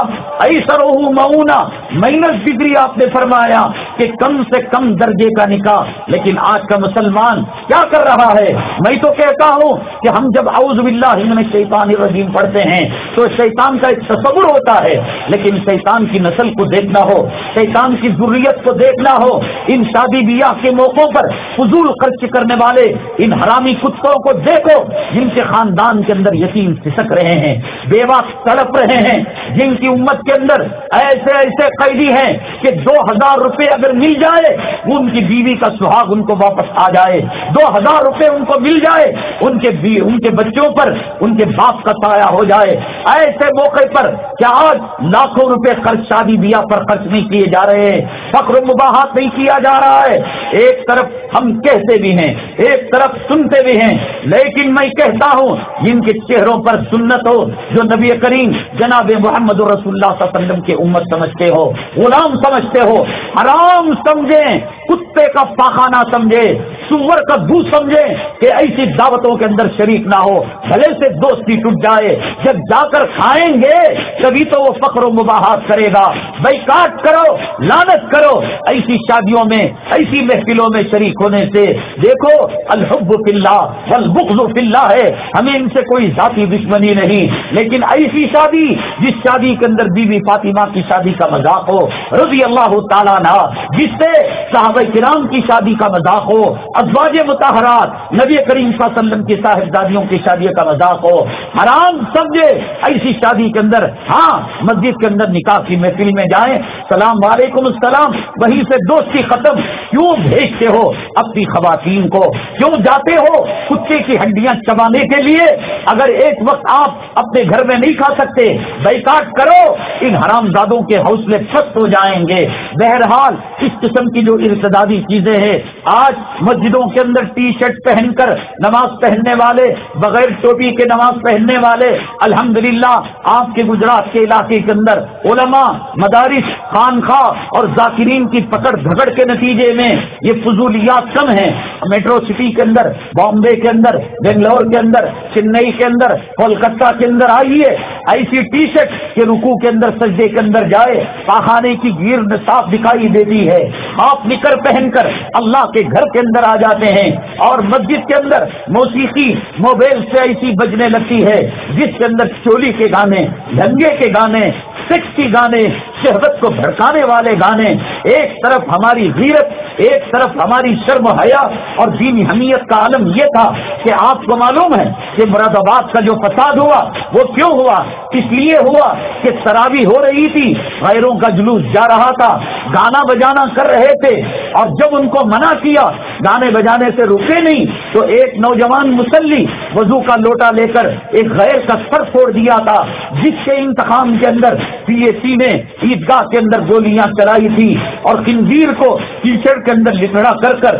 ایسر معنا مائنس ڈگری آپ نے فرمایا کہ کم سے کم درجے کا نکاح۔ لیکن آج کا مسلمان کیا کر رہا ہے؟ میں تو کہتا ہوں کہ ہم جب اعوذ باللہ من الشیطان الرجیم پڑھتے ہیں تو شیطان کا ایک تصور ہوتا ہے۔ لیکن شیطان کی نسل کو دیکھنا ہو، شیطان کی ضروریت کو دیکھنا ہو، ان شادی بیاہ کے موقعوں پر فضول خرچ کرنے والے ان حرامی کتوں کو دیکھو جن کے خاندان کے اندر یتیم سسک رہے ہیں، بیوہ تڑپ رہے ہیں، جن کی امت کے اندر ایسے ایسے قیدی ہیں کہ دو ہزار روپے اگر مل جائے، ان کی بیوی کا سہاگ ان کو واپس آ جائے۔ دو ہزار روپے ان کو مل جائے، ان کے ان کے بچوں پر، ان کے باپ کا سایہ ہو جائے۔ ایسے موقع پر کیا آج لاکھوں روپے خرچ شادی بیاہ پر خرچ نہیں کیے جا رہے ہیں؟ فخر مباحت نہیں کیا جا رہا ہے۔ ایک طرف ہم کہتے بھی ہیں، ایک طرف سنتے بھی ہیں، لیکن میں کہتا ہوں، جن کے چہروں پر سنت ہو، جو نبی کریم جناب محمد رسول اللہ صلی اللہ علیہ وسلم کے امت سمجھتے ہو غلام سمجھتے ہو حرام سمجھیں کتے کا پاخانہ سمجھے۔ سور کا دودھ سمجھے کہ ایسی دعوتوں کے اندر شریک نہ ہو، بھلے سے دوستی ٹوٹ جائے۔ جب جا کر کھائیں گے، تبھی تو وہ فخر و مباحت کرے گا۔ بھائی کاٹ کرو لانت کرو۔ ایسی شادیوں میں، ایسی محفلوں میں شریک ہونے سے دیکھو، الحب فلّہ البخل فلّہ ہے۔ ہمیں ان سے کوئی ذاتی دشمنی نہیں۔ لیکن ایسی شادی، جس شادی کے اندر بی بی فاطمہ کی شادی کا مذاق ہو، رضی اللہ تعالیٰ نہ جس سے صحابہ کرام کی شادی کا مذاق ہو ازواج متحرات نبی کریم صلی اللہ علیہ وسلم کی صاحبزادیوں کی شادی کا مذاق ہو۔ حرام سمجھے ایسی شادی کے اندر ہاں مسجد کے اندر نکاح کی محفل میں جائیں، سلام وعلیکم السلام، وہیں سے دوستی ختم، کیوں بھیجتے ہو اپنی خواتین کو؟ کیوں جاتے ہو کتے کی ہڈیاں چبانے کے لیے؟ اگر ایک وقت آپ اپنے گھر میں نہیں کھا سکتے، بیکاٹ کرو، ان حرام زادوں کے حوصلے پست ہو جائیں گے۔ بہرحال، اس قسم کی جو ارتدادی چیزیں ہیں، آج مسجد مسجدوں کے اندر ٹی شرٹ پہن کر نماز پہننے والے، بغیر ٹوپی کے نماز پہننے والے، الحمدللہ، آپ کے گجرات کے علاقے کے اندر علماء، مدارس خانخواہ اور ذاکرین کی پکڑ دھگڑ کے نتیجے میں یہ فضولیات کم ہیں۔ میٹرو سٹی کے اندر، بامبے کے اندر، بنگلور کے اندر، چنئی کے اندر، کولکتہ کے اندر آئیے ایسی ٹی شرٹ کے رکو کے اندر، سجدے کے اندر جائے، پاخانے کی گیر صاف دکھائی دیتی ہے۔ آپ نکر پہن کر اللہ کے گھر کے اندر آ جاتے ہیں اور مسجد کے اندر موسیقی موبائل سے ایسی بجنے لگتی ہے۔ جس کے اندر چولی کے گانے، لنگے کے گانے سیکسی گانے شہبت کو بھڑکانے والے گانے۔ ایک طرف ہماری غیرت، ایک طرف ہماری شرم و حیا اور دینی حمیت کا عالم یہ تھا کہ آپ کو معلوم ہے کہ مراد آباد کا جو فساد ہوا، وہ کیوں ہوا؟ اس لیے ہوا؟ کہ شرابی ہو رہی تھی؟ غیروں کا جلوس جا رہا تھا، گانا بجانا کر رہے تھے اور جب ان کو منع کیا، گانے بجانے سے رکے نہیں، تو ایک نوجوان مسلی وضو کا لوٹا لے کر ایک غیر کا سر چھوڑ دیا تھا، جس کے انتخاب کے اندر پی اے سی نے عیدگاہ کے اندر گولیاں چلائی تھی اور خنزیر کو کیچڑ کے اندر لکڑا کر کر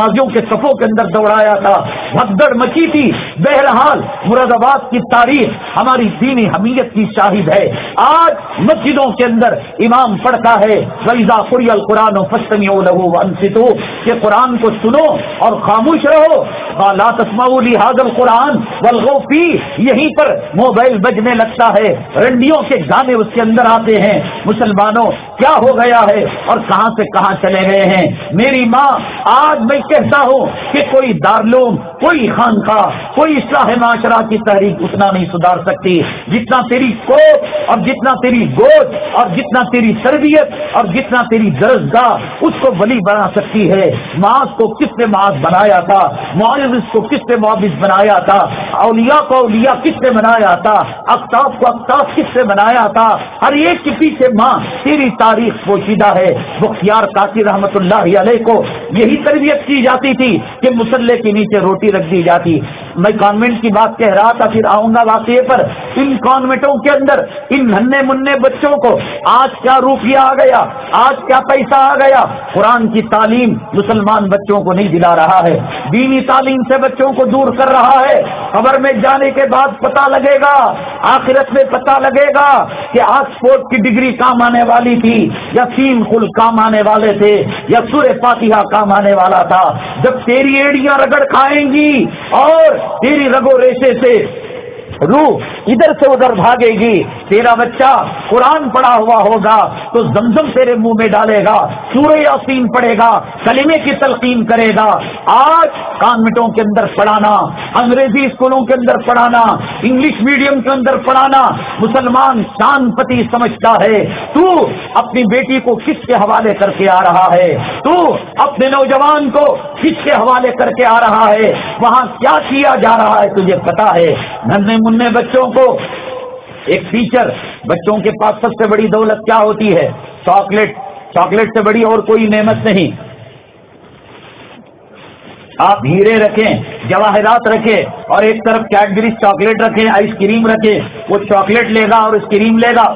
نمازیوں کے صفوں کے اندر دوڑایا تھا۔ بھگدڑ مچی تھی۔ بہرحال مراد آباد کی تاریخ ہماری دینی حمیت کی شاہد ہے۔ آج مسجدوں کے اندر امام پڑھتا ہے۔ ویزا قری القرآن و فسطنی لہو انستو کہ قرآن کو سنو اور خاموش رہو۔ لا تسمعوا لهذا القرآن والغوا فيه یہیں پر موبائل بجنے لگتا ہے۔ رنڈیوں کے گانے اس کے اندر آتے ہیں۔ مسلمانوں کیا ہو گیا ہے اور کہاں سے کہاں چلے گئے ہیں؟ میری ماں، آج میں کہتا ہوں کہ کوئی دارلوم کوئی خانقاہ، کوئی اصلاح معاشرہ کی تحریک اتنا نہیں سدھار سکتی۔ جتنا تیری کوٹ اور جتنا تیری گود اور جتنا تیری تربیت اور جتنا تیری درزگاہ اس کو ولی بنا سکتی ہے۔ معاذ کو کس نے معاذ بنایا تھا؟ معاوض کو کس نے معاوض بنایا تھا؟ اولیاء کو اولیاء کس نے بنایا تھا؟ اختاف کو اختاف کس نے بنایا تھا؟ ہر ایک کے پیچھے ماں، تیری تاریخ پوشیدہ ہے۔ بختیار کاکی رحمت اللہ علیہ کو یہی تربیت کی جاتی تھی کہ مسلح کے نیچے روٹی رکھ دی جاتی۔ میں کانوینٹ کی بات کہہ رہا تھا، پھر آؤں گا واقعے پر۔ ان کانوینٹوں کے اندر، ان ننے منہ بچوں کو آج کیا روپیہ آ گیا؟ آج کیا پیسہ آ گیا؟ قرآن کی تعلیم مسلمان بچوں کو نہیں دلا رہا ہے۔ دینی تعلیم سے بچوں کو دور کر رہا ہے۔ خبر میں جانے کے بعد پتا لگے گا، آخرت میں پتا لگے گا کہ آکسفورڈ کی ڈگری کام آنے والی تھی۔ یا سیم خل کام آنے والے تھے، یا سور فاتحہ کام آنے والا تھا۔ جب تیری ایڑیاں رگڑ کھائیں گی اور تیری رگو ریشے سے روح ادھر سے ادھر بھاگے گی، تیرا بچہ قرآن پڑا ہوا ہوگا، تو زمزم تیرے منہ میں ڈالے گا، سورہ یاسین پڑھے گا، کلمے کی تلقین کرے گا۔ آج کانوینٹوں کے اندر پڑھانا، انگریزی اسکولوں کے اندر پڑھانا، انگلش میڈیم کے اندر پڑھانا، مسلمان شان پتی سمجھتا ہے۔ تو اپنی بیٹی کو کس کے حوالے کر کے آ رہا ہے؟ تو اپنے نوجوان کو کس کے حوالے کر کے آ رہا ہے؟ وہاں کیا کیا جا رہا ہے تجھے پتا ہے؟ منہ بچوں کو۔ ایک ٹیچر بچوں کے پاس سب سے بڑی دولت کیا ہوتی ہے؟ چاکلیٹ۔ چاکلیٹ سے بڑی اور کوئی نعمت نہیں۔ آپ ہیرے رکھیں، جواہرات رکھیں اور ایک طرف کیڈبریز چاکلیٹ رکھیں، آئس کریم رکھیں، وہ چاکلیٹ لے گا اور آئس کریم لے گا۔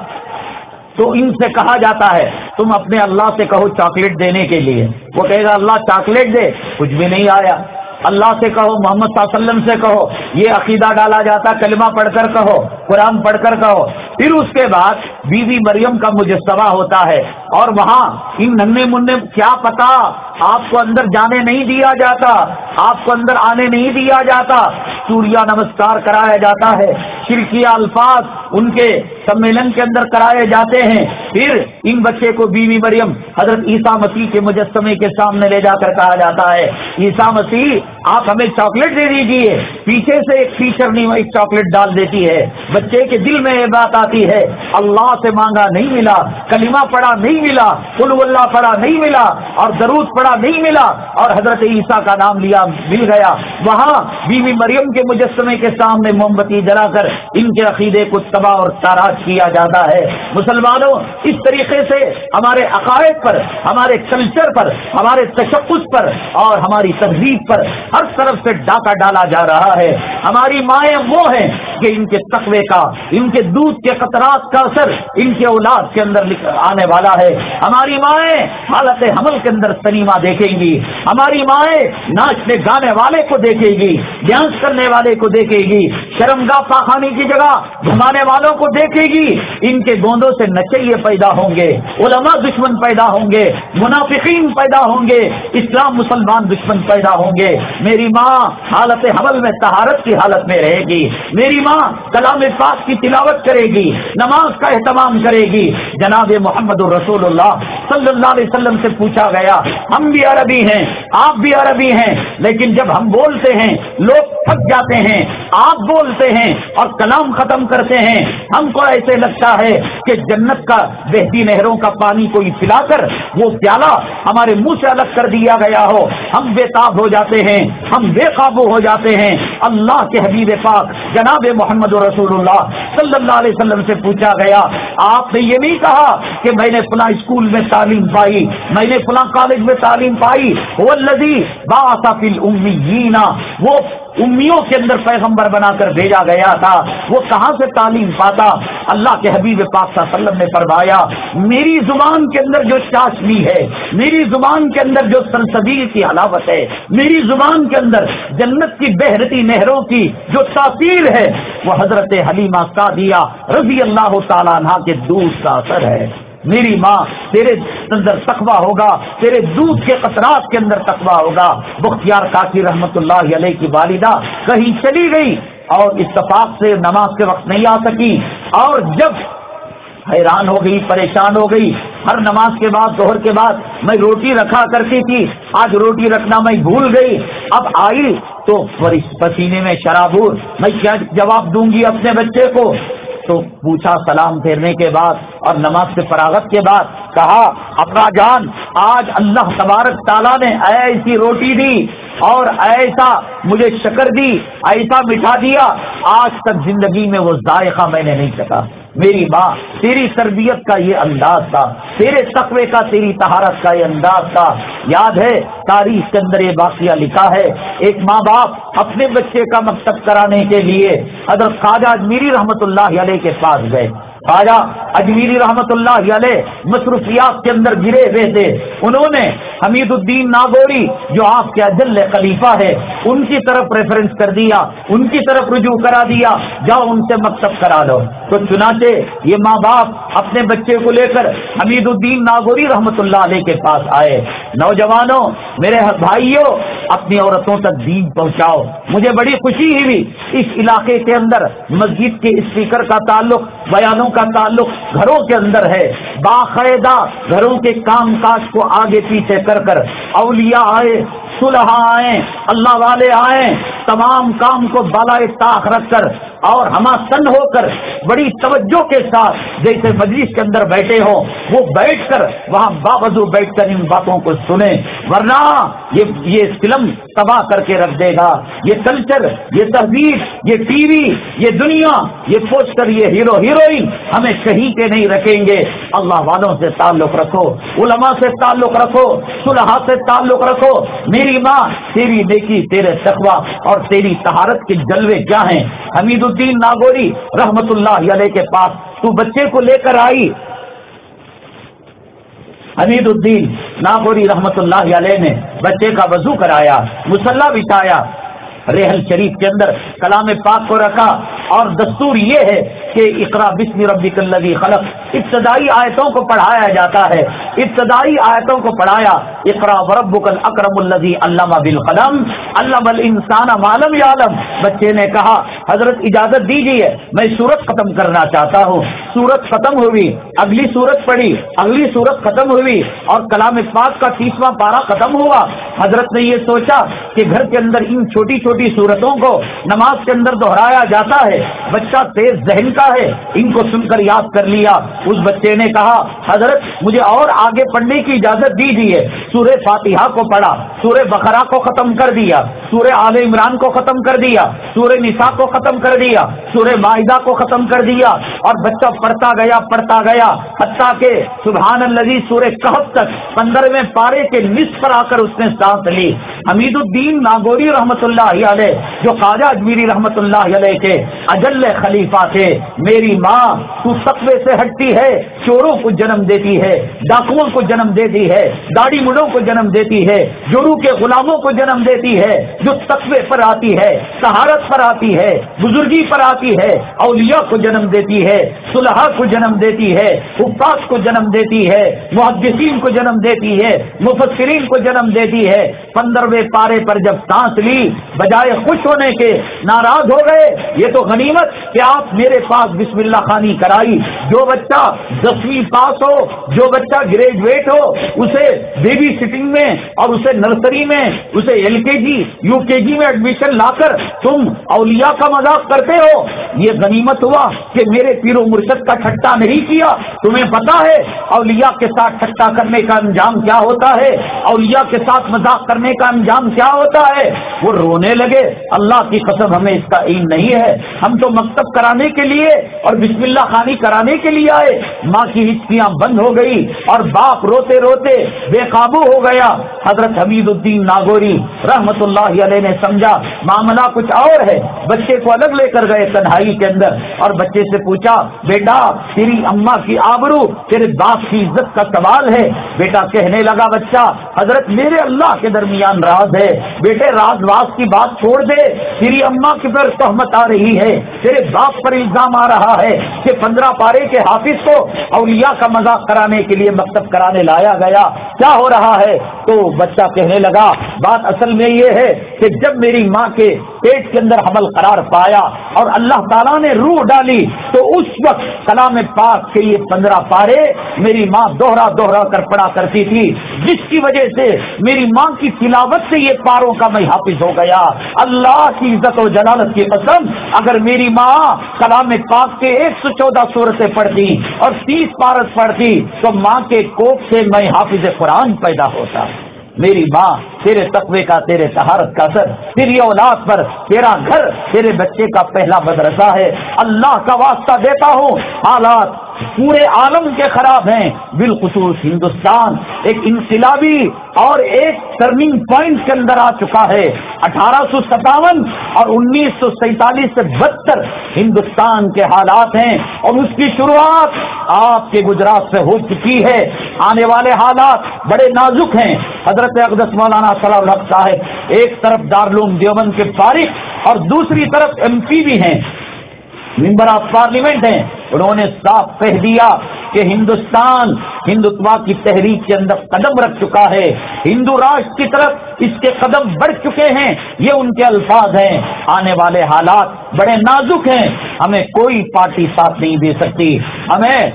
تو ان سے کہا جاتا ہے، تم اپنے اللہ سے کہو چاکلیٹ دینے کے لیے۔ وہ کہے گا، اللہ چاکلیٹ دے۔ کچھ بھی نہیں آیا۔ اللہ سے کہو، محمد صلی اللہ علیہ وسلم سے کہو، یہ عقیدہ ڈالا جاتا، کلمہ پڑھ کر کہو، قرآن پڑھ کر کہو۔ پھر اس کے بعد بی بی مریم کا مجسمہ ہوتا ہے اور وہاں ان ننے منہ کیا پتا؟ آپ کو اندر جانے نہیں دیا جاتا، آپ کو اندر آنے نہیں دیا جاتا۔ سوریا نمسکار کرایا جاتا ہے، شرکیہ الفاظ ان کے سمیلن کے اندر کرائے جاتے ہیں۔ پھر ان بچے کو بیوی مریم، حضرت عیسیٰ مسیح کے مجسمے کے سامنے لے جا کر کہا جاتا ہے۔ عیسیٰ مسیح آپ ہمیں چاکلیٹ دے دیجیے پیچھے سے ایک ٹیچر نہیں وہی چاکلیٹ ڈال دیتی ہے۔ بچے کے دل میں یہ بات آتی ہے۔ اللہ سے مانگا نہیں ملا، کلمہ پڑا نہیں ملا کل اللہ پڑا نہیں ملا، اور درود پڑا نہیں ملا، اور حضرت عیسیٰ کا نام لیا مل گیا۔ وہاں بیوی مریم کے مجسمے کے سامنے موم بتی جلا کر ان کے عقیدے کو تباہ اور تاراج کیا جاتا ہے۔ مسلمانوں، اس طریقے سے ہمارے عقائد پر، ہمارے کلچر پر، ہمارے تشخص پر، اور ہماری تہذیب پر ہر طرف سے ڈاکہ ڈالا جا رہا ہے۔ ہماری مائیں وہ ہیں کہ ان کے تقوی کا، ان کے دودھ کے قطرات کا اثر ان کے اولاد کے اندر آنے والا ہے۔ ہماری مائیں حالت حمل کے اندر سنیما دیکھیں گی۔ ہماری مائیں ناچنے گانے والے کو دیکھے گی، ڈانس کرنے والے کو دیکھے گی۔ شرمگاہ پاخانے کی جگہ گھمانے والوں کو دیکھے گی۔ ان کے گوندوں سے نچیے پیدا ہوں گے، علماء دشمن پیدا ہوں گے، منافقین پیدا ہوں گے، اسلام مسلمان دشمن پیدا ہوں گے۔ میری ماں حالت حمل میں تہارت کی حالت میں رہے گی۔ میری ماں کلام پاک کی تلاوت کرے گی، نماز کا اہتمام کرے گی۔ جناب محمد الرسول اللہ صلی اللہ علیہ وسلم سے پوچھا گیا، ہم بھی عربی ہیں، آپ بھی عربی ہیں، لیکن جب ہم بولتے ہیں، لوگ تھک جاتے ہیں، آپ بولتے ہیں اور کلام ختم کرتے ہیں۔ ہم کو ایسے لگتا ہے کہ جنت کا بہتی نہروں کا پانی کوئی پلا کر وہ پیالہ ہمارے منہ سے الگ کر دیا گیا ہو۔ ہم بے تاب ہو جاتے ہیں۔ ہم بے قابو ہو جاتے ہیں۔ اللہ کے حبیب پاک جناب محمد رسول اللہ صلی اللہ علیہ وسلم سے پوچھا گیا، آپ نے یہ نہیں کہا کہ میں نے فلاں اسکول میں تعلیم پائی، میں نے فلاں کالج میں تعلیم پائی؟ وہ لذی باصل امینا وہ امیوں کے اندر پیغمبر بنا کر بھیجا گیا تھا۔ وہ کہاں سے تعلیم پاتا؟ اللہ کے حبیب پاک صلی اللہ علیہ وسلم نے فرمایا، میری زبان کے اندر جو چاشنی ہے، میری زبان کے اندر جو سنسدی کی حلاوت ہے، میری زبان کے اندر جنت کی بہرتی نہروں کی جو تاثیر ہے، وہ حضرت حلیمہ سعدیہ رضی اللہ تعالیٰ عنہ کے دودھ کا اثر ہے۔ میری ماں تیرے اندر تقوی ہوگا، تیرے دودھ کے قطرات کے اندر تقوی ہوگا۔ بختیار کاکی رحمت اللہ علیہ کی والدہ کہیں چلی گئی اور اتفاق سے نماز کے وقت نہیں آ سکی۔ اور جب حیران ہو گئی، پریشان ہو گئی، ہر نماز کے بعد دوہر کے بعد میں روٹی رکھا کرتی تھی۔ آج روٹی رکھنا میں بھول گئی۔ اب آئی تو پسینے میں شرابور۔ میں کیا جواب دوں گی اپنے بچے کو؟ تو پوچھا سلام پھیرنے کے بعد اور نماز سے فراغت کے بعد کہا، اپنا جان، آج اللہ تبارک تعالیٰ نے ایسی روٹی دی اور ایسا مجھے شکر دی، ایسا مٹھا دیا، آج تک زندگی میں وہ ذائقہ میں نے نہیں چکا میری ماں، تیری تربیت کا یہ انداز تھا، تیرے تقوی کا، تیری تہارت کا یہ انداز تھا۔ یاد ہے، تاریخ کے اندر یہ واقعہ لکھا ہے، ایک ماں باپ اپنے بچے کا مکتب کرانے کے لیے حضرت خواجہ میری رحمت اللہ علیہ کے پاس گئے۔ خواجہ اجمیری رحمت اللہ علیہ مصروفیات کے اندر گرے ہوئے تھے۔ انہوں نے حمید الدین ناگوری جو آپ کے اجل خلیفہ ہے، ان کی طرف ریفرنس کر دیا، ان کی طرف رجوع کرا دیا، جاؤ ان سے مکتب کرا دو۔ تو چنانچہ یہ ماں باپ اپنے بچے کو لے کر حمید الدین ناگوری رحمت اللہ علیہ کے پاس آئے۔ نوجوانوں، میرے بھائیوں، اپنی عورتوں تک دین پہنچاؤ۔ مجھے بڑی خوشی ہوئی اس علاقے کے اندر مسجد کے اسپیکر کا تعلق بیانوں کا تعلق گھروں کے اندر ہے۔ باقاعدہ گھروں کے کام کاج کو آگے پیچھے کر کر اولیاء آئے سلحا ہاں آئے اللہ والے آئے تمام کام کو بالائے طاق رکھ کر اور ہما سن ہو کر بڑی توجہ کے ساتھ جیسے مجلس کے اندر بیٹھے ہوں، وہ بیٹھ کر وہاں باوضو بیٹھ کر ان باتوں کو سنیں۔ ورنہ یہ یہ فلم تباہ کر کے رکھ دے گا۔ یہ کلچر، یہ تہذیب، یہ ٹی وی، یہ دنیا، یہ پوسٹر، یہ ہیرو، ہیروئن ہمیں کہیں کے نہیں رکھیں گے۔ اللہ والوں سے تعلق رکھو، علماء سے تعلق رکھو صلحہ سے تعلق رکھو۔ میری ماں تیری نیکی، تیرے تقوی اور تیری تہارت کے جلوے کیا ہیں؟ حمید الدین ناگوری رحمت اللہ علیہ کے پاس تو بچے کو لے کر آئی۔ حمید الدین ناگوری رحمت اللہ علیہ نے بچے کا وضو کرایا، مسلح بچھایا۔ ریحل شریف کے اندر کلام پاک کو رکھا اور دستور یہ ہے کہ اقرا بسم ربک الذی خلق۔ ابتدائی آیتوں کو پڑھایا جاتا ہے۔ ابتدائی آیتوں کو پڑھایا۔ اقرا وربک الاکرم الذی علم بالقلم۔ علم الانسان ما لم یعلم۔ بچے نے کہا، حضرت اجازت دیجیے میں سورت ختم کرنا چاہتا ہوں۔ سورت ختم ہوئی، اگلی سورت پڑھی، اگلی سورت ختم ہوئی اور کلام پاک کا تیسواں پارا ختم ہوا۔ حضرت نے یہ سوچا کہ گھر کے اندر ان چھوٹی چھوٹی صورتوں کو نماز کے اندر دہرایا جاتا ہے۔ بچہ تیز ذہن کا ہے؟ ان کو سن کر یاد کر لیا۔ اس بچے نے کہا، حضرت، مجھے اور آگے پڑھنے کی اجازت دیجیے سورہ فاتحہ کو پڑھا، سورہ بقرہ کو ختم کر دیا، سورہ آل عمران کو ختم کر دیا، سورہ نساء کو ختم کر دیا، سورہ معاہدہ کو ختم کر دیا۔ اور بچہ پڑھتا گیا پڑھتا گیا، حتیٰ کہ سبحان الذی سورہ کہف تک پندرہویں پارے کے نصف پر آ کر اس نے سانس لی۔ حمید الدین ناگوری رحمت اللہ علیہ، جو خواجہ اجمیری رحمت اللہ علیہ کے اجل خلیفہ تھے۔ میری ماں تو سقوے سے ہٹتی ہے، چوروں کو جنم دیتی ہے، ڈاکوؤں کو جنم دیتی ہے، داڑھی مڑوں کو جنم دیتی ہے جورو کے غلاموں کو جنم دیتی ہے، جو تقوی پر آتی ہے، سہارت پر آتی ہے، بزرگی پر آتی ہے، اولیاء کو جنم دیتی ہے صلحہ کو جنم دیتی ہے، حفاظ کو جنم دیتی ہے، محدثین کو جنم دیتی ہے، مفسرین کو جنم دیتی ہے۔ پندرہویں پارے پر جب سانس لی، بجائے خوش ہونے کے ناراض ہو گئے، یہ تو غنیمت کہ آپ میرے پاس بسم اللہ خانی کرائی۔ جو بچہ دسویں پاس ہو، جو بچہ گریجویٹ ہو، اسے بیبی سٹنگ میں اور اسے نرسری میں، اسے ایل کے جی یو کے جی میں ایڈمیشن لا کر تم اولیاء کا مذاق کرتے ہو۔ یہ غنیمت ہوا کہ میرے پیرو مرشد کا ٹھٹا نہیں کیا۔ تمہیں پتا ہے، اولیاء کے ساتھ ٹھٹا کرنے کا انجام کیا ہوتا ہے؟ اولیاء کے ساتھ مذاق کرنے کا انجام کیا ہوتا ہے؟ وہ رونے لگے۔ اللہ کی قسم، ہمیں اس کا علم نہیں ہے۔ ہم تو مکتب کرانے کے لیے اور بسم اللہ خانی کرانے کے لیے آئے۔ ماں کی ہچکیاں بند ہو گئی اور باپ روتے روتے بے قابو ہو گیا۔ حضرت حمید الدین ناگوری رحمت اللہ علیہ نے سمجھا، معاملہ کچھ اور ہے۔ بچے کو الگ لے کر گئے تنہائی کے اندر اور بچے سے پوچھا، بیٹا، تیری اما کی آبرو تیرے باپ کی عزت کا سوال ہے۔ بیٹا کہنے لگا، بچہ، حضرت میرے اللہ کے درمیان راز ہے۔ بیٹے، راز واز کی بات چھوڑ دے۔ تیری اما کی پر تہمت آ رہی ہے۔ تیرے باپ پر الزام آ رہا ہے کہ پندرہ پارے کے حافظ کو اولیاء کا مذاق کرانے کے لیے مکتب کرانے لایا گیا۔ کیا ہو رہا ہے؟ تو بچہ کہنے لگا، بات اصل میں یہ ہے کہ جب میری ماں کے پیٹ کے اندر حمل قرار پایا اور اللہ تعالیٰ نے روح ڈالی، تو اس وقت کلام پاک کے یہ پندرہ پارے میری ماں دوہرا دوہرا کر پڑا کرتی تھی، جس کی وجہ سے میری ماں کی تلاوت سے یہ پاروں کا میں حافظ ہو گیا۔ اللہ کی عزت و جلالت کی قسم، اگر میری ماں کلام پاک کے ایک سو چودہ صورتیں پڑھتی اور تیس پارس پڑھتی، تو ماں کے کوپ سے میں حافظ قرآن پیدا ہوتا۔ میری ماں تیرے تقوی کا، تیرے طہارت کا سر، تیری اولاد پر، تیرا گھر، تیرے بچے کا پہلا مدرسہ ہے۔ اللہ کا واسطہ دیتا ہوں۔ حالات پورے عالم کے خراب ہیں۔ بالخصوص ہندوستان ایک انقلابی اور ایک ٹرننگ پوائنٹ کے اندر آ چکا ہے۔ اٹھارہ سو ستاون اور انیس سو سینتالیس سے بدتر ہندوستان کے حالات ہیں اور اس کی شروعات آپ کے گجرات سے ہو چکی ہے۔ آنے والے حالات بڑے نازک ہیں۔ حضرت اقدس مولانا صلی اللہ صاحب ایک طرف دارالعلوم دیوبند کے فارغ اور دوسری طرف ایم پی بھی ہیں۔ ممبر آف پارلیمنٹ ہیں۔ انہوں نے صاف کہہ دیا کہ ہندوستان ہندوتوا کی تحریک کے اندر قدم رکھ چکا ہے۔ ہندو راشٹر کی طرف اس کے قدم بڑھ چکے ہیں۔ یہ ان کے الفاظ ہیں۔ آنے والے حالات بڑے نازک ہیں۔ ہمیں کوئی پارٹی ساتھ نہیں دے سکتی۔ ہمیں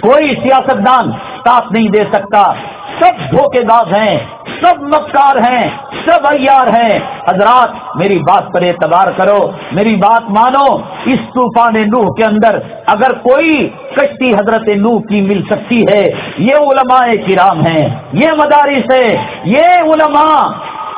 کوئی سیاستدان ساتھ نہیں دے سکتا۔ سب دھوکے باز ہیں۔ سب مکار ہیں، سب ایار ہیں۔ حضرات، میری بات پر اعتبار کرو۔ میری بات مانو۔ اس طوفان نوح کے اندر اگر کوئی کشتی حضرت نوح کی مل سکتی ہے، یہ علماء کرام ہیں، یہ مدارس ہے یہ علماء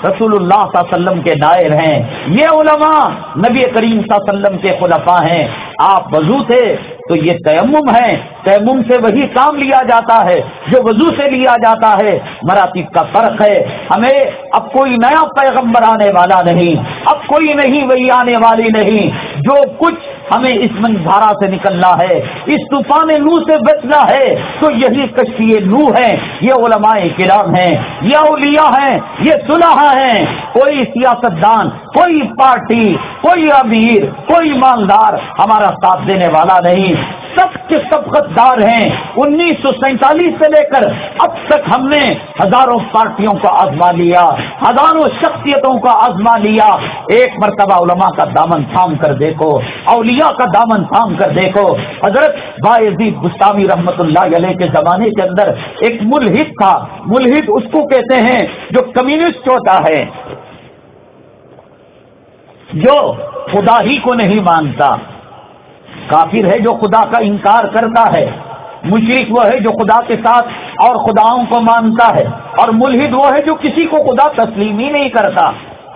رسول اللہ صلی اللہ علیہ وسلم کے دائر ہیں۔ یہ علماء نبی کریم صلی اللہ علیہ وسلم کے خلفاء ہیں۔ آپ وضو تھے تو یہ تیمم ہے۔ تیمم سے وہی کام لیا جاتا ہے جو وضو سے لیا جاتا ہے۔ مراتب کا فرق ہے۔ ہمیں اب کوئی نیا پیغمبر آنے والا نہیں۔ اب کوئی نہیں وہی آنے والی نہیں۔ جو کچھ ہمیں اس من دھارا سے نکلنا ہے، اس طوفان نو سے بچنا ہے، تو یہی کشتی نو ہے۔ یہ علماء کرام ہیں۔ یہ اولیاء ہیں۔ یہ صلح ہیں۔ کوئی سیاست دان کوئی پارٹی، کوئی امیر، کوئی مالدار ہمارا ساتھ دینے والا نہیں۔ سب کے سب غدار ہیں۔ انیس سو سینتالیس سے لے کر اب تک ہم نے ہزاروں پارٹیوں کو آزما لیا، ہزاروں شخصیتوں کا آزما لیا۔ ایک مرتبہ علماء کا دامن تھام کر دیکھو، اولیاء کا دامن تھام کر دیکھو۔ حضرت باعزید گستامی رحمت اللہ علیہ کے زمانے کے اندر ایک ملحد تھا۔ ملحد اس کو کہتے ہیں جو کمیونسٹ ہوتا ہے، جو خدا ہی کو نہیں مانتا۔ کافر ہے جو خدا کا انکار کرتا ہے مشرق وہ ہے جو خدا کے ساتھ اور خداؤں کو مانتا ہے، اور ملحد وہ ہے جو کسی کو خدا تسلیم ہی نہیں کرتا۔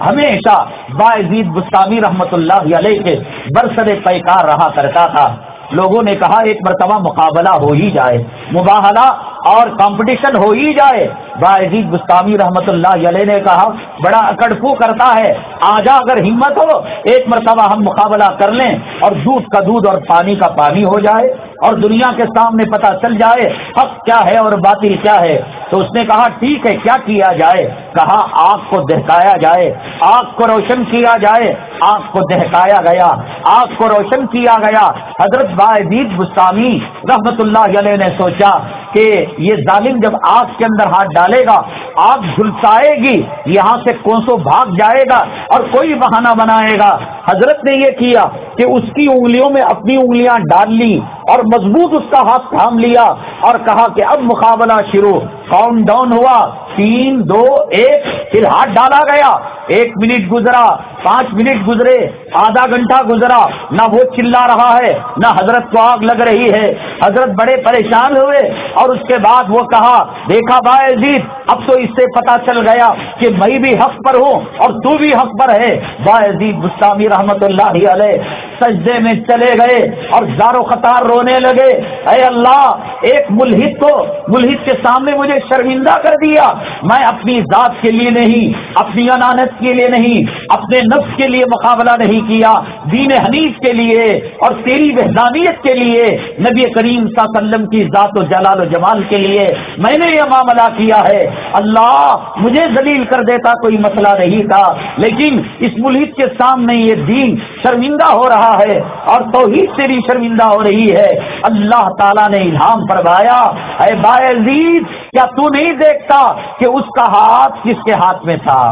ہمیشہ باعزید بستانی رحمت اللہ علیہ کے برسر پیکار رہا کرتا تھا۔ لوگوں نے کہا ایک مرتبہ مقابلہ ہو ہی جائے مباحلہ اور کمپٹیشن ہو ہی جائے۔ باعزید گستاوی رحمت اللہ علیہ نے کہا، بڑا اکڑفو کرتا ہے۔ آجا اگر ہمت ہو، ایک مرتبہ ہم مقابلہ کر لیں اور دودھ کا دودھ اور پانی کا پانی ہو جائے۔ اور دنیا کے سامنے پتا چل جائے حق کیا ہے اور باطل کیا ہے، تو اس نے کہا، ٹھیک ہے، کیا کیا جائے؟ کہا، آگ کو دہکایا جائے، آگ کو روشن کیا جائے، آگ کو دہکایا گیا، آگ کو روشن کیا گیا۔ حضرت باعزید گستامی رحمت اللہ علیہ نے سوچا کہ یہ ظالم جب آگ کے اندر ہاتھ ڈالے گا، آگ جھلسائے گی، یہاں سے کون سو بھاگ جائے گا اور کوئی بہانہ بنائے گا۔ حضرت نے یہ کیا کہ اس کی انگلیوں میں اپنی انگلیاں ڈال لی اور مضبوط اس کا ہاتھ تھام لیا اور کہا کہ اب مقابلہ شروع۔ کاؤنٹ ڈاؤن ہوا۔ تین، دو، ایک، پھر ہاتھ ڈالا گیا۔ ایک منٹ گزرا، پانچ منٹ گزرے۔ آدھا گھنٹہ گزرا، نہ وہ چلا رہا ہے، نہ حضرت کو آگ لگ رہی ہے۔ حضرت بڑے پریشان ہوئے اور اس کے بعد وہ کہا، دیکھا بھائی عزیز اب تو اس سے پتا چل گیا کہ میں بھی حق پر ہوں اور تو بھی حق پر ہے۔ بھائی عزیز گستامی رحمت اللہ علیہ سجدے میں چلے گئے اور زارو قطار رونے لگے۔ اے اللہ، ایک ملحد کو، ملحد کے سامنے مجھے شرمندہ کر دیا۔ میں اپنی ذات کے لیے نہیں، اپنی انانت کے لیے نہیں، اپنے نفس کے لیے مقابلہ نہیں کیا دین حنیف کے لیے اور تیری وحدانیت کے لیے نبی کریم صلی اللہ علیہ وسلم کی ذات و جلال و جمال کے لیے میں نے یہ معاملہ کیا ہے۔ اللہ مجھے ذلیل کر دیتا کوئی مسئلہ نہیں تھا، لیکن اس ملحد کے سامنے یہ دین شرمندہ ہو رہا ہے اور توحید سے بھی شرمندہ ہو رہی ہے۔ اللہ تعالیٰ نے الہام فرمایا، اے باعزیز کیا تو نہیں دیکھتا کہ اس کا ہاتھ کس کے ہاتھ میں تھا؟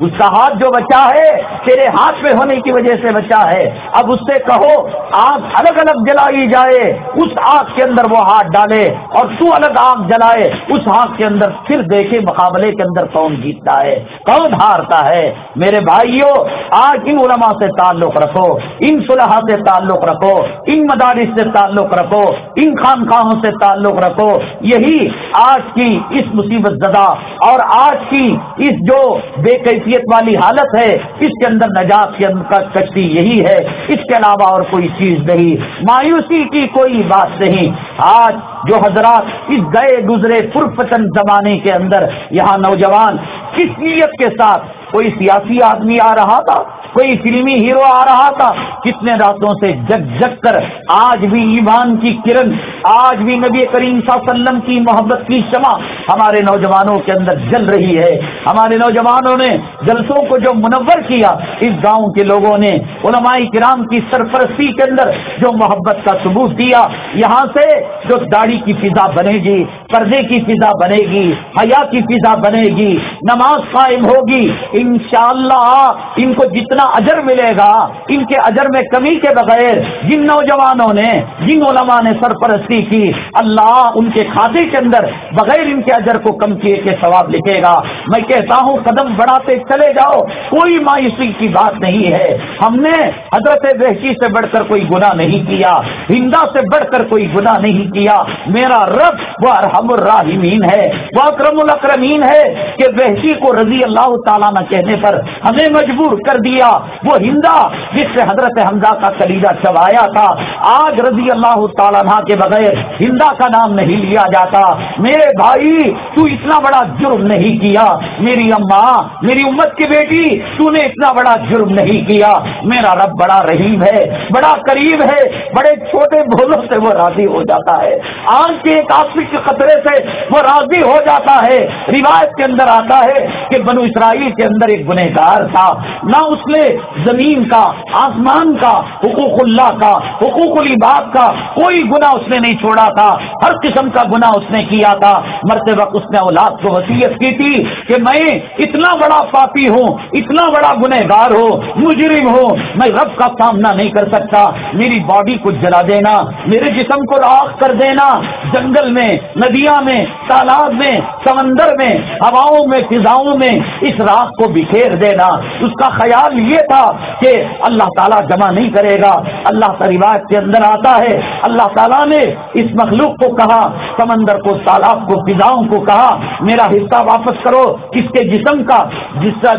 اس کا ہاتھ جو بچا ہے، تیرے ہاتھ میں ہونے کی وجہ سے بچا ہے۔ اب اس سے کہو آگ الگ الگ جلائی جائے، اس آگ کے اندر وہ ہاتھ ڈالے اور تو الگ آگ جلائے، اس آگ کے اندر پھر دیکھے مقابلے کے اندر کون جیتتا ہے، کون ہارتا ہے۔ میرے بھائیوں آج ان علماء سے تعلق رکھو، ان صلحہ سے تعلق رکھو، ان مدارس سے تعلق رکھو، ان خانقاہوں سے تعلق رکھو۔ یہی آج کی اس مصیبت زدہ اور آج کی اس جو بے کیفیت والی حالت ہے، اس کے اندر نجات کے اندر کشتی یہی ہے۔ اس کے علاوہ اور کوئی چیز نہیں۔ مایوسی کی کوئی بات نہیں۔ آج جو حضرات اس گئے گزرے پرفتن زمانے کے اندر، یہاں نوجوان کس نیت کے ساتھ کوئی سیاسی آدمی آ رہا تھا، کوئی فلمی ہیرو آ رہا تھا، کتنے راتوں سے جگ جگ کر آج بھی ایمان کی کرن، آج بھی نبی کریم صلی اللہ علیہ وسلم کی محبت کی شمع ہمارے نوجوانوں کے اندر جل رہی ہے۔ ہمارے نوجوانوں نے جلسوں کو جو منور کیا، اس گاؤں کے لوگوں نے علماء کرام کی سرپرستی کے اندر جو محبت کا ثبوت دیا، یہاں سے جو داڑھی کی فضا بنے گی، پردے کی فضا بنے گی، حیا کی فضا بنے گی، نماز قائم ہوگی انشاءاللہ ان کو جتنا اجر ملے گا، ان کے اجر میں کمی کے بغیر جن نوجوانوں نے، جن علماء نے سرپرستی کی، اللہ ان کے کھاتے کے اندر بغیر ان کے اجر کو کم کیے کے ثواب لکھے گا۔ میں کہتا ہوں، قدم بڑھاتے چلے جاؤ، کوئی مایوسی کی بات نہیں ہے۔ ہم نے حضرت بحشی سے بڑھ کر کوئی گناہ نہیں کیا، ہندا سے بڑھ کر کوئی گناہ نہیں کیا۔ میرا رب وہ ارحم الراحمین ہے، وہ اکرم الاکرمین ہے کہ وحشی کو رضی اللہ تعالیٰ نہ کہنے پر ہمیں مجبور کر دیا۔ وہ ہندا جس سے حضرت حمزہ کا کلیدہ چبایا تھا، آج رضی اللہ تعالیٰ کے بغیر ہندا کا نام نہیں لیا جاتا۔ میرے بھائی، تو اتنا بڑا جرم نہیں کیا۔ میری اماں، میری امت کی بیٹی، تو نے اتنا بڑا جرم نہیں کیا۔ میرا رب بڑا رحیم ہے، بڑا قریب ہے۔ بڑے چھوٹے بھولوں سے وہ راضی ہو جاتا ہے۔ آنکھ کے ایک آسک کے خطرے سے وہ راضی ہو جاتا ہے۔ روایت کے اندر آتا ہے کہ بنو اسرائیل کے اندر ایک گنہ گار تھا، نہ اس نے زمین کا، آسمان کا، حقوق اللہ کا، حقوق العباد کا کوئی گنا اس نے نہیں چھوڑا تھا۔ ہر قسم کا گنا اس نے کیا تھا۔ مرتے وقت اس نے اولاد کو وسیعت کی تھی کہ میں اتنا بڑا پاپی ہوں، اتنا بڑا گنہ گار ہوں، مجرم ہوں، میں رب کا سامنا نہیں کر سکتا۔ میری باڈی کو جلا دینا، میرے جسم کو راک کر دینا۔ جنگل میں، ندیاں میں، تالاب میں، سمندر میں، ہواؤں میں، فضاؤں میں اس راک کو بکھیر دینا۔ اس کا خیال یہ تھا کہ اللہ تعالیٰ جمع نہیں کرے گا۔ اللہ کا روایت کے اندر آتا ہے۔ اللہ تعالیٰ نے اس مخلوق کو کہا، سمندر کو تالاب کو، فضاؤں کو کہا، میرا حصہ واپس کرو۔ کس کے جسم کا؟ جس کا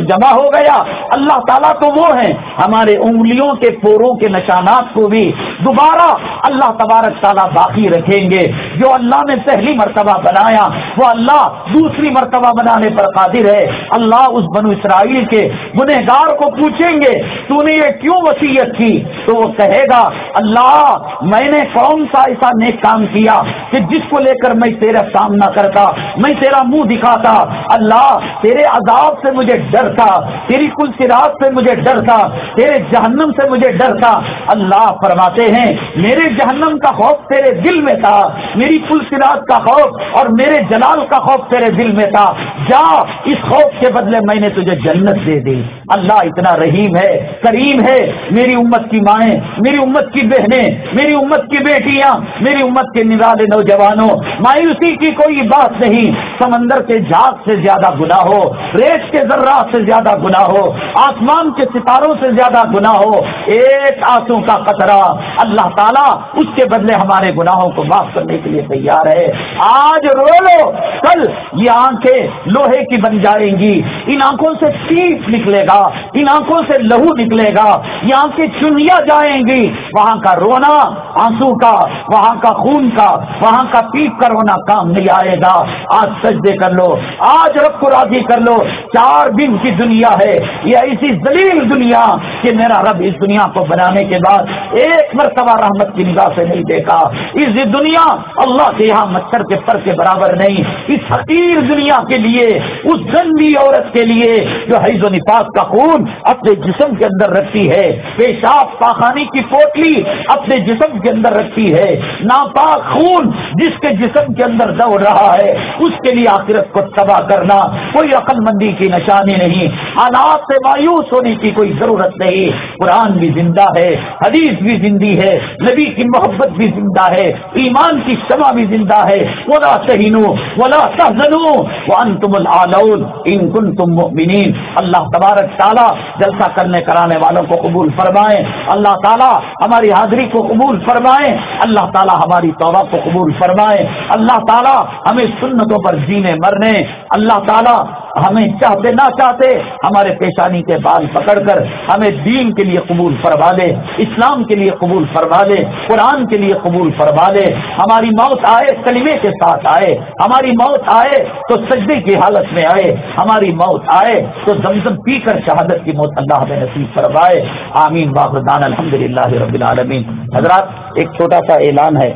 جمع ہو گیا۔ اللہ تعالیٰ تو وہ ہیں۔ ہمارے انگلیوں کے پوروں کے نشانات کو بھی دوبارہ اللہ تبارک تعالیٰ باقی رکھیں گے۔ جو اللہ نے پہلی مرتبہ بنایا، وہ اللہ دوسری مرتبہ بنانے پر قادر ہے۔ اللہ اس بنو اسرائیل کے گنہ گار کو پوچھیں گے تو نے یہ کیوں وسیعت کی؟ تو وہ کہے گا، اللہ، میں نے کون سا ایسا نیک کام کیا کہ جس کو لے کر میں تیرا سامنا کرتا، میں تیرا منہ دکھاتا؟ اللہ، تیرے عذاب سے مجھے ڈر تھا تیری کل سراج سے مجھے ڈر تھا تیرے جہنم سے مجھے ڈر تھا اللہ فرماتے ہیں، میرے جہنم کا خوف تیرے دل میں تھا، میری کل سراج کا خوف اور میرے جلال کا خوف تیرے دل میں تھا۔ جا، اس خوف کے بدلے میں نے تجھے جنت دے دی۔ اللہ اتنا رحیم ہے، کریم ہے۔ میری امت کی مائیں، میری امت کی بہنیں، میری امت کی بیٹیاں، میری امت کے نرالے نوجوانوں، مایوسی کی کوئی بات نہیں۔ سمندر کے جھاگ سے زیادہ گنا ہو، ریت کے ذرات سے زیادہ گنا ہو، آسمان کے ستاروں سے زیادہ گنا ہو۔ ایک آنسو کا قطرہ۔ اللہ تعالیٰ اس کے بدلے ہمارے گناہوں کو معاف کرنے کے لیے تیار ہے۔ آج رو لو، کل یہ آنکھیں لوہے کی بن جائیں گی۔ ان آنکھوں سے پیپ نکلے گا، ان آنکھوں سے لہو نکلے گا۔ یہ آنکھیں چنیا جائیں گی، وہاں کا رونا آنسو کا، وہاں کا خون کا، وہاں کا پیپ کا رونا کام نہیں آئے گا۔ آج سجدے کر لو، آج رب کو راضی کر لو۔ چار دن کی دنیا ہے، یہ ایسی دلیل دنیا کہ میرا رب اس دنیا کو بنانے کے بعد ایک مرتبہ رحمت کی نگاہ سے نہیں دیکھا۔ اس دنیا اللہ کے یہاں مچھر کے پر کے برابر نہیں، اس حقیر دنیا کے لیے، اس گندی عورت کے لیے جو حیض و نفاس کا خون اپنے جسم کے اندر رکھتی ہے، پیشاب پاخانی کی پوٹلی اپنے جسم کے اندر رکھتی ہے، ناپاک خون جس کے جسم کے اندر دوڑ رہا ہے، اس کے لیے آخرت کو تباہ کرنا کوئی عقل مندی کی نشانی نہیں، حالات سے مایوس ہونے کی کوئی ضرورت نہیں۔ قرآن بھی زندہ ہے، حدیث بھی زندی ہے، نبی کی محبت بھی زندہ ہے، ایمان کی شمع بھی زندہ ہے۔ ولا تہینو، ولا تحزنو، وانتم العالون۔ ان کنتم مؤمنین، اللہ تبارک تعالی جلسہ کرنے کرانے والوں کو قبول فرمائیں اللہ تعالی ہماری حاضری کو قبول فرمائیں اللہ تعالی ہماری توبہ کو قبول فرمائیں اللہ تعالی ہمیں سنتوں پر جینے مرنے، اللہ تعالی ہمیں چاہتے نہ چاہتے ہمارے پیشانی کے بال پکڑ کر ہمیں دین کے لیے قبول فرما لے اسلام کے لیے قبول فرما لے قرآن کے لیے قبول فرما لے ہماری موت آئے، کلمے کے ساتھ آئے، ہماری موت آئے تو سجدے کی حالت میں آئے، ہماری موت آئے تو زمزم پی کر شہادت کی موت اللہ ہمیں نصیب فرمائے۔ آمین۔ باخردان الحمد للہ رب العالمین۔ حضرات، ایک چھوٹا سا اعلان ہے۔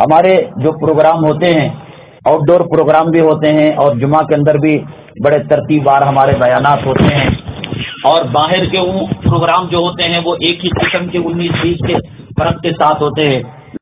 ہمارے جو پروگرام ہوتے ہیں، آؤٹ ڈور پروگرام بھی ہوتے ہیں اور جمعہ کے اندر بھی بڑے ترتیب بار ہمارے بیانات ہوتے ہیں۔ اور باہر کے پروگرام جو ہوتے ہیں، وہ ایک ہی قسم کے انیس بیس کے فرق کے ساتھ ہوتے ہیں۔